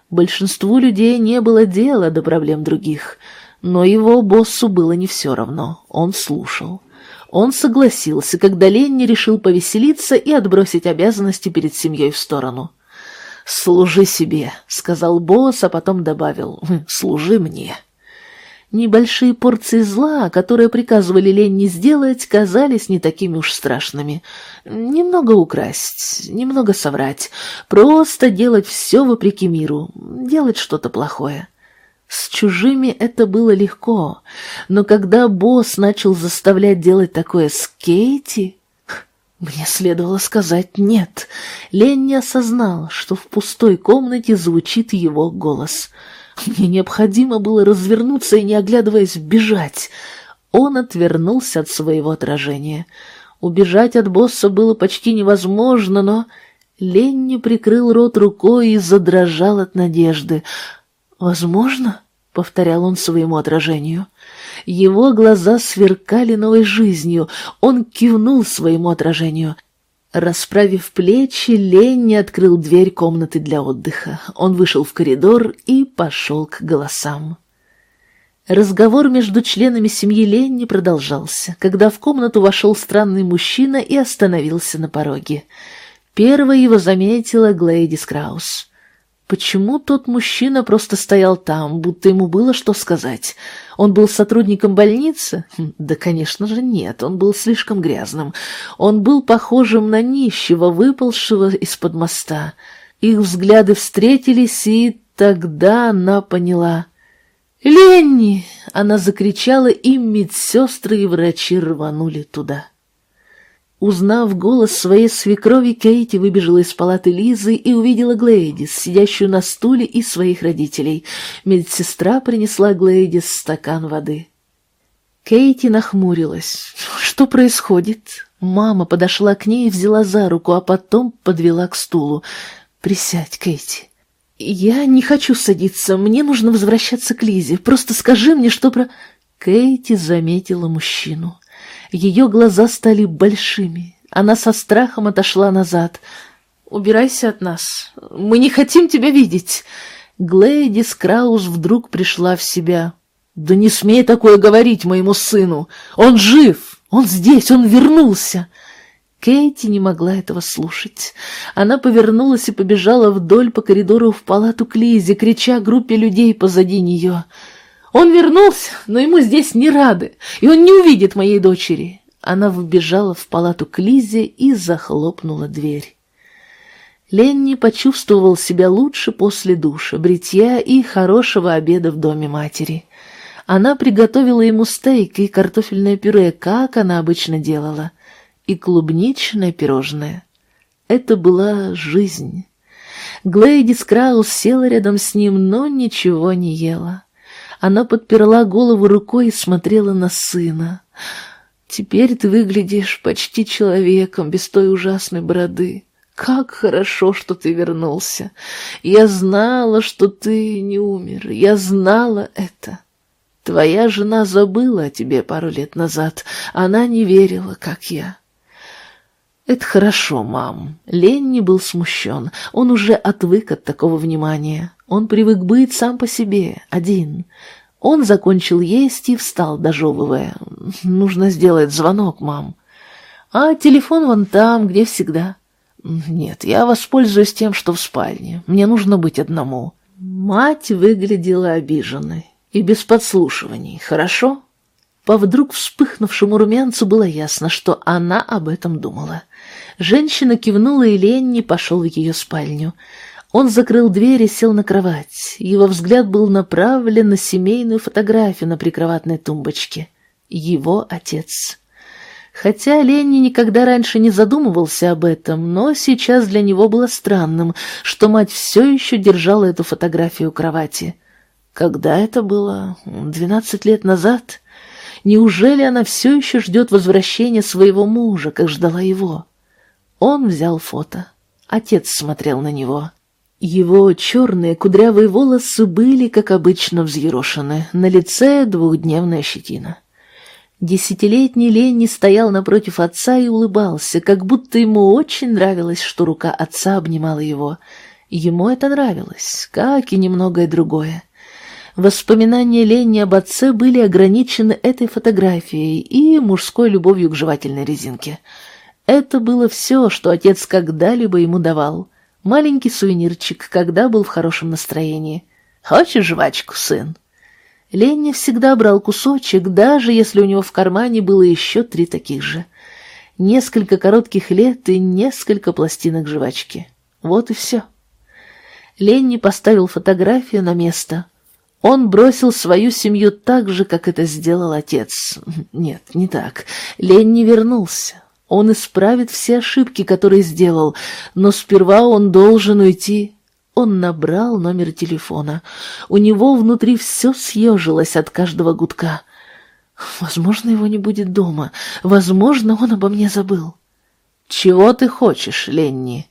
Большинству людей не было дела до проблем других — но его боссу было не все равно, он слушал. Он согласился, когда Ленни решил повеселиться и отбросить обязанности перед семьей в сторону. «Служи себе», — сказал босс, а потом добавил, «Хм, «служи мне». Небольшие порции зла, которые приказывали Ленни сделать, казались не такими уж страшными. Немного украсть, немного соврать, просто делать все вопреки миру, делать что-то плохое. С чужими это было легко, но когда босс начал заставлять делать такое с Кейти, мне следовало сказать «нет». Ленни осознал, что в пустой комнате звучит его голос. Мне необходимо было развернуться и, не оглядываясь, бежать. Он отвернулся от своего отражения. Убежать от босса было почти невозможно, но... Ленни прикрыл рот рукой и задрожал от надежды — «Возможно?» — повторял он своему отражению. Его глаза сверкали новой жизнью, он кивнул своему отражению. Расправив плечи, Ленни открыл дверь комнаты для отдыха. Он вышел в коридор и пошел к голосам. Разговор между членами семьи Ленни продолжался, когда в комнату вошел странный мужчина и остановился на пороге. Первой его заметила Глэдис Краус. Почему тот мужчина просто стоял там, будто ему было что сказать? Он был сотрудником больницы? Хм, да, конечно же, нет, он был слишком грязным. Он был похожим на нищего, выползшего из-под моста. Их взгляды встретились, и тогда она поняла. «Ленни!» — она закричала, и медсестры и врачи рванули туда. Узнав голос своей свекрови, Кейти выбежала из палаты Лизы и увидела Глэдис, сидящую на стуле, и своих родителей. Медсестра принесла Глэдис стакан воды. Кейти нахмурилась. «Что происходит?» Мама подошла к ней и взяла за руку, а потом подвела к стулу. «Присядь, Кейти». «Я не хочу садиться, мне нужно возвращаться к Лизе. Просто скажи мне, что про...» Кейти заметила мужчину. Ее глаза стали большими. Она со страхом отошла назад. «Убирайся от нас. Мы не хотим тебя видеть!» Глэдис Краус вдруг пришла в себя. «Да не смей такое говорить моему сыну! Он жив! Он здесь! Он вернулся!» Кейти не могла этого слушать. Она повернулась и побежала вдоль по коридору в палату к Лизе, крича группе людей позади нее — он вернулся, но ему здесь не рады, и он не увидит моей дочери. Она вбежала в палату к Лизе и захлопнула дверь. Ленни почувствовал себя лучше после душа, бритья и хорошего обеда в доме матери. Она приготовила ему стейк и картофельное пюре, как она обычно делала, и клубничное пирожное. Это была жизнь. Глэдис Краус села рядом с ним, но ничего не ела. Она подперла голову рукой и смотрела на сына. «Теперь ты выглядишь почти человеком без той ужасной бороды. Как хорошо, что ты вернулся. Я знала, что ты не умер. Я знала это. Твоя жена забыла о тебе пару лет назад. Она не верила, как я». «Это хорошо, мам». Ленни был смущен. Он уже отвык от такого внимания. Он привык быть сам по себе, один. Он закончил есть и встал, дожевывая. «Нужно сделать звонок, мам». «А телефон вон там, где всегда». «Нет, я воспользуюсь тем, что в спальне. Мне нужно быть одному». Мать выглядела обиженной и без подслушиваний, хорошо? По вдруг вспыхнувшему румянцу было ясно, что она об этом думала. Женщина кивнула, и Ленни пошел в ее спальню. Он закрыл дверь и сел на кровать. Его взгляд был направлен на семейную фотографию на прикроватной тумбочке. Его отец. Хотя Ленни никогда раньше не задумывался об этом, но сейчас для него было странным, что мать все еще держала эту фотографию у кровати. Когда это было? Двенадцать лет назад? Неужели она все еще ждет возвращения своего мужа, как ждала его? Он взял фото. Отец смотрел на него. Его черные кудрявые волосы были, как обычно, взъерошены, на лице двухдневная щетина. Десятилетний Ленни стоял напротив отца и улыбался, как будто ему очень нравилось, что рука отца обнимала его. Ему это нравилось, как и немногое другое. Воспоминания Ленни об отце были ограничены этой фотографией и мужской любовью к жевательной резинке. Это было все, что отец когда-либо ему давал — Маленький сувенирчик, когда был в хорошем настроении. «Хочешь жвачку, сын?» Ленни всегда брал кусочек, даже если у него в кармане было еще три таких же. Несколько коротких лет и несколько пластинок жвачки. Вот и все. Ленни поставил фотографию на место. Он бросил свою семью так же, как это сделал отец. Нет, не так. Ленни вернулся. Он исправит все ошибки, которые сделал, но сперва он должен уйти. Он набрал номер телефона. У него внутри все съежилось от каждого гудка. Возможно, его не будет дома. Возможно, он обо мне забыл. «Чего ты хочешь, Ленни?»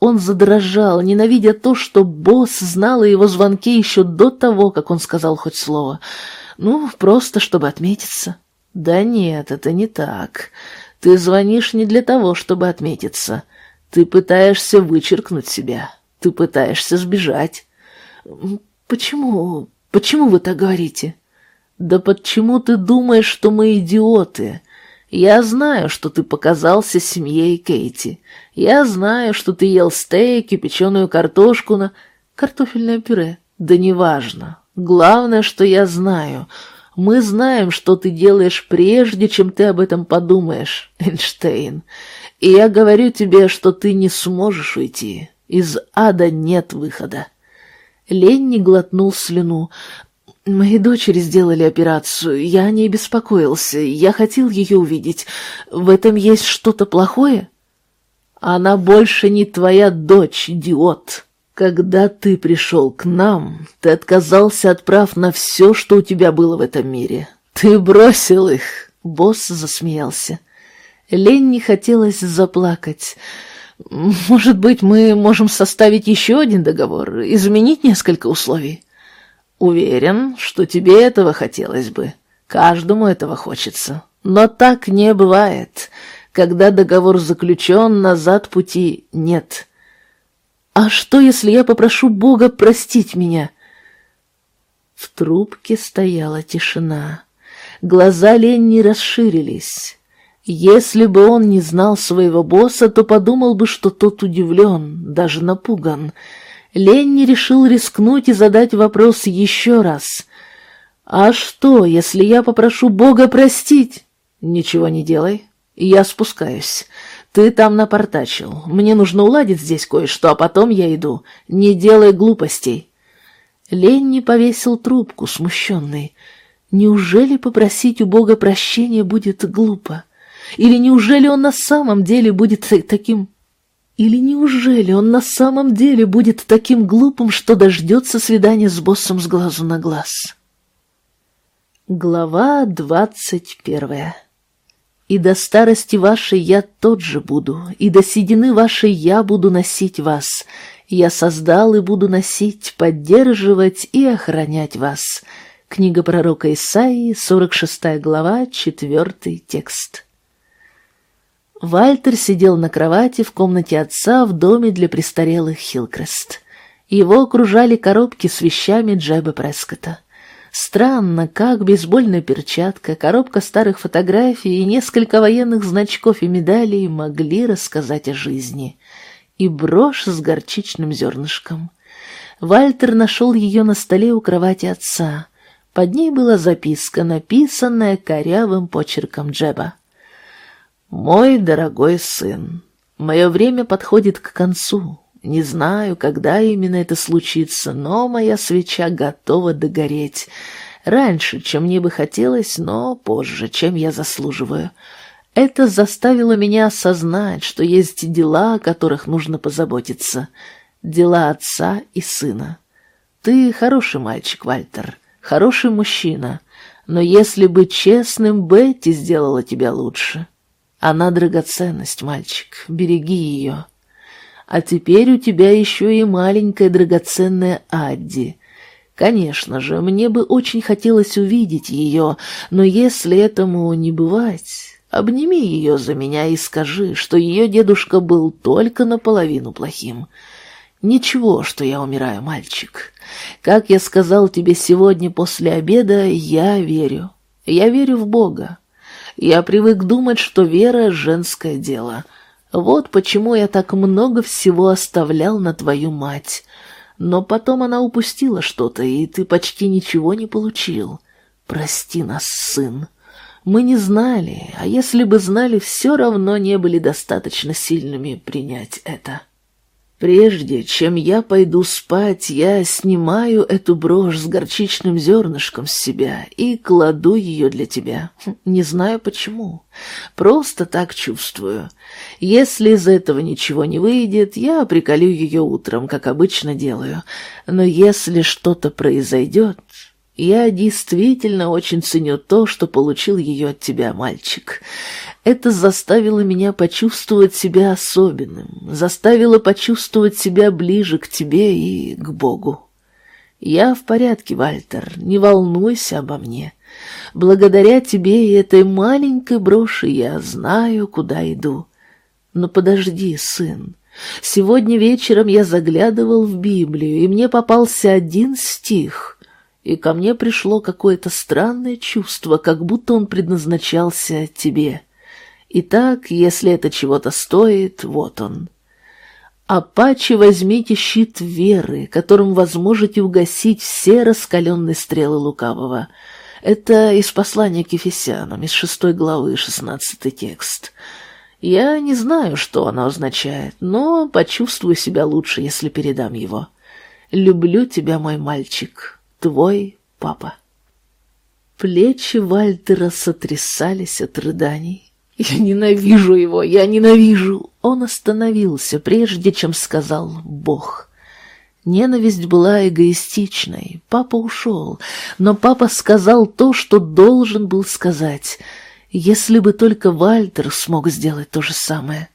Он задрожал, ненавидя то, что босс знал о его звонке еще до того, как он сказал хоть слово. Ну, просто чтобы отметиться. «Да нет, это не так. Ты звонишь не для того, чтобы отметиться. Ты пытаешься вычеркнуть себя. Ты пытаешься сбежать. Почему? Почему вы так говорите? Да почему ты думаешь, что мы идиоты? Я знаю, что ты показался семье Кейти. Я знаю, что ты ел стейк и печеную картошку на... Картофельное пюре. Да неважно. Главное, что я знаю. Мы знаем, что ты делаешь прежде, чем ты об этом подумаешь, Эйнштейн. И я говорю тебе, что ты не сможешь уйти. Из ада нет выхода. Ленни глотнул слюну. Мои дочери сделали операцию. Я о ней беспокоился. Я хотел ее увидеть. В этом есть что-то плохое? Она больше не твоя дочь, идиот. Когда ты пришел к нам, ты отказался от прав на все, что у тебя было в этом мире. Ты бросил их. Босс засмеялся. Ленни хотелось заплакать. Может быть, мы можем составить еще один договор, изменить несколько условий? Уверен, что тебе этого хотелось бы. Каждому этого хочется. Но так не бывает. Когда договор заключен, назад пути нет. «А что, если я попрошу Бога простить меня?» В трубке стояла тишина. Глаза Ленни расширились. Если бы он не знал своего босса, то подумал бы, что тот удивлен, даже напуган. Ленни решил рискнуть и задать вопрос еще раз. «А что, если я попрошу Бога простить?» «Ничего не делай, я спускаюсь. Ты там напортачил. Мне нужно уладить здесь кое-что, а потом я иду. Не делай глупостей. Ленни повесил трубку, смущенный. Неужели попросить у Бога прощения будет глупо? Или неужели он на самом деле будет таким... Или неужели он на самом деле будет таким глупым, что дождется свидания с боссом с глазу на глаз? Глава двадцать первая и до старости вашей я тот же буду, и до седины вашей я буду носить вас. Я создал и буду носить, поддерживать и охранять вас. Книга пророка Исаии, 46 глава, 4 текст. Вальтер сидел на кровати в комнате отца в доме для престарелых Хилкрест. Его окружали коробки с вещами Джеба Прескота. Странно, как бейсбольная перчатка, коробка старых фотографий и несколько военных значков и медалей могли рассказать о жизни. И брошь с горчичным зернышком. Вальтер нашел ее на столе у кровати отца. Под ней была записка, написанная корявым почерком Джеба. «Мой дорогой сын, мое время подходит к концу. Не знаю, когда именно это случится, но моя свеча готова догореть. Раньше, чем мне бы хотелось, но позже, чем я заслуживаю. Это заставило меня осознать, что есть дела, о которых нужно позаботиться. Дела отца и сына. Ты хороший мальчик, Вальтер, хороший мужчина, но если быть честным, Бетти сделала тебя лучше. Она драгоценность, мальчик, береги ее». А теперь у тебя еще и маленькая драгоценная Адди. Конечно же, мне бы очень хотелось увидеть ее, но если этому не бывать, обними ее за меня и скажи, что ее дедушка был только наполовину плохим. Ничего, что я умираю, мальчик. Как я сказал тебе сегодня после обеда, я верю. Я верю в Бога. Я привык думать, что вера — женское дело — вот почему я так много всего оставлял на твою мать. Но потом она упустила что-то, и ты почти ничего не получил. Прости нас, сын. Мы не знали, а если бы знали, все равно не были достаточно сильными принять это. Прежде чем я пойду спать, я снимаю эту брошь с горчичным зернышком с себя и кладу ее для тебя. Хм, не знаю почему. Просто так чувствую. Если из этого ничего не выйдет, я приколю ее утром, как обычно делаю. Но если что-то произойдет, я действительно очень ценю то, что получил ее от тебя, мальчик. Это заставило меня почувствовать себя особенным, заставило почувствовать себя ближе к тебе и к Богу. Я в порядке, Вальтер, не волнуйся обо мне. Благодаря тебе и этой маленькой броши я знаю, куда иду. Но подожди, сын. Сегодня вечером я заглядывал в Библию, и мне попался один стих — и ко мне пришло какое-то странное чувство, как будто он предназначался тебе. Итак, если это чего-то стоит, вот он. А паче возьмите щит веры, которым возможете угасить все раскаленные стрелы лукавого. Это из послания к Ефесянам, из шестой главы, шестнадцатый текст. Я не знаю, что оно означает, но почувствую себя лучше, если передам его. Люблю тебя, мой мальчик, твой папа. Плечи Вальтера сотрясались от рыданий. «Я ненавижу его, я ненавижу!» Он остановился, прежде чем сказал «Бог». Ненависть была эгоистичной. Папа ушел, но папа сказал то, что должен был сказать, если бы только Вальтер смог сделать то же самое.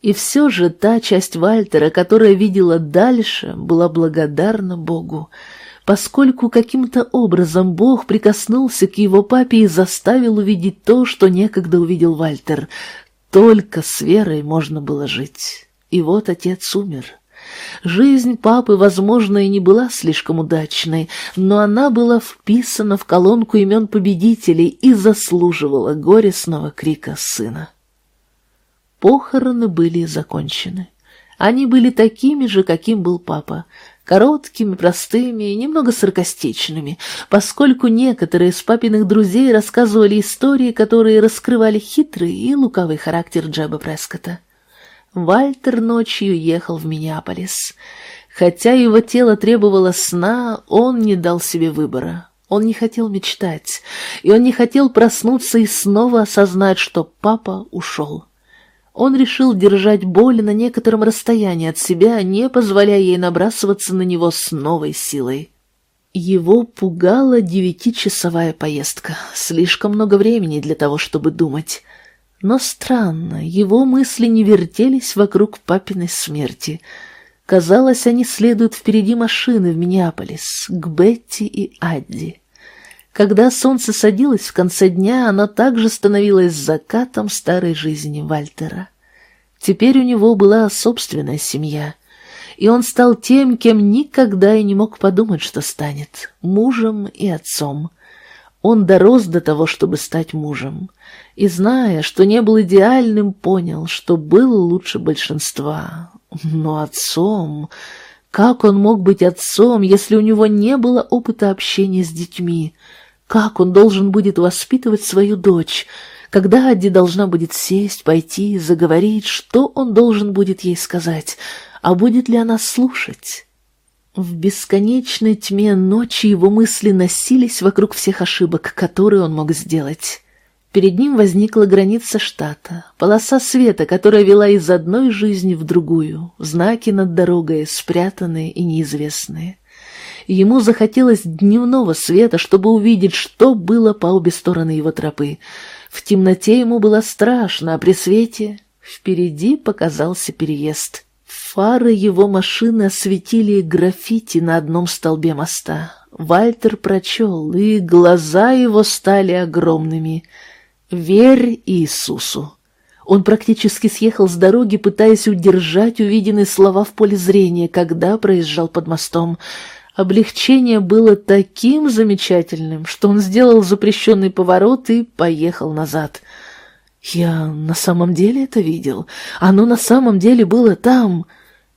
И все же та часть Вальтера, которая видела дальше, была благодарна Богу, поскольку каким-то образом Бог прикоснулся к его папе и заставил увидеть то, что некогда увидел Вальтер. Только с верой можно было жить. И вот отец умер. Жизнь папы, возможно, и не была слишком удачной, но она была вписана в колонку имен победителей и заслуживала горестного крика сына. Похороны были закончены. Они были такими же, каким был папа, короткими, простыми и немного саркастичными, поскольку некоторые из папиных друзей рассказывали истории, которые раскрывали хитрый и лукавый характер Джеба Прескота. Вальтер ночью ехал в Миннеаполис. Хотя его тело требовало сна, он не дал себе выбора. Он не хотел мечтать, и он не хотел проснуться и снова осознать, что папа ушел. Он решил держать боль на некотором расстоянии от себя, не позволяя ей набрасываться на него с новой силой. Его пугала девятичасовая поездка. Слишком много времени для того, чтобы думать. Но странно, его мысли не вертелись вокруг папиной смерти. Казалось, они следуют впереди машины в Миннеаполис, к Бетти и Адди. Когда солнце садилось в конце дня, оно также становилось закатом старой жизни Вальтера. Теперь у него была собственная семья, и он стал тем, кем никогда и не мог подумать, что станет — мужем и отцом. Он дорос до того, чтобы стать мужем, и, зная, что не был идеальным, понял, что был лучше большинства. Но отцом... Как он мог быть отцом, если у него не было опыта общения с детьми? Как он должен будет воспитывать свою дочь? Когда Адди должна будет сесть, пойти, заговорить, что он должен будет ей сказать? А будет ли она слушать? В бесконечной тьме ночи его мысли носились вокруг всех ошибок, которые он мог сделать. Перед ним возникла граница штата, полоса света, которая вела из одной жизни в другую, знаки над дорогой, спрятанные и неизвестные. Ему захотелось дневного света, чтобы увидеть, что было по обе стороны его тропы. В темноте ему было страшно, а при свете впереди показался переезд. Фары его машины осветили граффити на одном столбе моста. Вальтер прочел, и глаза его стали огромными. «Верь Иисусу!» Он практически съехал с дороги, пытаясь удержать увиденные слова в поле зрения, когда проезжал под мостом. Облегчение было таким замечательным, что он сделал запрещенный поворот и поехал назад. «Я на самом деле это видел. Оно на самом деле было там».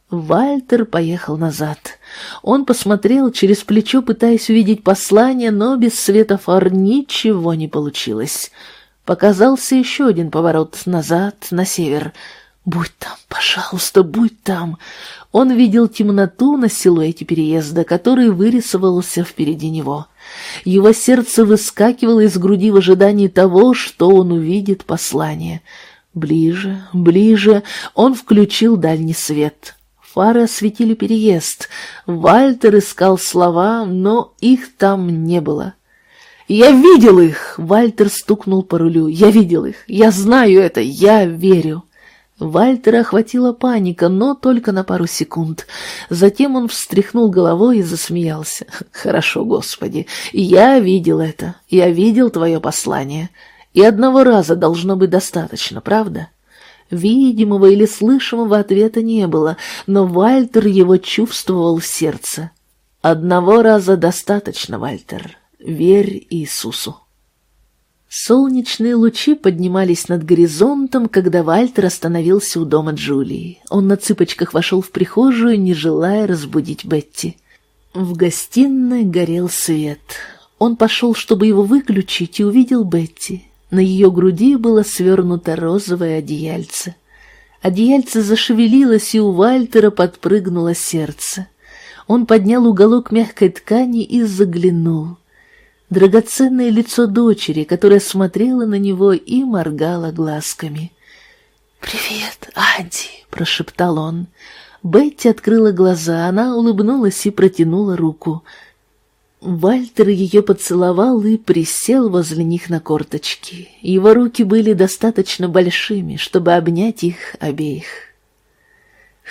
Вальтер поехал назад. Он посмотрел через плечо, пытаясь увидеть послание, но без света фар ничего не получилось. Показался еще один поворот назад, на север — «Будь там, пожалуйста, будь там!» Он видел темноту на силуэте переезда, который вырисовался впереди него. Его сердце выскакивало из груди в ожидании того, что он увидит послание. Ближе, ближе он включил дальний свет. Фары осветили переезд. Вальтер искал слова, но их там не было. «Я видел их!» — Вальтер стукнул по рулю. «Я видел их! Я знаю это! Я верю!» Вальтера охватила паника, но только на пару секунд. Затем он встряхнул головой и засмеялся. «Хорошо, Господи, я видел это, я видел твое послание. И одного раза должно быть достаточно, правда?» Видимого или слышимого ответа не было, но Вальтер его чувствовал в сердце. «Одного раза достаточно, Вальтер. Верь Иисусу». Солнечные лучи поднимались над горизонтом, когда Вальтер остановился у дома Джулии. Он на цыпочках вошел в прихожую, не желая разбудить Бетти. В гостиной горел свет. Он пошел, чтобы его выключить, и увидел Бетти. На ее груди было свернуто розовое одеяльце. Одеяльце зашевелилось, и у Вальтера подпрыгнуло сердце. Он поднял уголок мягкой ткани и заглянул драгоценное лицо дочери, которая смотрела на него и моргала глазками. «Привет, Анди!» — прошептал он. Бетти открыла глаза, она улыбнулась и протянула руку. Вальтер ее поцеловал и присел возле них на корточки. Его руки были достаточно большими, чтобы обнять их обеих.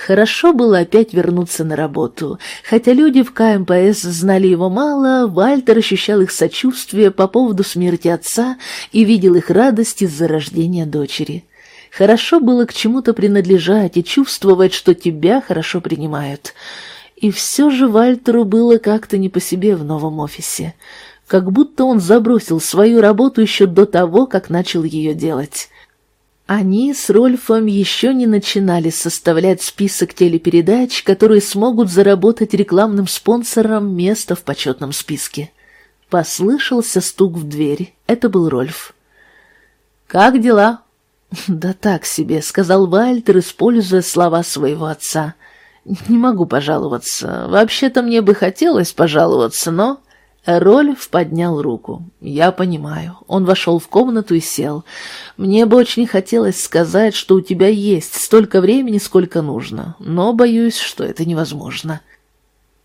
Хорошо было опять вернуться на работу. Хотя люди в КМПС знали его мало, Вальтер ощущал их сочувствие по поводу смерти отца и видел их радость из-за рождения дочери. Хорошо было к чему-то принадлежать и чувствовать, что тебя хорошо принимают. И все же Вальтеру было как-то не по себе в новом офисе. Как будто он забросил свою работу еще до того, как начал ее делать. Они с Рольфом еще не начинали составлять список телепередач, которые смогут заработать рекламным спонсором место в почетном списке. Послышался стук в дверь. Это был Рольф. «Как дела?» «Да так себе», — сказал Вальтер, используя слова своего отца. «Не могу пожаловаться. Вообще-то мне бы хотелось пожаловаться, но...» Рольф поднял руку. «Я понимаю». Он вошел в комнату и сел. «Мне бы очень хотелось сказать, что у тебя есть столько времени, сколько нужно, но боюсь, что это невозможно».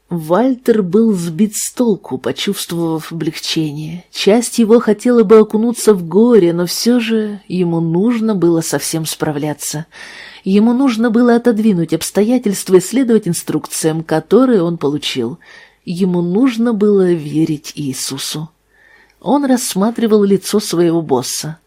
Вальтер был сбит с толку, почувствовав облегчение. Часть его хотела бы окунуться в горе, но все же ему нужно было совсем справляться. Ему нужно было отодвинуть обстоятельства и следовать инструкциям, которые он получил — Ему нужно было верить Иисусу. Он рассматривал лицо своего босса.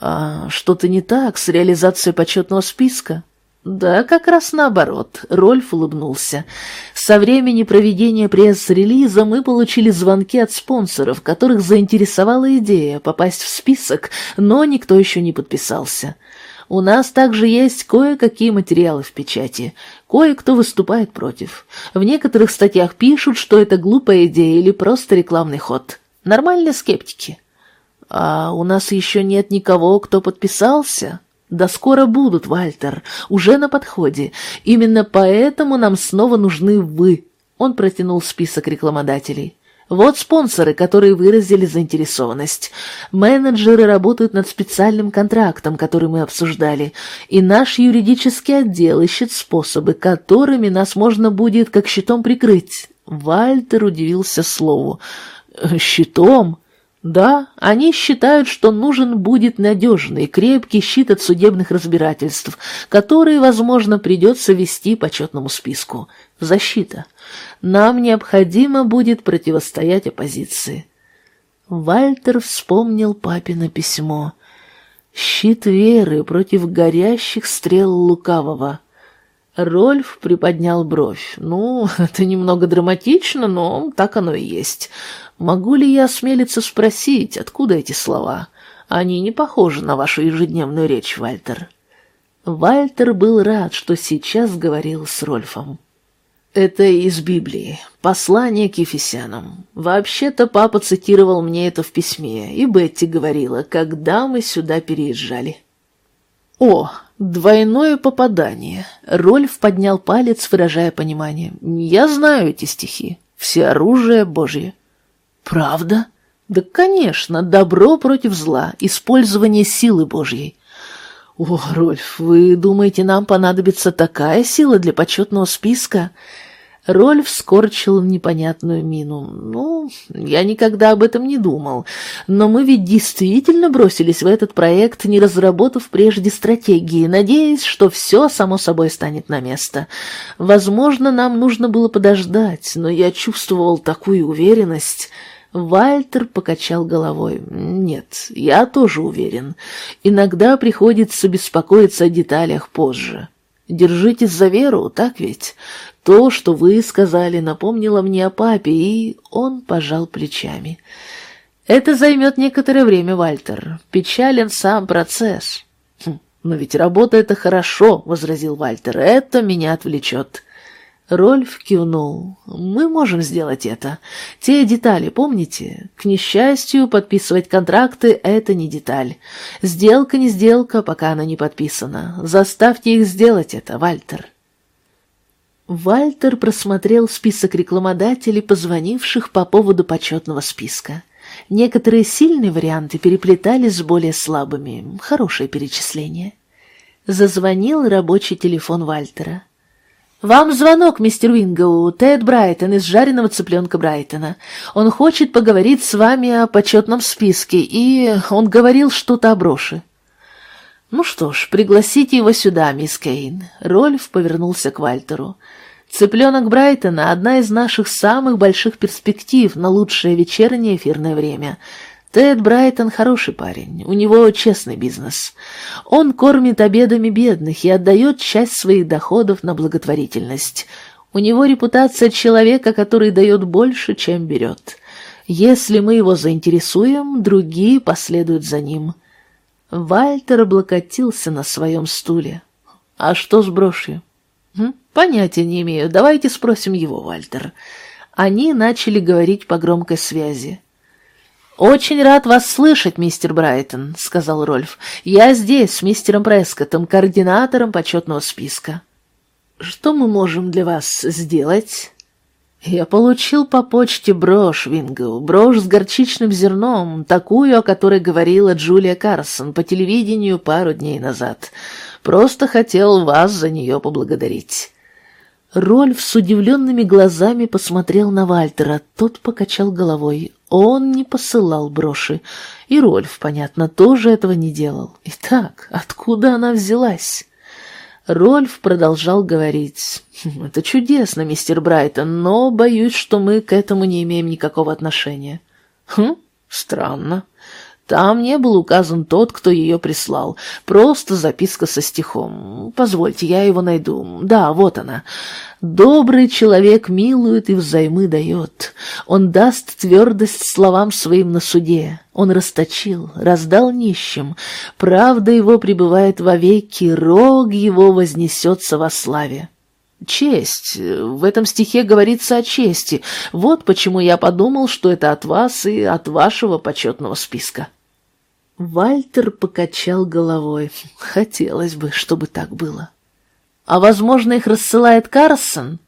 «А что-то не так с реализацией почетного списка?» «Да, как раз наоборот», — Рольф улыбнулся. «Со времени проведения пресс-релиза мы получили звонки от спонсоров, которых заинтересовала идея попасть в список, но никто еще не подписался. У нас также есть кое-какие материалы в печати. Кое-кто выступает против. В некоторых статьях пишут, что это глупая идея или просто рекламный ход. Нормальные скептики. А у нас еще нет никого, кто подписался. Да скоро будут, Вальтер, уже на подходе. Именно поэтому нам снова нужны вы. Он протянул список рекламодателей. Вот спонсоры, которые выразили заинтересованность. Менеджеры работают над специальным контрактом, который мы обсуждали, и наш юридический отдел ищет способы, которыми нас можно будет как щитом прикрыть. Вальтер удивился слову. «Щитом?» Да, они считают, что нужен будет надежный, крепкий щит от судебных разбирательств, который, возможно, придется вести по четному списку. Защита. Нам необходимо будет противостоять оппозиции. Вальтер вспомнил папино письмо. Щит веры против горящих стрел лукавого. Рольф приподнял бровь. «Ну, (laughs) это немного драматично, но так оно и есть. Могу ли я осмелиться спросить, откуда эти слова? Они не похожи на вашу ежедневную речь, Вальтер». Вальтер был рад, что сейчас говорил с Рольфом. «Это из Библии. Послание к Ефесянам. Вообще-то папа цитировал мне это в письме, и Бетти говорила, когда мы сюда переезжали». «О, двойное попадание!» Рольф поднял палец, выражая понимание. «Я знаю эти стихи. Все оружие Божье». «Правда?» «Да, конечно, добро против зла, использование силы Божьей». «О, Рольф, вы думаете, нам понадобится такая сила для почетного списка?» Рольф скорчил непонятную мину. «Ну, я никогда об этом не думал. Но мы ведь действительно бросились в этот проект, не разработав прежде стратегии, надеясь, что все само собой станет на место. Возможно, нам нужно было подождать, но я чувствовал такую уверенность». Вальтер покачал головой. «Нет, я тоже уверен. Иногда приходится беспокоиться о деталях позже. Держитесь за веру, так ведь? То, что вы сказали, напомнило мне о папе, и он пожал плечами. Это займет некоторое время, Вальтер. Печален сам процесс. Хм, но ведь работа — это хорошо, — возразил Вальтер. Это меня отвлечет. Рольф кивнул. «Мы можем сделать это. Те детали, помните? К несчастью, подписывать контракты — это не деталь. Сделка не сделка, пока она не подписана. Заставьте их сделать это, Вальтер». Вальтер просмотрел список рекламодателей, позвонивших по поводу почетного списка. Некоторые сильные варианты переплетались с более слабыми. Хорошее перечисление. Зазвонил рабочий телефон Вальтера. «Вам звонок, мистер Уингоу, Тед Брайтон из жареного цыпленка Брайтона. Он хочет поговорить с вами о почетном списке, и он говорил что-то о броши». «Ну что ж, пригласите его сюда, мисс Кейн». Рольф повернулся к Вальтеру. «Цыпленок Брайтона — одна из наших самых больших перспектив на лучшее вечернее эфирное время. Тед Брайтон хороший парень, у него честный бизнес. Он кормит обедами бедных и отдает часть своих доходов на благотворительность. У него репутация человека, который дает больше, чем берет. Если мы его заинтересуем, другие последуют за ним. Вальтер облокотился на своем стуле. «А что с брошью?» «Понятия не имею. Давайте спросим его, Вальтер». Они начали говорить по громкой связи. «Очень рад вас слышать, мистер Брайтон», — сказал Рольф. «Я здесь с мистером Прескоттом, координатором почетного списка». «Что мы можем для вас сделать?» «Я получил по почте брошь, Вингоу, брошь с горчичным зерном, такую, о которой говорила Джулия Карсон по телевидению пару дней назад. Просто хотел вас за нее поблагодарить». Рольф с удивленными глазами посмотрел на Вальтера, тот покачал головой. Он не посылал броши, и Рольф, понятно, тоже этого не делал. Итак, откуда она взялась? Рольф продолжал говорить. «Хм, «Это чудесно, мистер Брайтон, но боюсь, что мы к этому не имеем никакого отношения». «Хм, странно. Там не был указан тот, кто ее прислал. Просто записка со стихом. Позвольте, я его найду. Да, вот она. «Добрый человек милует и взаймы дает. Он даст твердость словам своим на суде. Он расточил, раздал нищим. Правда его пребывает вовеки, рог его вознесется во славе». Честь. В этом стихе говорится о чести. Вот почему я подумал, что это от вас и от вашего почетного списка. Вальтер покачал головой. Хотелось бы, чтобы так было. А, возможно, их рассылает Карсон?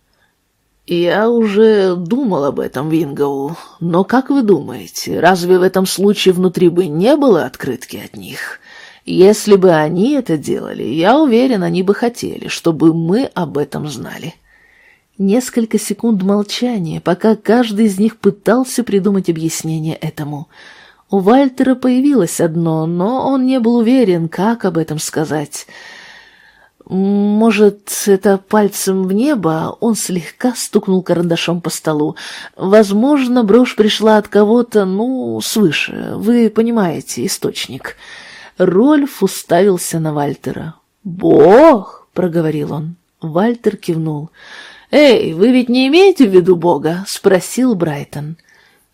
Я уже думал об этом, Вингоу. Но как вы думаете, разве в этом случае внутри бы не было открытки от них? Если бы они это делали, я уверен, они бы хотели, чтобы мы об этом знали. Несколько секунд молчания, пока каждый из них пытался придумать объяснение этому — у Вальтера появилось одно, но он не был уверен, как об этом сказать. Может, это пальцем в небо? Он слегка стукнул карандашом по столу. Возможно, брошь пришла от кого-то, ну, свыше. Вы понимаете, источник. Рольф уставился на Вальтера. «Бог!» — проговорил он. Вальтер кивнул. «Эй, вы ведь не имеете в виду Бога?» — спросил Брайтон.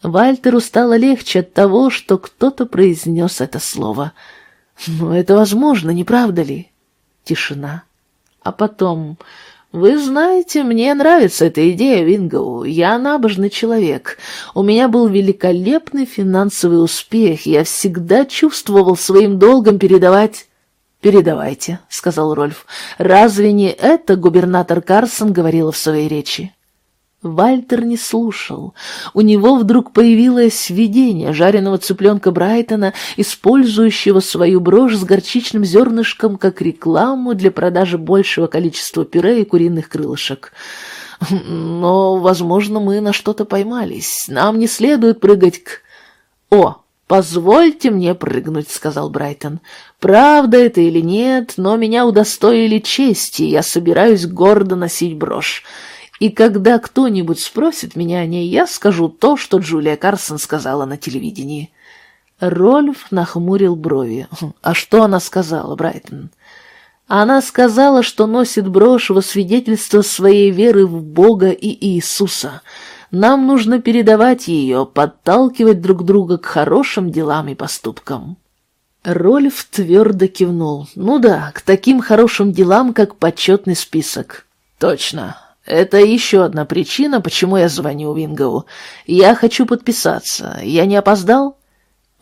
Вальтеру стало легче от того, что кто-то произнес это слово. «Но это возможно, не правда ли?» Тишина. А потом... «Вы знаете, мне нравится эта идея, Вингоу. Я набожный человек. У меня был великолепный финансовый успех. Я всегда чувствовал своим долгом передавать...» «Передавайте», — сказал Рольф. «Разве не это губернатор Карсон говорил в своей речи?» Вальтер не слушал. У него вдруг появилось видение жареного цыпленка Брайтона, использующего свою брошь с горчичным зернышком как рекламу для продажи большего количества пюре и куриных крылышек. Но, возможно, мы на что-то поймались. Нам не следует прыгать к... О, «Позвольте мне прыгнуть», — сказал Брайтон. «Правда это или нет, но меня удостоили чести, я собираюсь гордо носить брошь. И когда кто-нибудь спросит меня о ней, я скажу то, что Джулия Карсон сказала на телевидении. Рольф нахмурил брови. А что она сказала, Брайтон? Она сказала, что носит брошь во свидетельство своей веры в Бога и Иисуса. Нам нужно передавать ее, подталкивать друг друга к хорошим делам и поступкам. Рольф твердо кивнул. Ну да, к таким хорошим делам, как почетный список. Точно. Это еще одна причина, почему я звоню Вингову. Я хочу подписаться. Я не опоздал?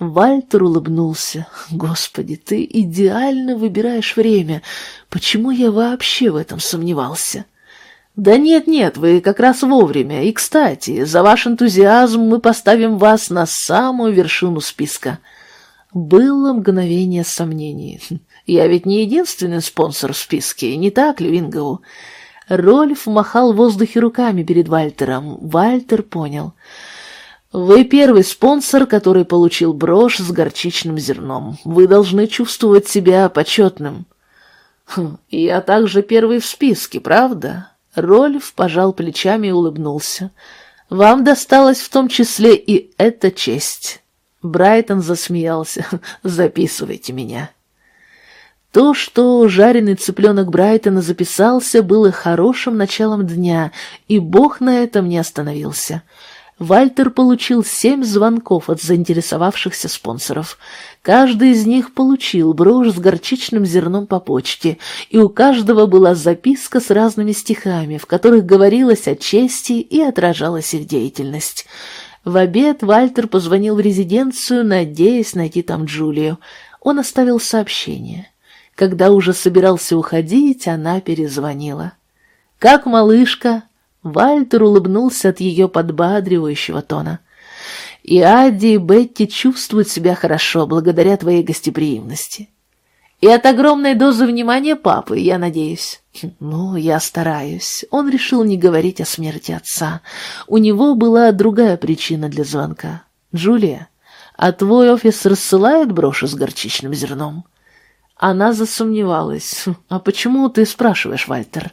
Вальтер улыбнулся. «Господи, ты идеально выбираешь время. Почему я вообще в этом сомневался?» «Да нет-нет, вы как раз вовремя. И, кстати, за ваш энтузиазм мы поставим вас на самую вершину списка». Было мгновение сомнений. «Я ведь не единственный спонсор в списке, не так ли, Вингоу?» Рольф махал в воздухе руками перед Вальтером. Вальтер понял — вы первый спонсор, который получил брошь с горчичным зерном. Вы должны чувствовать себя почетным. Хм, я также первый в списке, правда? Рольф пожал плечами и улыбнулся. Вам досталась в том числе и эта честь. Брайтон засмеялся. Записывайте меня. То, что жареный цыпленок Брайтона записался, было хорошим началом дня, и Бог на этом не остановился. Вальтер получил семь звонков от заинтересовавшихся спонсоров. Каждый из них получил брошь с горчичным зерном по почте, и у каждого была записка с разными стихами, в которых говорилось о чести и отражалась их деятельность. В обед Вальтер позвонил в резиденцию, надеясь найти там Джулию. Он оставил сообщение. Когда уже собирался уходить, она перезвонила. «Как малышка?» Вальтер улыбнулся от ее подбадривающего тона. «И Адди и Бетти чувствуют себя хорошо благодаря твоей гостеприимности. И от огромной дозы внимания папы, я надеюсь». «Ну, я стараюсь». Он решил не говорить о смерти отца. У него была другая причина для звонка. «Джулия, а твой офис рассылает броши с горчичным зерном?» Она засомневалась. «А почему ты спрашиваешь, Вальтер?»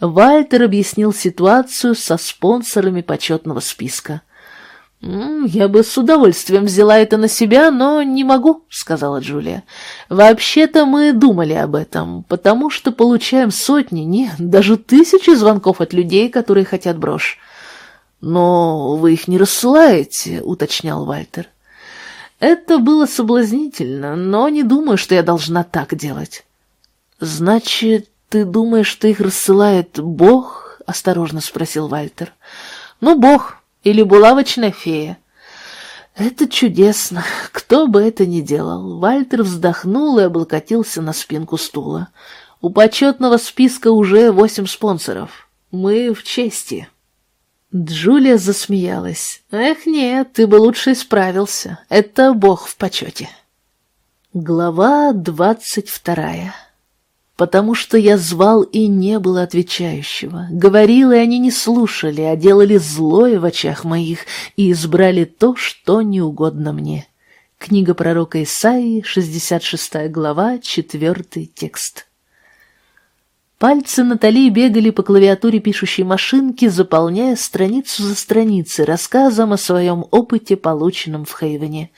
Вальтер объяснил ситуацию со спонсорами почетного списка. «Я бы с удовольствием взяла это на себя, но не могу», — сказала Джулия. «Вообще-то мы думали об этом, потому что получаем сотни, нет, даже тысячи звонков от людей, которые хотят брошь». «Но вы их не рассылаете», — уточнял Вальтер. «Это было соблазнительно, но не думаю, что я должна так делать». «Значит, «Ты думаешь, что их рассылает Бог?» — осторожно спросил Вальтер. «Ну, Бог или булавочная фея». «Это чудесно. Кто бы это ни делал». Вальтер вздохнул и облокотился на спинку стула. «У почетного списка уже восемь спонсоров. Мы в чести». Джулия засмеялась. «Эх, нет, ты бы лучше исправился. Это Бог в почете». Глава двадцать вторая потому что я звал и не было отвечающего. Говорил, и они не слушали, а делали злое в очах моих и избрали то, что не угодно мне. Книга пророка Исаии, 66 глава, 4 текст. Пальцы Натали бегали по клавиатуре пишущей машинки, заполняя страницу за страницей рассказом о своем опыте, полученном в Хейвене.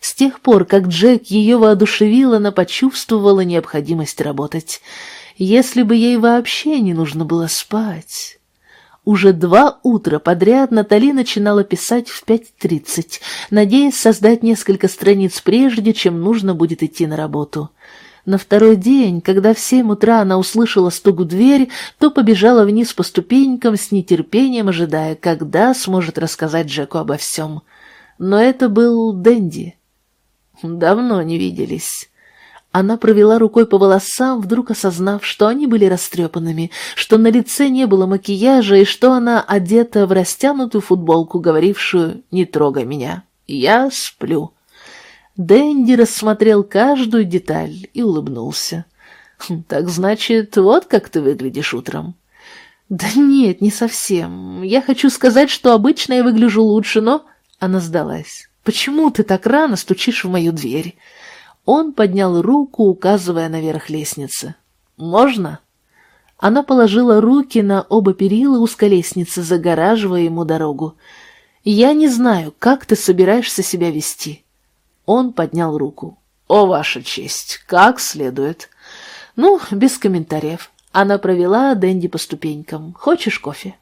С тех пор, как Джек ее воодушевил, она почувствовала необходимость работать. Если бы ей вообще не нужно было спать. Уже два утра подряд Натали начинала писать в 5.30, надеясь создать несколько страниц прежде, чем нужно будет идти на работу. На второй день, когда в семь утра она услышала стук в дверь, то побежала вниз по ступенькам с нетерпением, ожидая, когда сможет рассказать Джеку обо всем. Но это был Дэнди. Давно не виделись. Она провела рукой по волосам, вдруг осознав, что они были растрепанными, что на лице не было макияжа и что она одета в растянутую футболку, говорившую «Не трогай меня, я сплю». Дэнди рассмотрел каждую деталь и улыбнулся. «Хм, «Так значит, вот как ты выглядишь утром?» «Да нет, не совсем. Я хочу сказать, что обычно я выгляжу лучше, но...» Она сдалась. Почему ты так рано стучишь в мою дверь?» Он поднял руку, указывая наверх лестницы. «Можно?» Она положила руки на оба перила узкой лестницы, загораживая ему дорогу. «Я не знаю, как ты собираешься себя вести». Он поднял руку. «О, ваша честь, как следует». «Ну, без комментариев». Она провела Дэнди по ступенькам. «Хочешь кофе?»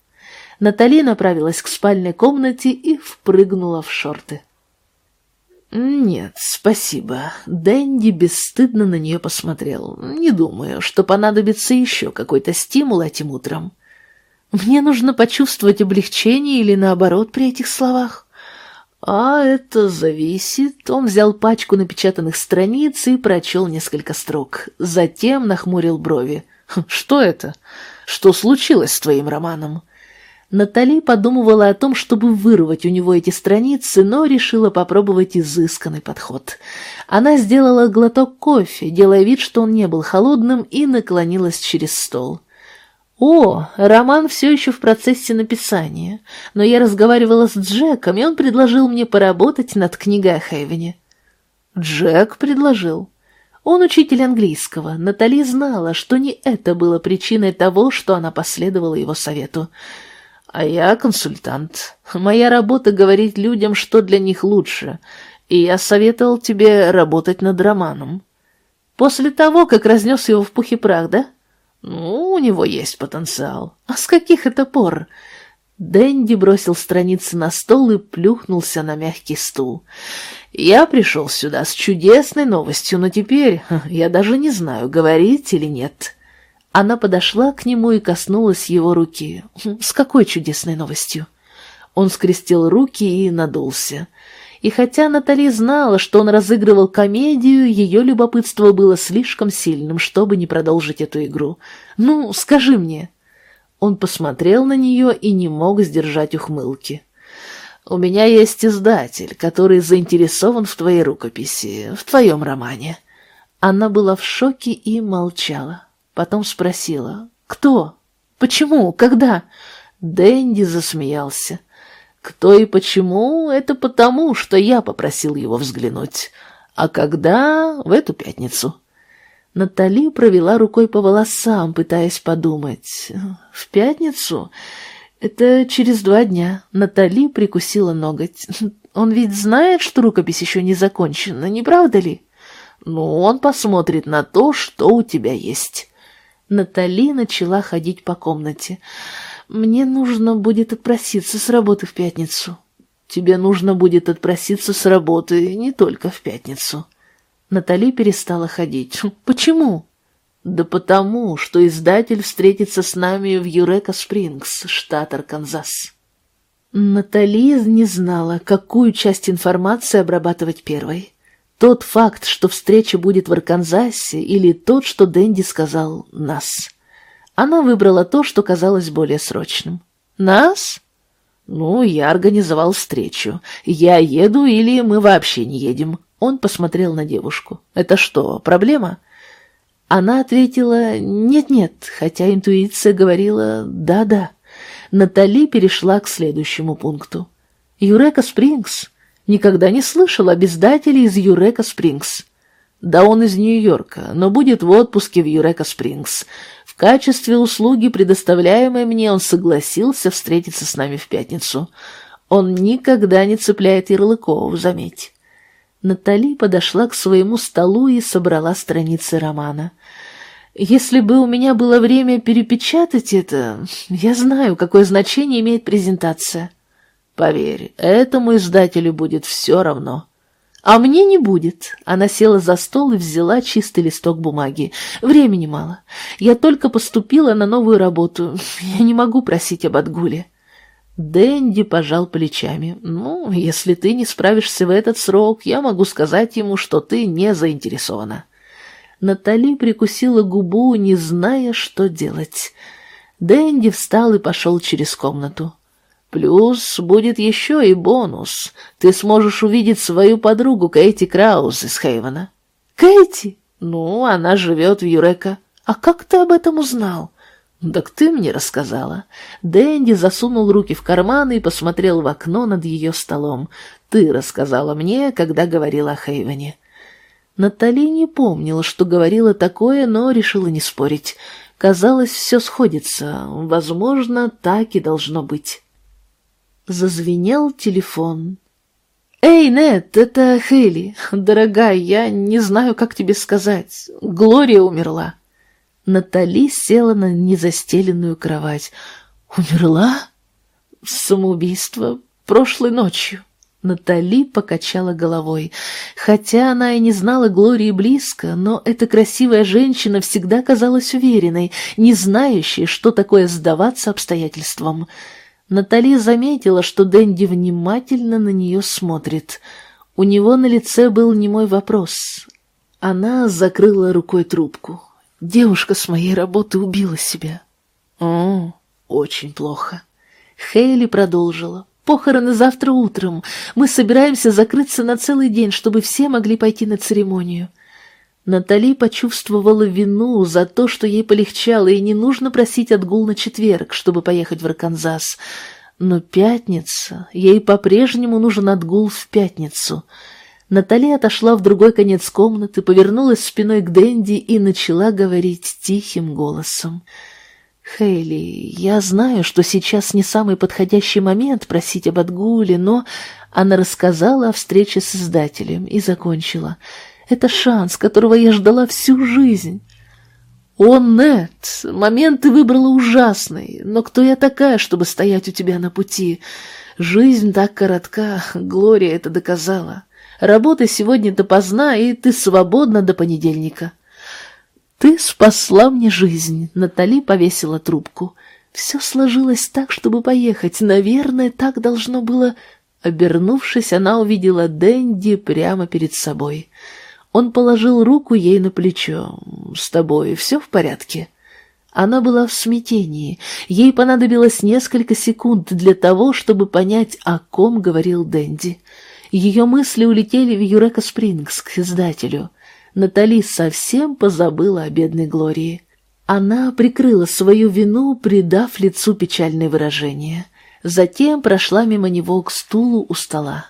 Натали направилась к спальной комнате и впрыгнула в шорты. «Нет, спасибо». Дэнди бесстыдно на нее посмотрел. «Не думаю, что понадобится еще какой-то стимул этим утром. Мне нужно почувствовать облегчение или наоборот при этих словах». «А это зависит». Он взял пачку напечатанных страниц и прочел несколько строк. Затем нахмурил брови. «Хм, «Что это? Что случилось с твоим романом?» Натали подумывала о том, чтобы вырвать у него эти страницы, но решила попробовать изысканный подход. Она сделала глоток кофе, делая вид, что он не был холодным, и наклонилась через стол. «О, роман все еще в процессе написания, но я разговаривала с Джеком, и он предложил мне поработать над книгой о Хейвене». «Джек предложил?» Он учитель английского. Натали знала, что не это было причиной того, что она последовала его совету. А я консультант. Моя работа говорить людям, что для них лучше, и я советовал тебе работать над романом. После того, как разнес его в пух и прах, да? Ну, у него есть потенциал. А с каких это пор? Дэнди бросил страницы на стол и плюхнулся на мягкий стул. «Я пришел сюда с чудесной новостью, но теперь (laughs) я даже не знаю, говорить или нет». Она подошла к нему и коснулась его руки. С какой чудесной новостью? Он скрестил руки и надулся. И хотя Натали знала, что он разыгрывал комедию, ее любопытство было слишком сильным, чтобы не продолжить эту игру. «Ну, скажи мне». Он посмотрел на нее и не мог сдержать ухмылки. «У меня есть издатель, который заинтересован в твоей рукописи, в твоем романе». Она была в шоке и молчала. Потом спросила «Кто? Почему? Когда?» Дэнди засмеялся. «Кто и почему? Это потому, что я попросил его взглянуть. А когда? В эту пятницу». Натали провела рукой по волосам, пытаясь подумать. «В пятницу? Это через два дня». Натали прикусила ноготь. «Он ведь знает, что рукопись еще не закончена, не правда ли?» «Ну, он посмотрит на то, что у тебя есть». Натали начала ходить по комнате. «Мне нужно будет отпроситься с работы в пятницу». «Тебе нужно будет отпроситься с работы не только в пятницу». Натали перестала ходить. «Почему?» «Да потому, что издатель встретится с нами в Юрека Спрингс, штат Арканзас». Натали не знала, какую часть информации обрабатывать первой. Тот факт, что встреча будет в Арканзасе, или тот, что Дэнди сказал «нас». Она выбрала то, что казалось более срочным. «Нас?» «Ну, я организовал встречу. Я еду или мы вообще не едем?» Он посмотрел на девушку. «Это что, проблема?» Она ответила «нет-нет», хотя интуиция говорила «да-да». Натали перешла к следующему пункту. «Юрека Спрингс, Никогда не слышал об издателе из Юрека Спрингс. Да он из Нью-Йорка, но будет в отпуске в Юрека Спрингс. Качестве услуги, предоставляемой мне, он согласился встретиться с нами в пятницу. Он никогда не цепляет ярлыков, заметь. Натали подошла к своему столу и собрала страницы романа. Если бы у меня было время перепечатать это, я знаю, какое значение имеет презентация. Поверь, этому издателю будет все равно. А мне не будет. Она села за стол и взяла чистый листок бумаги. Времени мало. Я только поступила на новую работу. (laughs) Я не могу просить об отгуле. Дэнди пожал плечами. «Ну, если ты не справишься в этот срок, я могу сказать ему, что ты не заинтересована». Натали прикусила губу, не зная, что делать. Дэнди встал и пошел через комнату. Плюс будет еще и бонус. Ты сможешь увидеть свою подругу Кэти Краус из Хейвена. Кэти? Ну, она живет в Юрека. А как ты об этом узнал? Так ты мне рассказала. Дэнди засунул руки в карманы и посмотрел в окно над ее столом. Ты рассказала мне, когда говорила о Хейвене. Натали не помнила, что говорила такое, но решила не спорить. Казалось, все сходится. Возможно, так и должно быть. Зазвенел телефон. «Эй, Нет, это Хейли. Дорогая, я не знаю, как тебе сказать. Глория умерла». Натали села на незастеленную кровать. «Умерла?» Самоубийство прошлой ночью. Натали покачала головой. Хотя она и не знала Глории близко, но эта красивая женщина всегда казалась уверенной, не знающей, что такое сдаваться обстоятельствам. Натали заметила, что Дэнди внимательно на нее смотрит. У него на лице был немой вопрос. Она закрыла рукой трубку. «Девушка с моей работы убила себя». «О, очень плохо». Хейли продолжила. Похороны завтра утром. Мы собираемся закрыться на целый день, чтобы все могли пойти на церемонию. Натали почувствовала вину за то, что ей полегчало, и не нужно просить отгул на четверг, чтобы поехать в Арканзас. Но пятница, ей по-прежнему нужен отгул в пятницу. Натали отошла в другой конец комнаты, повернулась спиной к Дэнди и начала говорить тихим голосом. «Хейли, я знаю, что сейчас не самый подходящий момент просить об отгуле, но...» Она рассказала о встрече с издателем и закончила. «Это шанс, которого я ждала всю жизнь». «О, Нет, момент ты выбрала ужасный, но кто я такая, чтобы стоять у тебя на пути? Жизнь так коротка, Глория это доказала. Работай сегодня допоздна, и ты свободна до понедельника». «Ты спасла мне жизнь», — Натали повесила трубку. «Все сложилось так, чтобы поехать. Наверное, так должно было...» Обернувшись, она увидела Дэнди прямо перед собой. Он положил руку ей на плечо. «С тобой все в порядке?» Она была в смятении. Ей понадобилось несколько секунд для того, чтобы понять, о ком говорил Дэнди. Ее мысли улетели в Юрека Спрингс к издателю. Натали совсем позабыла о бедной Глории. Она прикрыла свою вину, придав лицу печальное выражение. Затем прошла мимо него к стулу у стола.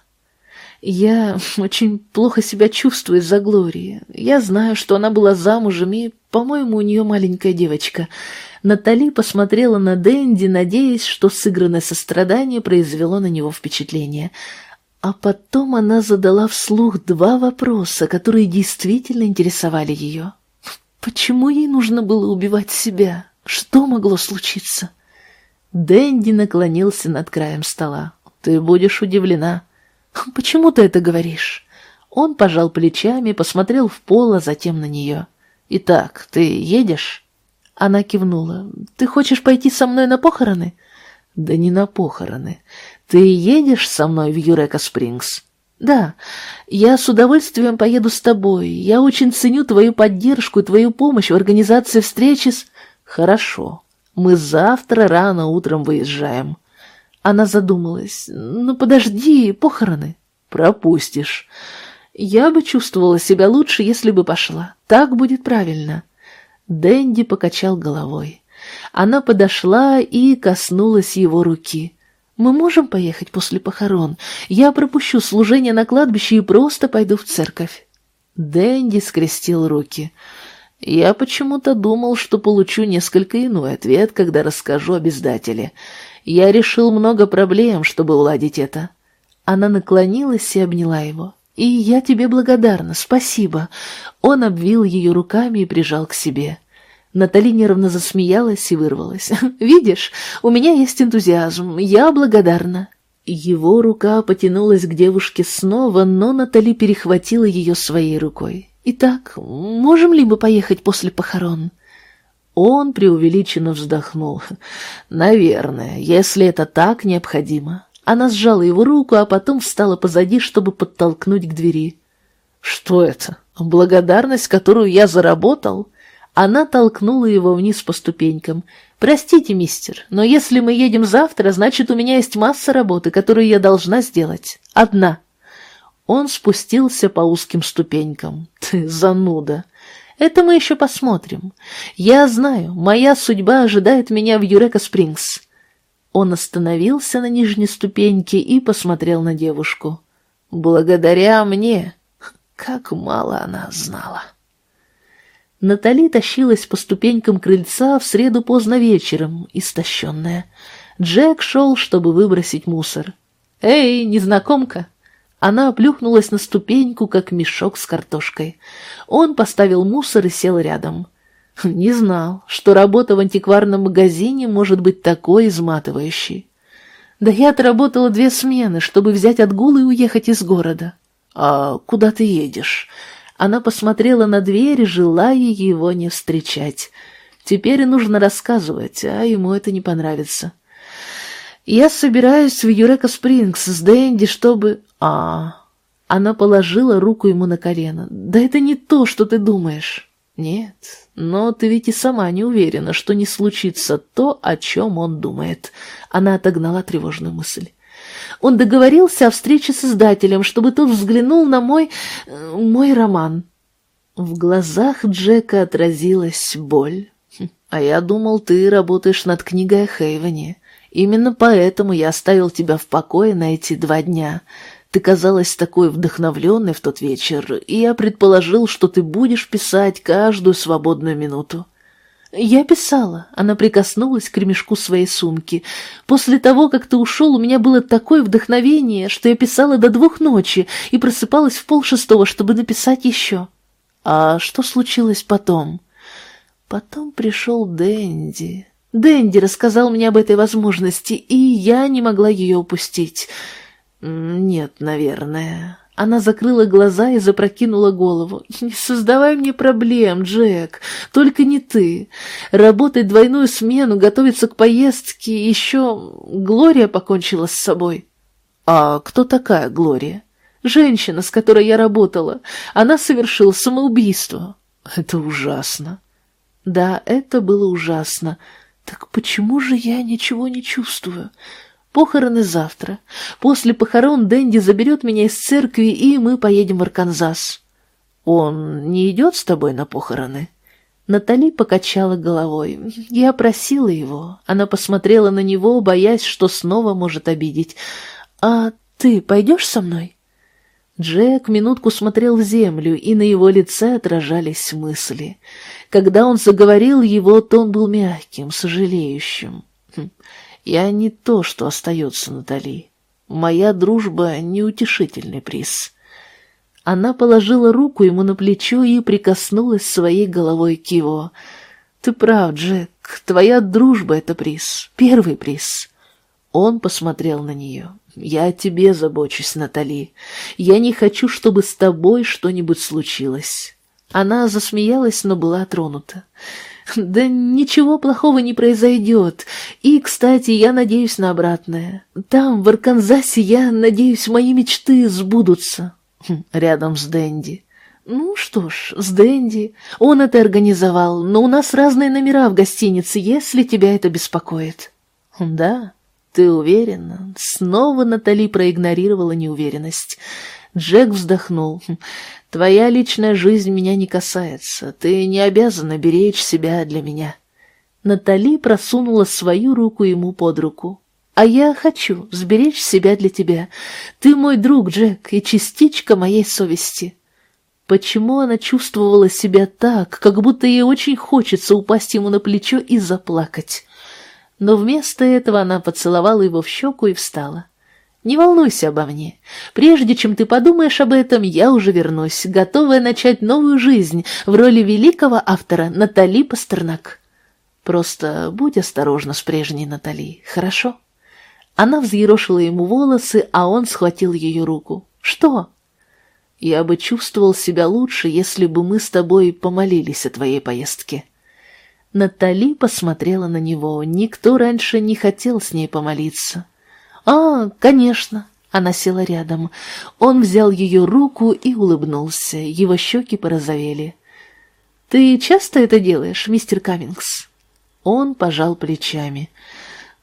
«Я (laughs) очень плохо себя чувствую из-за Глории. Я знаю, что она была замужем, и, по-моему, у нее маленькая девочка». Натали посмотрела на Дэнди, надеясь, что сыгранное сострадание произвело на него впечатление. А потом она задала вслух два вопроса, которые действительно интересовали ее. Почему ей нужно было убивать себя? Что могло случиться? Дэнди наклонился над краем стола. «Ты будешь удивлена». «Почему ты это говоришь?» Он пожал плечами, посмотрел в пол, а затем на нее. «Итак, ты едешь?» Она кивнула. «Ты хочешь пойти со мной на похороны?» «Да не на похороны. «Ты едешь со мной в Юрека Спрингс?» «Да, я с удовольствием поеду с тобой. Я очень ценю твою поддержку и твою помощь в организации встречи с...» «Хорошо. Мы завтра рано утром выезжаем». Она задумалась. «Ну, подожди, похороны». «Пропустишь». «Я бы чувствовала себя лучше, если бы пошла. Так будет правильно». Дэнди покачал головой. Она подошла и коснулась его руки. Мы можем поехать после похорон? Я пропущу служение на кладбище и просто пойду в церковь. Дэнди скрестил руки. Я почему-то думал, что получу несколько иной ответ, когда расскажу об издателе. Я решил много проблем, чтобы уладить это. Она наклонилась и обняла его. «И я тебе благодарна, спасибо». Он обвил ее руками и прижал к себе. Натали нервно засмеялась и вырвалась. (laughs) «Видишь, у меня есть энтузиазм, я благодарна». Его рука потянулась к девушке снова, но Натали перехватила ее своей рукой. «Итак, можем ли мы поехать после похорон?» Он преувеличенно вздохнул. «Наверное, если это так необходимо». Она сжала его руку, а потом встала позади, чтобы подтолкнуть к двери. «Что это? Благодарность, которую я заработал?» Она толкнула его вниз по ступенькам. «Простите, мистер, но если мы едем завтра, значит, у меня есть масса работы, которую я должна сделать. Одна». Он спустился по узким ступенькам. «Ты зануда!» «Это мы еще посмотрим. Я знаю, моя судьба ожидает меня в Юрека-Спрингс». Он остановился на нижней ступеньке и посмотрел на девушку. «Благодаря мне!» Как мало она знала. Натали тащилась по ступенькам крыльца в среду поздно вечером, истощенная. Джек шел, чтобы выбросить мусор. «Эй, незнакомка!» Она оплюхнулась на ступеньку, как мешок с картошкой. Он поставил мусор и сел рядом. Не знал, что работа в антикварном магазине может быть такой изматывающей. Да я отработала две смены, чтобы взять отгул и уехать из города. А куда ты едешь? Она посмотрела на дверь, желая его не встречать. Теперь нужно рассказывать, а ему это не понравится. Я собираюсь в Юрека Спрингс с Дэнди, чтобы... А, она положила руку ему на колено. Да это не то, что ты думаешь. Нет, но ты ведь и сама не уверена, что не случится то, о чем он думает. Она отогнала тревожную мысль. Он договорился о встрече с издателем, чтобы тот взглянул на мой... мой роман. В глазах Джека отразилась боль. Хм, а я думал, ты работаешь над книгой о Хейвене. Именно поэтому я оставил тебя в покое на эти два дня. Ты казалась такой вдохновленной в тот вечер, и я предположил, что ты будешь писать каждую свободную минуту. Я писала. Она прикоснулась к ремешку своей сумки. После того, как ты ушел, у меня было такое вдохновение, что я писала до двух ночи и просыпалась в полшестого, чтобы написать еще. А что случилось потом? Потом пришел Дэнди. Дэнди рассказал мне об этой возможности, и я не могла ее упустить. «Нет, наверное». Она закрыла глаза и запрокинула голову. (laughs) «Не создавай мне проблем, Джек. Только не ты. Работать двойную смену, готовиться к поездке. Еще Глория покончила с собой». «А кто такая Глория?» «Женщина, с которой я работала. Она совершила самоубийство». «Это ужасно». «Да, это было ужасно. Так почему же я ничего не чувствую?» Похороны завтра. После похорон Дэнди заберет меня из церкви, и мы поедем в Арканзас. Он не идет с тобой на похороны?» Натали покачала головой. Я просила его. Она посмотрела на него, боясь, что снова может обидеть. «А ты пойдешь со мной?» Джек минутку смотрел в землю, и на его лице отражались мысли. Когда он заговорил, его тон был мягким, сожалеющим. Я не то, что остается Натали. Моя дружба — неутешительный приз. Она положила руку ему на плечо и прикоснулась своей головой к его. «Ты прав, Джек, твоя дружба — это приз, первый приз». Он посмотрел на нее. «Я о тебе забочусь, Натали. Я не хочу, чтобы с тобой что-нибудь случилось». Она засмеялась, но была тронута. Да ничего плохого не произойдет. И, кстати, я надеюсь на обратное. Там, в Арканзасе, я надеюсь, мои мечты сбудутся. Хм, рядом с Дэнди. Ну что ж, с Дэнди. Он это организовал, но у нас разные номера в гостинице, если тебя это беспокоит. Да, ты уверена? Снова Натали проигнорировала неуверенность. Джек вздохнул. Твоя личная жизнь меня не касается. Ты не обязана беречь себя для меня». Натали просунула свою руку ему под руку. «А я хочу сберечь себя для тебя. Ты мой друг, Джек, и частичка моей совести». Почему она чувствовала себя так, как будто ей очень хочется упасть ему на плечо и заплакать? Но вместо этого она поцеловала его в щеку и встала. Не волнуйся обо мне. Прежде чем ты подумаешь об этом, я уже вернусь, готовая начать новую жизнь в роли великого автора Натали Пастернак. Просто будь осторожна с прежней Натали, хорошо?» Она взъерошила ему волосы, а он схватил ее руку. «Что?» «Я бы чувствовал себя лучше, если бы мы с тобой помолились о твоей поездке». Натали посмотрела на него. Никто раньше не хотел с ней помолиться. «А, конечно!» Она села рядом. Он взял ее руку и улыбнулся. Его щеки порозовели. «Ты часто это делаешь, мистер Каммингс?» Он пожал плечами.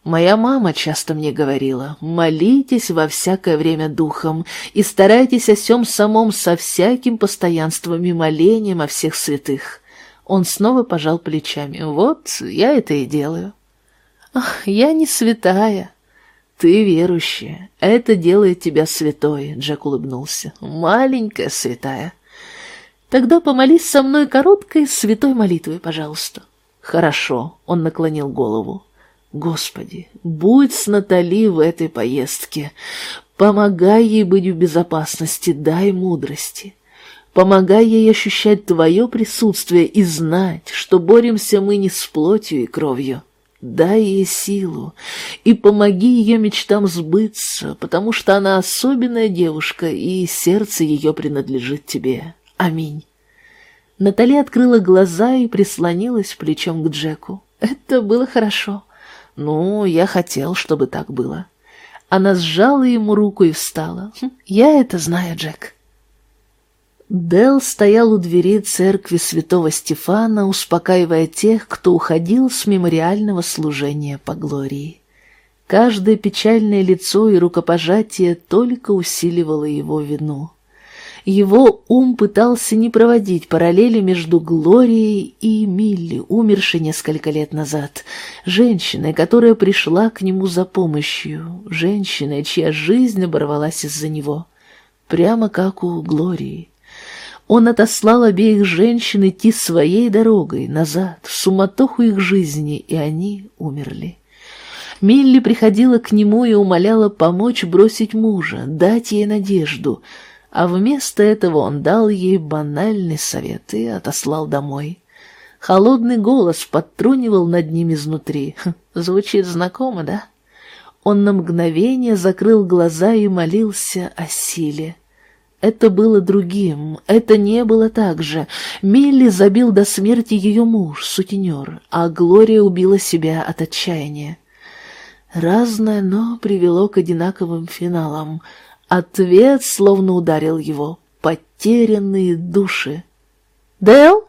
«Моя мама часто мне говорила, молитесь во всякое время духом и старайтесь о всем самом со всяким постоянством и молением о всех святых». Он снова пожал плечами. «Вот, я это и делаю». «Ах, я не святая», «Ты верующая. Это делает тебя святой», — Джек улыбнулся. «Маленькая святая». «Тогда помолись со мной короткой святой молитвой, пожалуйста». «Хорошо», — он наклонил голову. «Господи, будь с Натали в этой поездке. Помогай ей быть в безопасности, дай мудрости. Помогай ей ощущать Твое присутствие и знать, что боремся мы не с плотью и кровью, дай ей силу и помоги ее мечтам сбыться, потому что она особенная девушка, и сердце ее принадлежит тебе. Аминь. Натали открыла глаза и прислонилась плечом к Джеку. Это было хорошо. Ну, я хотел, чтобы так было. Она сжала ему руку и встала. «Хм, «Я это знаю, Джек». Дел стоял у двери церкви святого Стефана, успокаивая тех, кто уходил с мемориального служения по Глории. Каждое печальное лицо и рукопожатие только усиливало его вину. Его ум пытался не проводить параллели между Глорией и Милли, умершей несколько лет назад, женщиной, которая пришла к нему за помощью, женщиной, чья жизнь оборвалась из-за него, прямо как у Глории. Он отослал обеих женщин идти своей дорогой назад, в суматоху их жизни, и они умерли. Милли приходила к нему и умоляла помочь бросить мужа, дать ей надежду — а вместо этого он дал ей банальный совет и отослал домой. Холодный голос подтрунивал над ним изнутри. Хм, звучит знакомо, да? Он на мгновение закрыл глаза и молился о силе. Это было другим, это не было так же. Милли забил до смерти ее муж, сутенер, а Глория убила себя от отчаяния. Разное, но привело к одинаковым финалам — Ответ словно ударил его. Потерянные души. «Дэл?»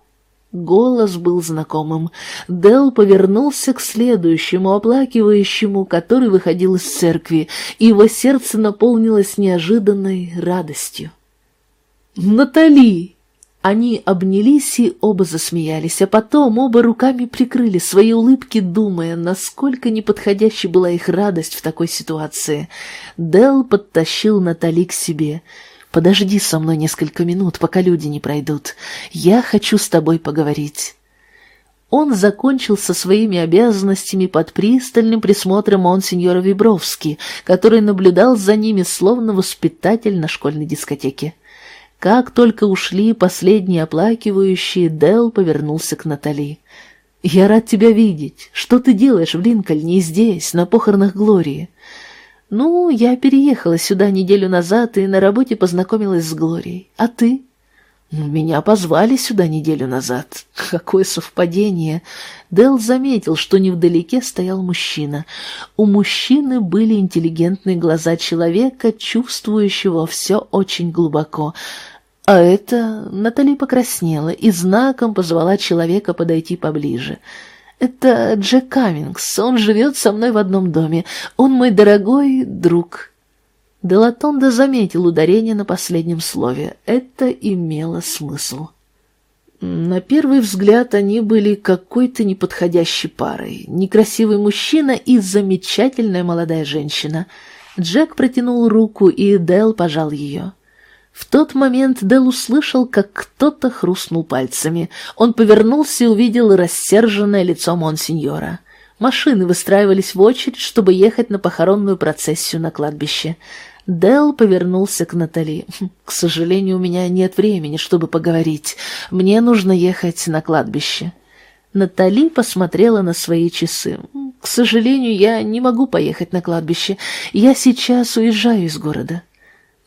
Голос был знакомым. Дэл повернулся к следующему, оплакивающему, который выходил из церкви, и его сердце наполнилось неожиданной радостью. «Натали!» Они обнялись и оба засмеялись, а потом оба руками прикрыли свои улыбки, думая, насколько неподходящей была их радость в такой ситуации. Дел подтащил Натали к себе. «Подожди со мной несколько минут, пока люди не пройдут. Я хочу с тобой поговорить». Он закончил со своими обязанностями под пристальным присмотром монсеньора Вибровски, который наблюдал за ними словно воспитатель на школьной дискотеке. Как только ушли последние оплакивающие, Дел повернулся к Натали. «Я рад тебя видеть. Что ты делаешь в Линкольне здесь, на похоронах Глории?» «Ну, я переехала сюда неделю назад и на работе познакомилась с Глорией. А ты?» «Меня позвали сюда неделю назад. Какое совпадение!» Дел заметил, что невдалеке стоял мужчина. У мужчины были интеллигентные глаза человека, чувствующего все очень глубоко — а это Натали покраснела и знаком позвала человека подойти поближе. «Это Джек Каммингс, он живет со мной в одном доме, он мой дорогой друг». Делатонда заметил ударение на последнем слове. Это имело смысл. На первый взгляд они были какой-то неподходящей парой. Некрасивый мужчина и замечательная молодая женщина. Джек протянул руку, и Дэл пожал ее. В тот момент Дел услышал, как кто-то хрустнул пальцами. Он повернулся и увидел рассерженное лицо монсеньора. Машины выстраивались в очередь, чтобы ехать на похоронную процессию на кладбище. Дел повернулся к Натали. «Хм, «К сожалению, у меня нет времени, чтобы поговорить. Мне нужно ехать на кладбище». Натали посмотрела на свои часы. «Хм, «К сожалению, я не могу поехать на кладбище. Я сейчас уезжаю из города».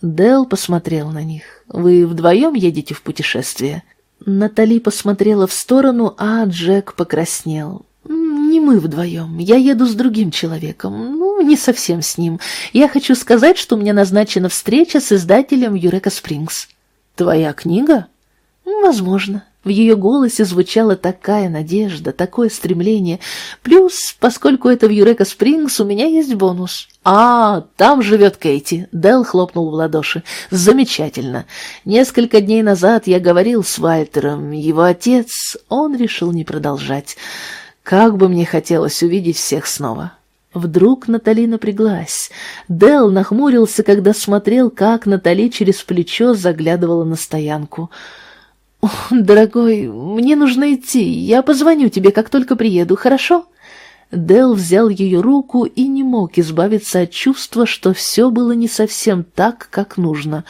Дел посмотрел на них. «Вы вдвоем едете в путешествие?» Натали посмотрела в сторону, а Джек покраснел. «Не мы вдвоем. Я еду с другим человеком. Ну, не совсем с ним. Я хочу сказать, что у меня назначена встреча с издателем Юрека Спрингс». «Твоя книга?» «Возможно. В ее голосе звучала такая надежда, такое стремление. Плюс, поскольку это в Юрека Спрингс, у меня есть бонус. «А, там живет Кейти!» — Дел хлопнул в ладоши. «Замечательно! Несколько дней назад я говорил с Вальтером. Его отец... Он решил не продолжать. Как бы мне хотелось увидеть всех снова!» Вдруг Натали напряглась. Дел нахмурился, когда смотрел, как Натали через плечо заглядывала на стоянку — «Дорогой, мне нужно идти. Я позвоню тебе, как только приеду, хорошо?» Дел взял ее руку и не мог избавиться от чувства, что все было не совсем так, как нужно.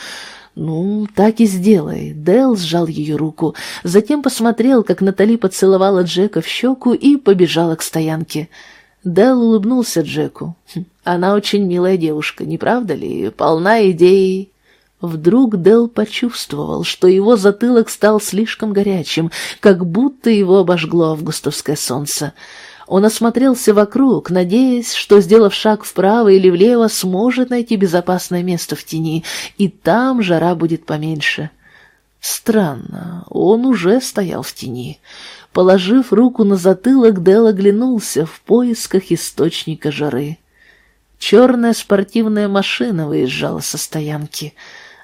«Ну, так и сделай». Дел сжал ее руку, затем посмотрел, как Натали поцеловала Джека в щеку и побежала к стоянке. Дэл улыбнулся Джеку. «Хм, «Она очень милая девушка, не правда ли? Полна идей». Вдруг Дэл почувствовал, что его затылок стал слишком горячим, как будто его обожгло августовское солнце. Он осмотрелся вокруг, надеясь, что, сделав шаг вправо или влево, сможет найти безопасное место в тени, и там жара будет поменьше. Странно, он уже стоял в тени. Положив руку на затылок, Дэл оглянулся в поисках источника жары. Черная спортивная машина выезжала со стоянки.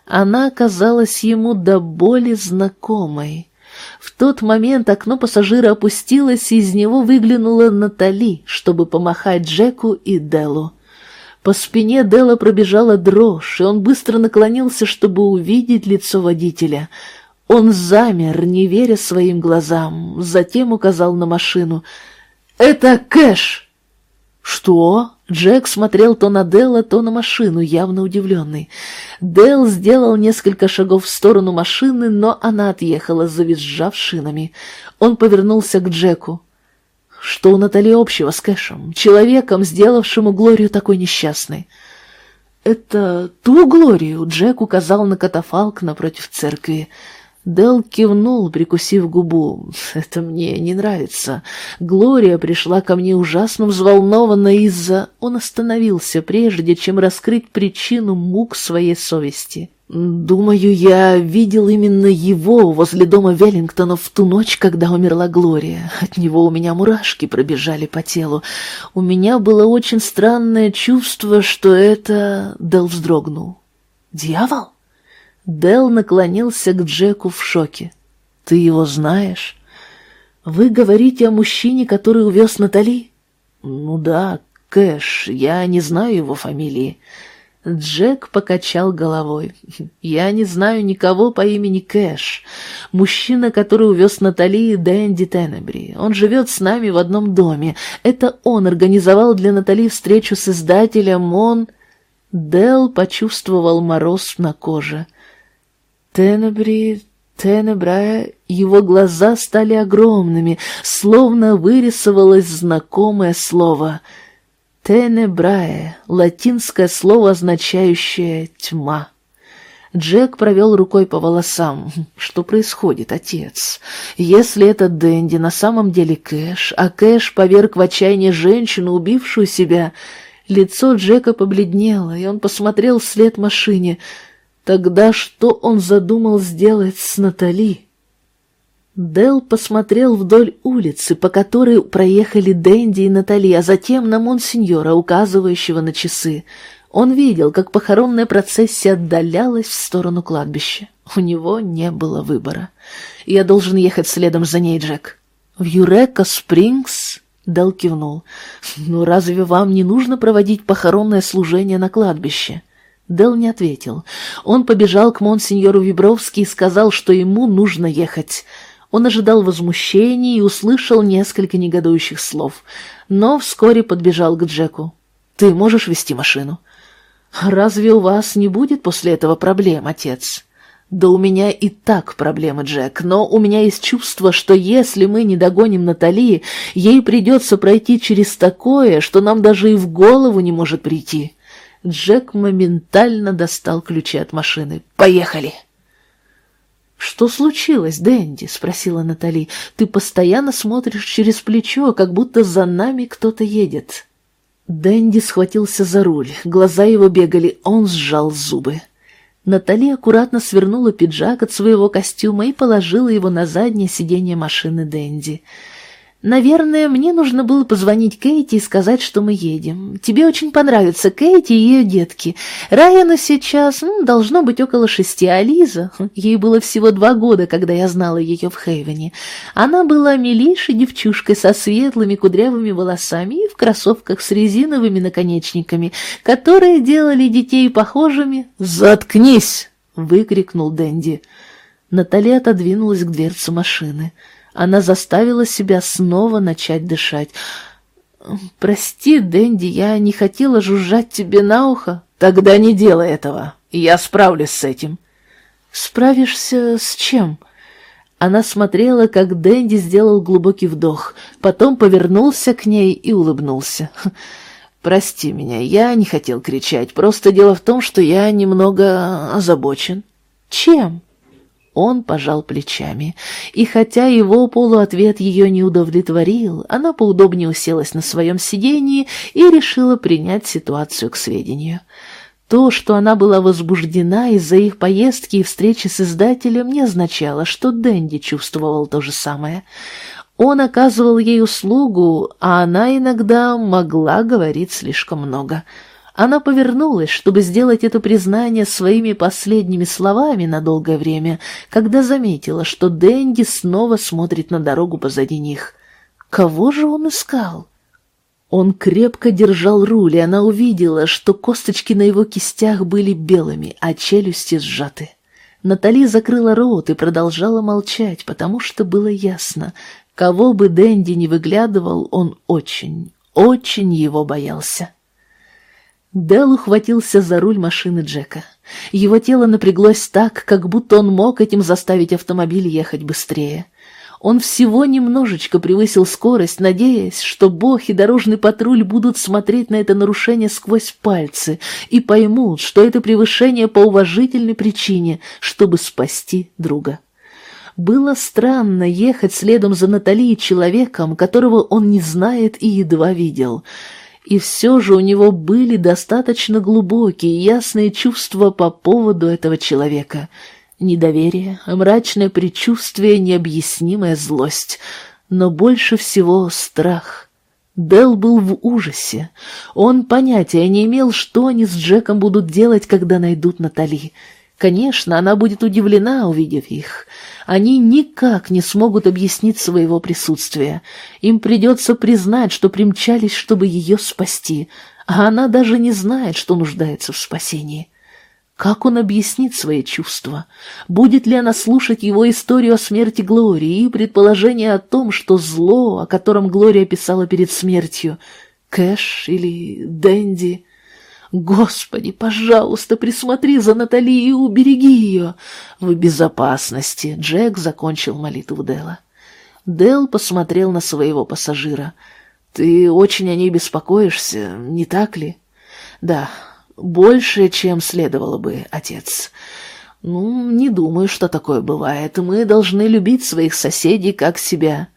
Она казалась ему до боли знакомой. В тот момент окно пассажира опустилось, и из него выглянула Натали, чтобы помахать Джеку и Делу. По спине Дела пробежала дрожь, и он быстро наклонился, чтобы увидеть лицо водителя. Он замер, не веря своим глазам, затем указал на машину. «Это Кэш!» «Что?» Джек смотрел то на Делла, то на машину, явно удивленный. Дел сделал несколько шагов в сторону машины, но она отъехала, завизжав шинами. Он повернулся к Джеку. Что у Натали общего с Кэшем, человеком, сделавшему Глорию такой несчастной? «Это ту Глорию?» — Джек указал на катафалк напротив церкви. Дел кивнул, прикусив губу. (laughs) «Это мне не нравится. Глория пришла ко мне ужасно взволнованно из-за...» Он остановился, прежде чем раскрыть причину мук своей совести. «Думаю, я видел именно его возле дома Веллингтонов в ту ночь, когда умерла Глория. От него у меня мурашки пробежали по телу. У меня было очень странное чувство, что это...» Дел вздрогнул. «Дьявол?» Дел наклонился к Джеку в шоке. «Ты его знаешь?» «Вы говорите о мужчине, который увез Натали?» «Ну да, Кэш, я не знаю его фамилии». Джек покачал головой. «Я не знаю никого по имени Кэш. Мужчина, который увез Натали, Дэнди Теннебри. Он живет с нами в одном доме. Это он организовал для Натали встречу с издателем. Он...» Дел почувствовал мороз на коже. Тенебри, Тенебрая, его глаза стали огромными, словно вырисовалось знакомое слово. Тенебрая, латинское слово, означающее «тьма». Джек провел рукой по волосам. «Что происходит, отец? Если это Дэнди на самом деле Кэш, а Кэш поверг в отчаяние женщину, убившую себя...» Лицо Джека побледнело, и он посмотрел вслед машине — Тогда что он задумал сделать с Натали? Дел посмотрел вдоль улицы, по которой проехали Дэнди и Натали, а затем на Монсеньора, указывающего на часы. Он видел, как похоронная процессия отдалялась в сторону кладбища. У него не было выбора. «Я должен ехать следом за ней, Джек». «В Юрека Спрингс?» Дел кивнул. «Ну разве вам не нужно проводить похоронное служение на кладбище?» Дел не ответил. Он побежал к монсеньору Вибровски и сказал, что ему нужно ехать. Он ожидал возмущения и услышал несколько негодующих слов, но вскоре подбежал к Джеку. «Ты можешь вести машину?» «Разве у вас не будет после этого проблем, отец?» «Да у меня и так проблемы, Джек, но у меня есть чувство, что если мы не догоним Натали, ей придется пройти через такое, что нам даже и в голову не может прийти». Джек моментально достал ключи от машины. «Поехали!» «Что случилось, Дэнди?» — спросила Натали. «Ты постоянно смотришь через плечо, как будто за нами кто-то едет». Дэнди схватился за руль, глаза его бегали, он сжал зубы. Натали аккуратно свернула пиджак от своего костюма и положила его на заднее сиденье машины Дэнди. Наверное, мне нужно было позвонить Кейти и сказать, что мы едем. Тебе очень понравится Кейти и ее детки. Райану сейчас ну, должно быть около шести, а Лиза... Ей было всего два года, когда я знала ее в Хейвене. Она была милейшей девчушкой со светлыми кудрявыми волосами и в кроссовках с резиновыми наконечниками, которые делали детей похожими... «Заткнись!» — выкрикнул Дэнди. Наталья отодвинулась к дверце машины. Она заставила себя снова начать дышать. «Прости, Дэнди, я не хотела жужжать тебе на ухо». «Тогда не делай этого, я справлюсь с этим». «Справишься с чем?» Она смотрела, как Дэнди сделал глубокий вдох, потом повернулся к ней и улыбнулся. «Прости меня, я не хотел кричать, просто дело в том, что я немного озабочен». «Чем?» Он пожал плечами, и хотя его полуответ ее не удовлетворил, она поудобнее уселась на своем сидении и решила принять ситуацию к сведению. То, что она была возбуждена из-за их поездки и встречи с издателем, не означало, что Дэнди чувствовал то же самое. Он оказывал ей услугу, а она иногда могла говорить слишком много — она повернулась, чтобы сделать это признание своими последними словами на долгое время, когда заметила, что Дэнди снова смотрит на дорогу позади них. Кого же он искал? Он крепко держал руль, и она увидела, что косточки на его кистях были белыми, а челюсти сжаты. Натали закрыла рот и продолжала молчать, потому что было ясно, кого бы Дэнди не выглядывал, он очень, очень его боялся. Дэл ухватился за руль машины Джека. Его тело напряглось так, как будто он мог этим заставить автомобиль ехать быстрее. Он всего немножечко превысил скорость, надеясь, что Бог и дорожный патруль будут смотреть на это нарушение сквозь пальцы и поймут, что это превышение по уважительной причине, чтобы спасти друга. Было странно ехать следом за Натальей человеком, которого он не знает и едва видел — и все же у него были достаточно глубокие ясные чувства по поводу этого человека. Недоверие, мрачное предчувствие, необъяснимая злость, но больше всего страх. Дел был в ужасе. Он понятия не имел, что они с Джеком будут делать, когда найдут Натали. Конечно, она будет удивлена, увидев их. Они никак не смогут объяснить своего присутствия. Им придется признать, что примчались, чтобы ее спасти, а она даже не знает, что нуждается в спасении. Как он объяснит свои чувства? Будет ли она слушать его историю о смерти Глории и предположение о том, что зло, о котором Глория писала перед смертью, Кэш или Дэнди? Господи, пожалуйста, присмотри за Натали и убереги ее. В безопасности. Джек закончил молитву Дела. Дел посмотрел на своего пассажира. Ты очень о ней беспокоишься, не так ли? Да, больше, чем следовало бы, отец. Ну, не думаю, что такое бывает. Мы должны любить своих соседей как себя.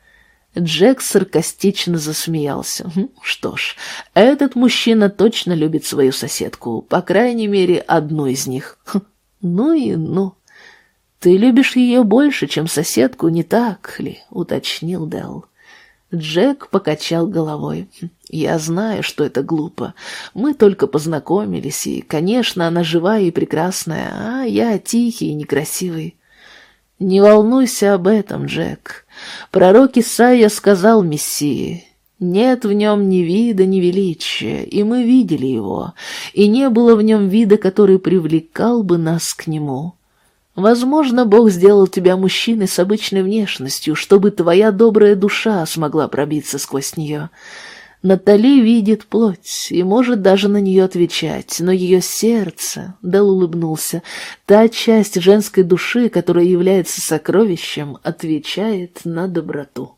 Джек саркастично засмеялся. «Хм, «Что ж, этот мужчина точно любит свою соседку, по крайней мере, одну из них. Хм, ну и ну. Ты любишь ее больше, чем соседку, не так ли?» — уточнил Делл. Джек покачал головой. «Хм, «Я знаю, что это глупо. Мы только познакомились, и, конечно, она живая и прекрасная, а я тихий и некрасивый. Не волнуйся об этом, Джек. Пророк Исаия сказал Мессии, «Нет в нем ни вида, ни величия, и мы видели его, и не было в нем вида, который привлекал бы нас к нему». Возможно, Бог сделал тебя мужчиной с обычной внешностью, чтобы твоя добрая душа смогла пробиться сквозь нее. Натали видит плоть и может даже на нее отвечать, но ее сердце, Дэл улыбнулся, та часть женской души, которая является сокровищем, отвечает на доброту.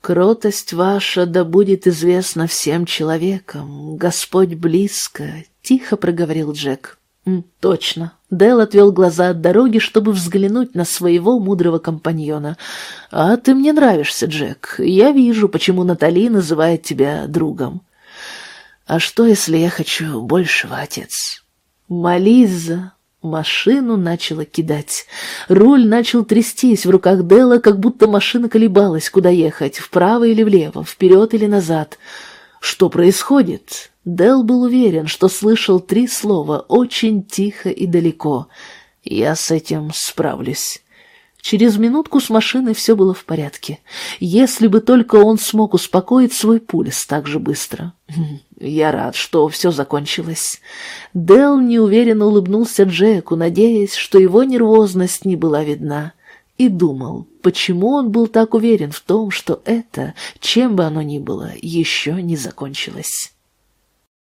«Кротость ваша да будет известна всем человекам, Господь близко», — тихо проговорил Джек. «Точно». Дэл отвел глаза от дороги, чтобы взглянуть на своего мудрого компаньона. «А ты мне нравишься, Джек. Я вижу, почему Натали называет тебя другом». «А что, если я хочу большего, отец?» «Молись Машину начала кидать. Руль начал трястись в руках Дела, как будто машина колебалась, куда ехать, вправо или влево, вперед или назад. «Что происходит?» Дел был уверен, что слышал три слова очень тихо и далеко. «Я с этим справлюсь». Через минутку с машиной все было в порядке. Если бы только он смог успокоить свой пульс так же быстро. Хм, я рад, что все закончилось. Дел неуверенно улыбнулся Джеку, надеясь, что его нервозность не была видна и думал, почему он был так уверен в том, что это, чем бы оно ни было, еще не закончилось.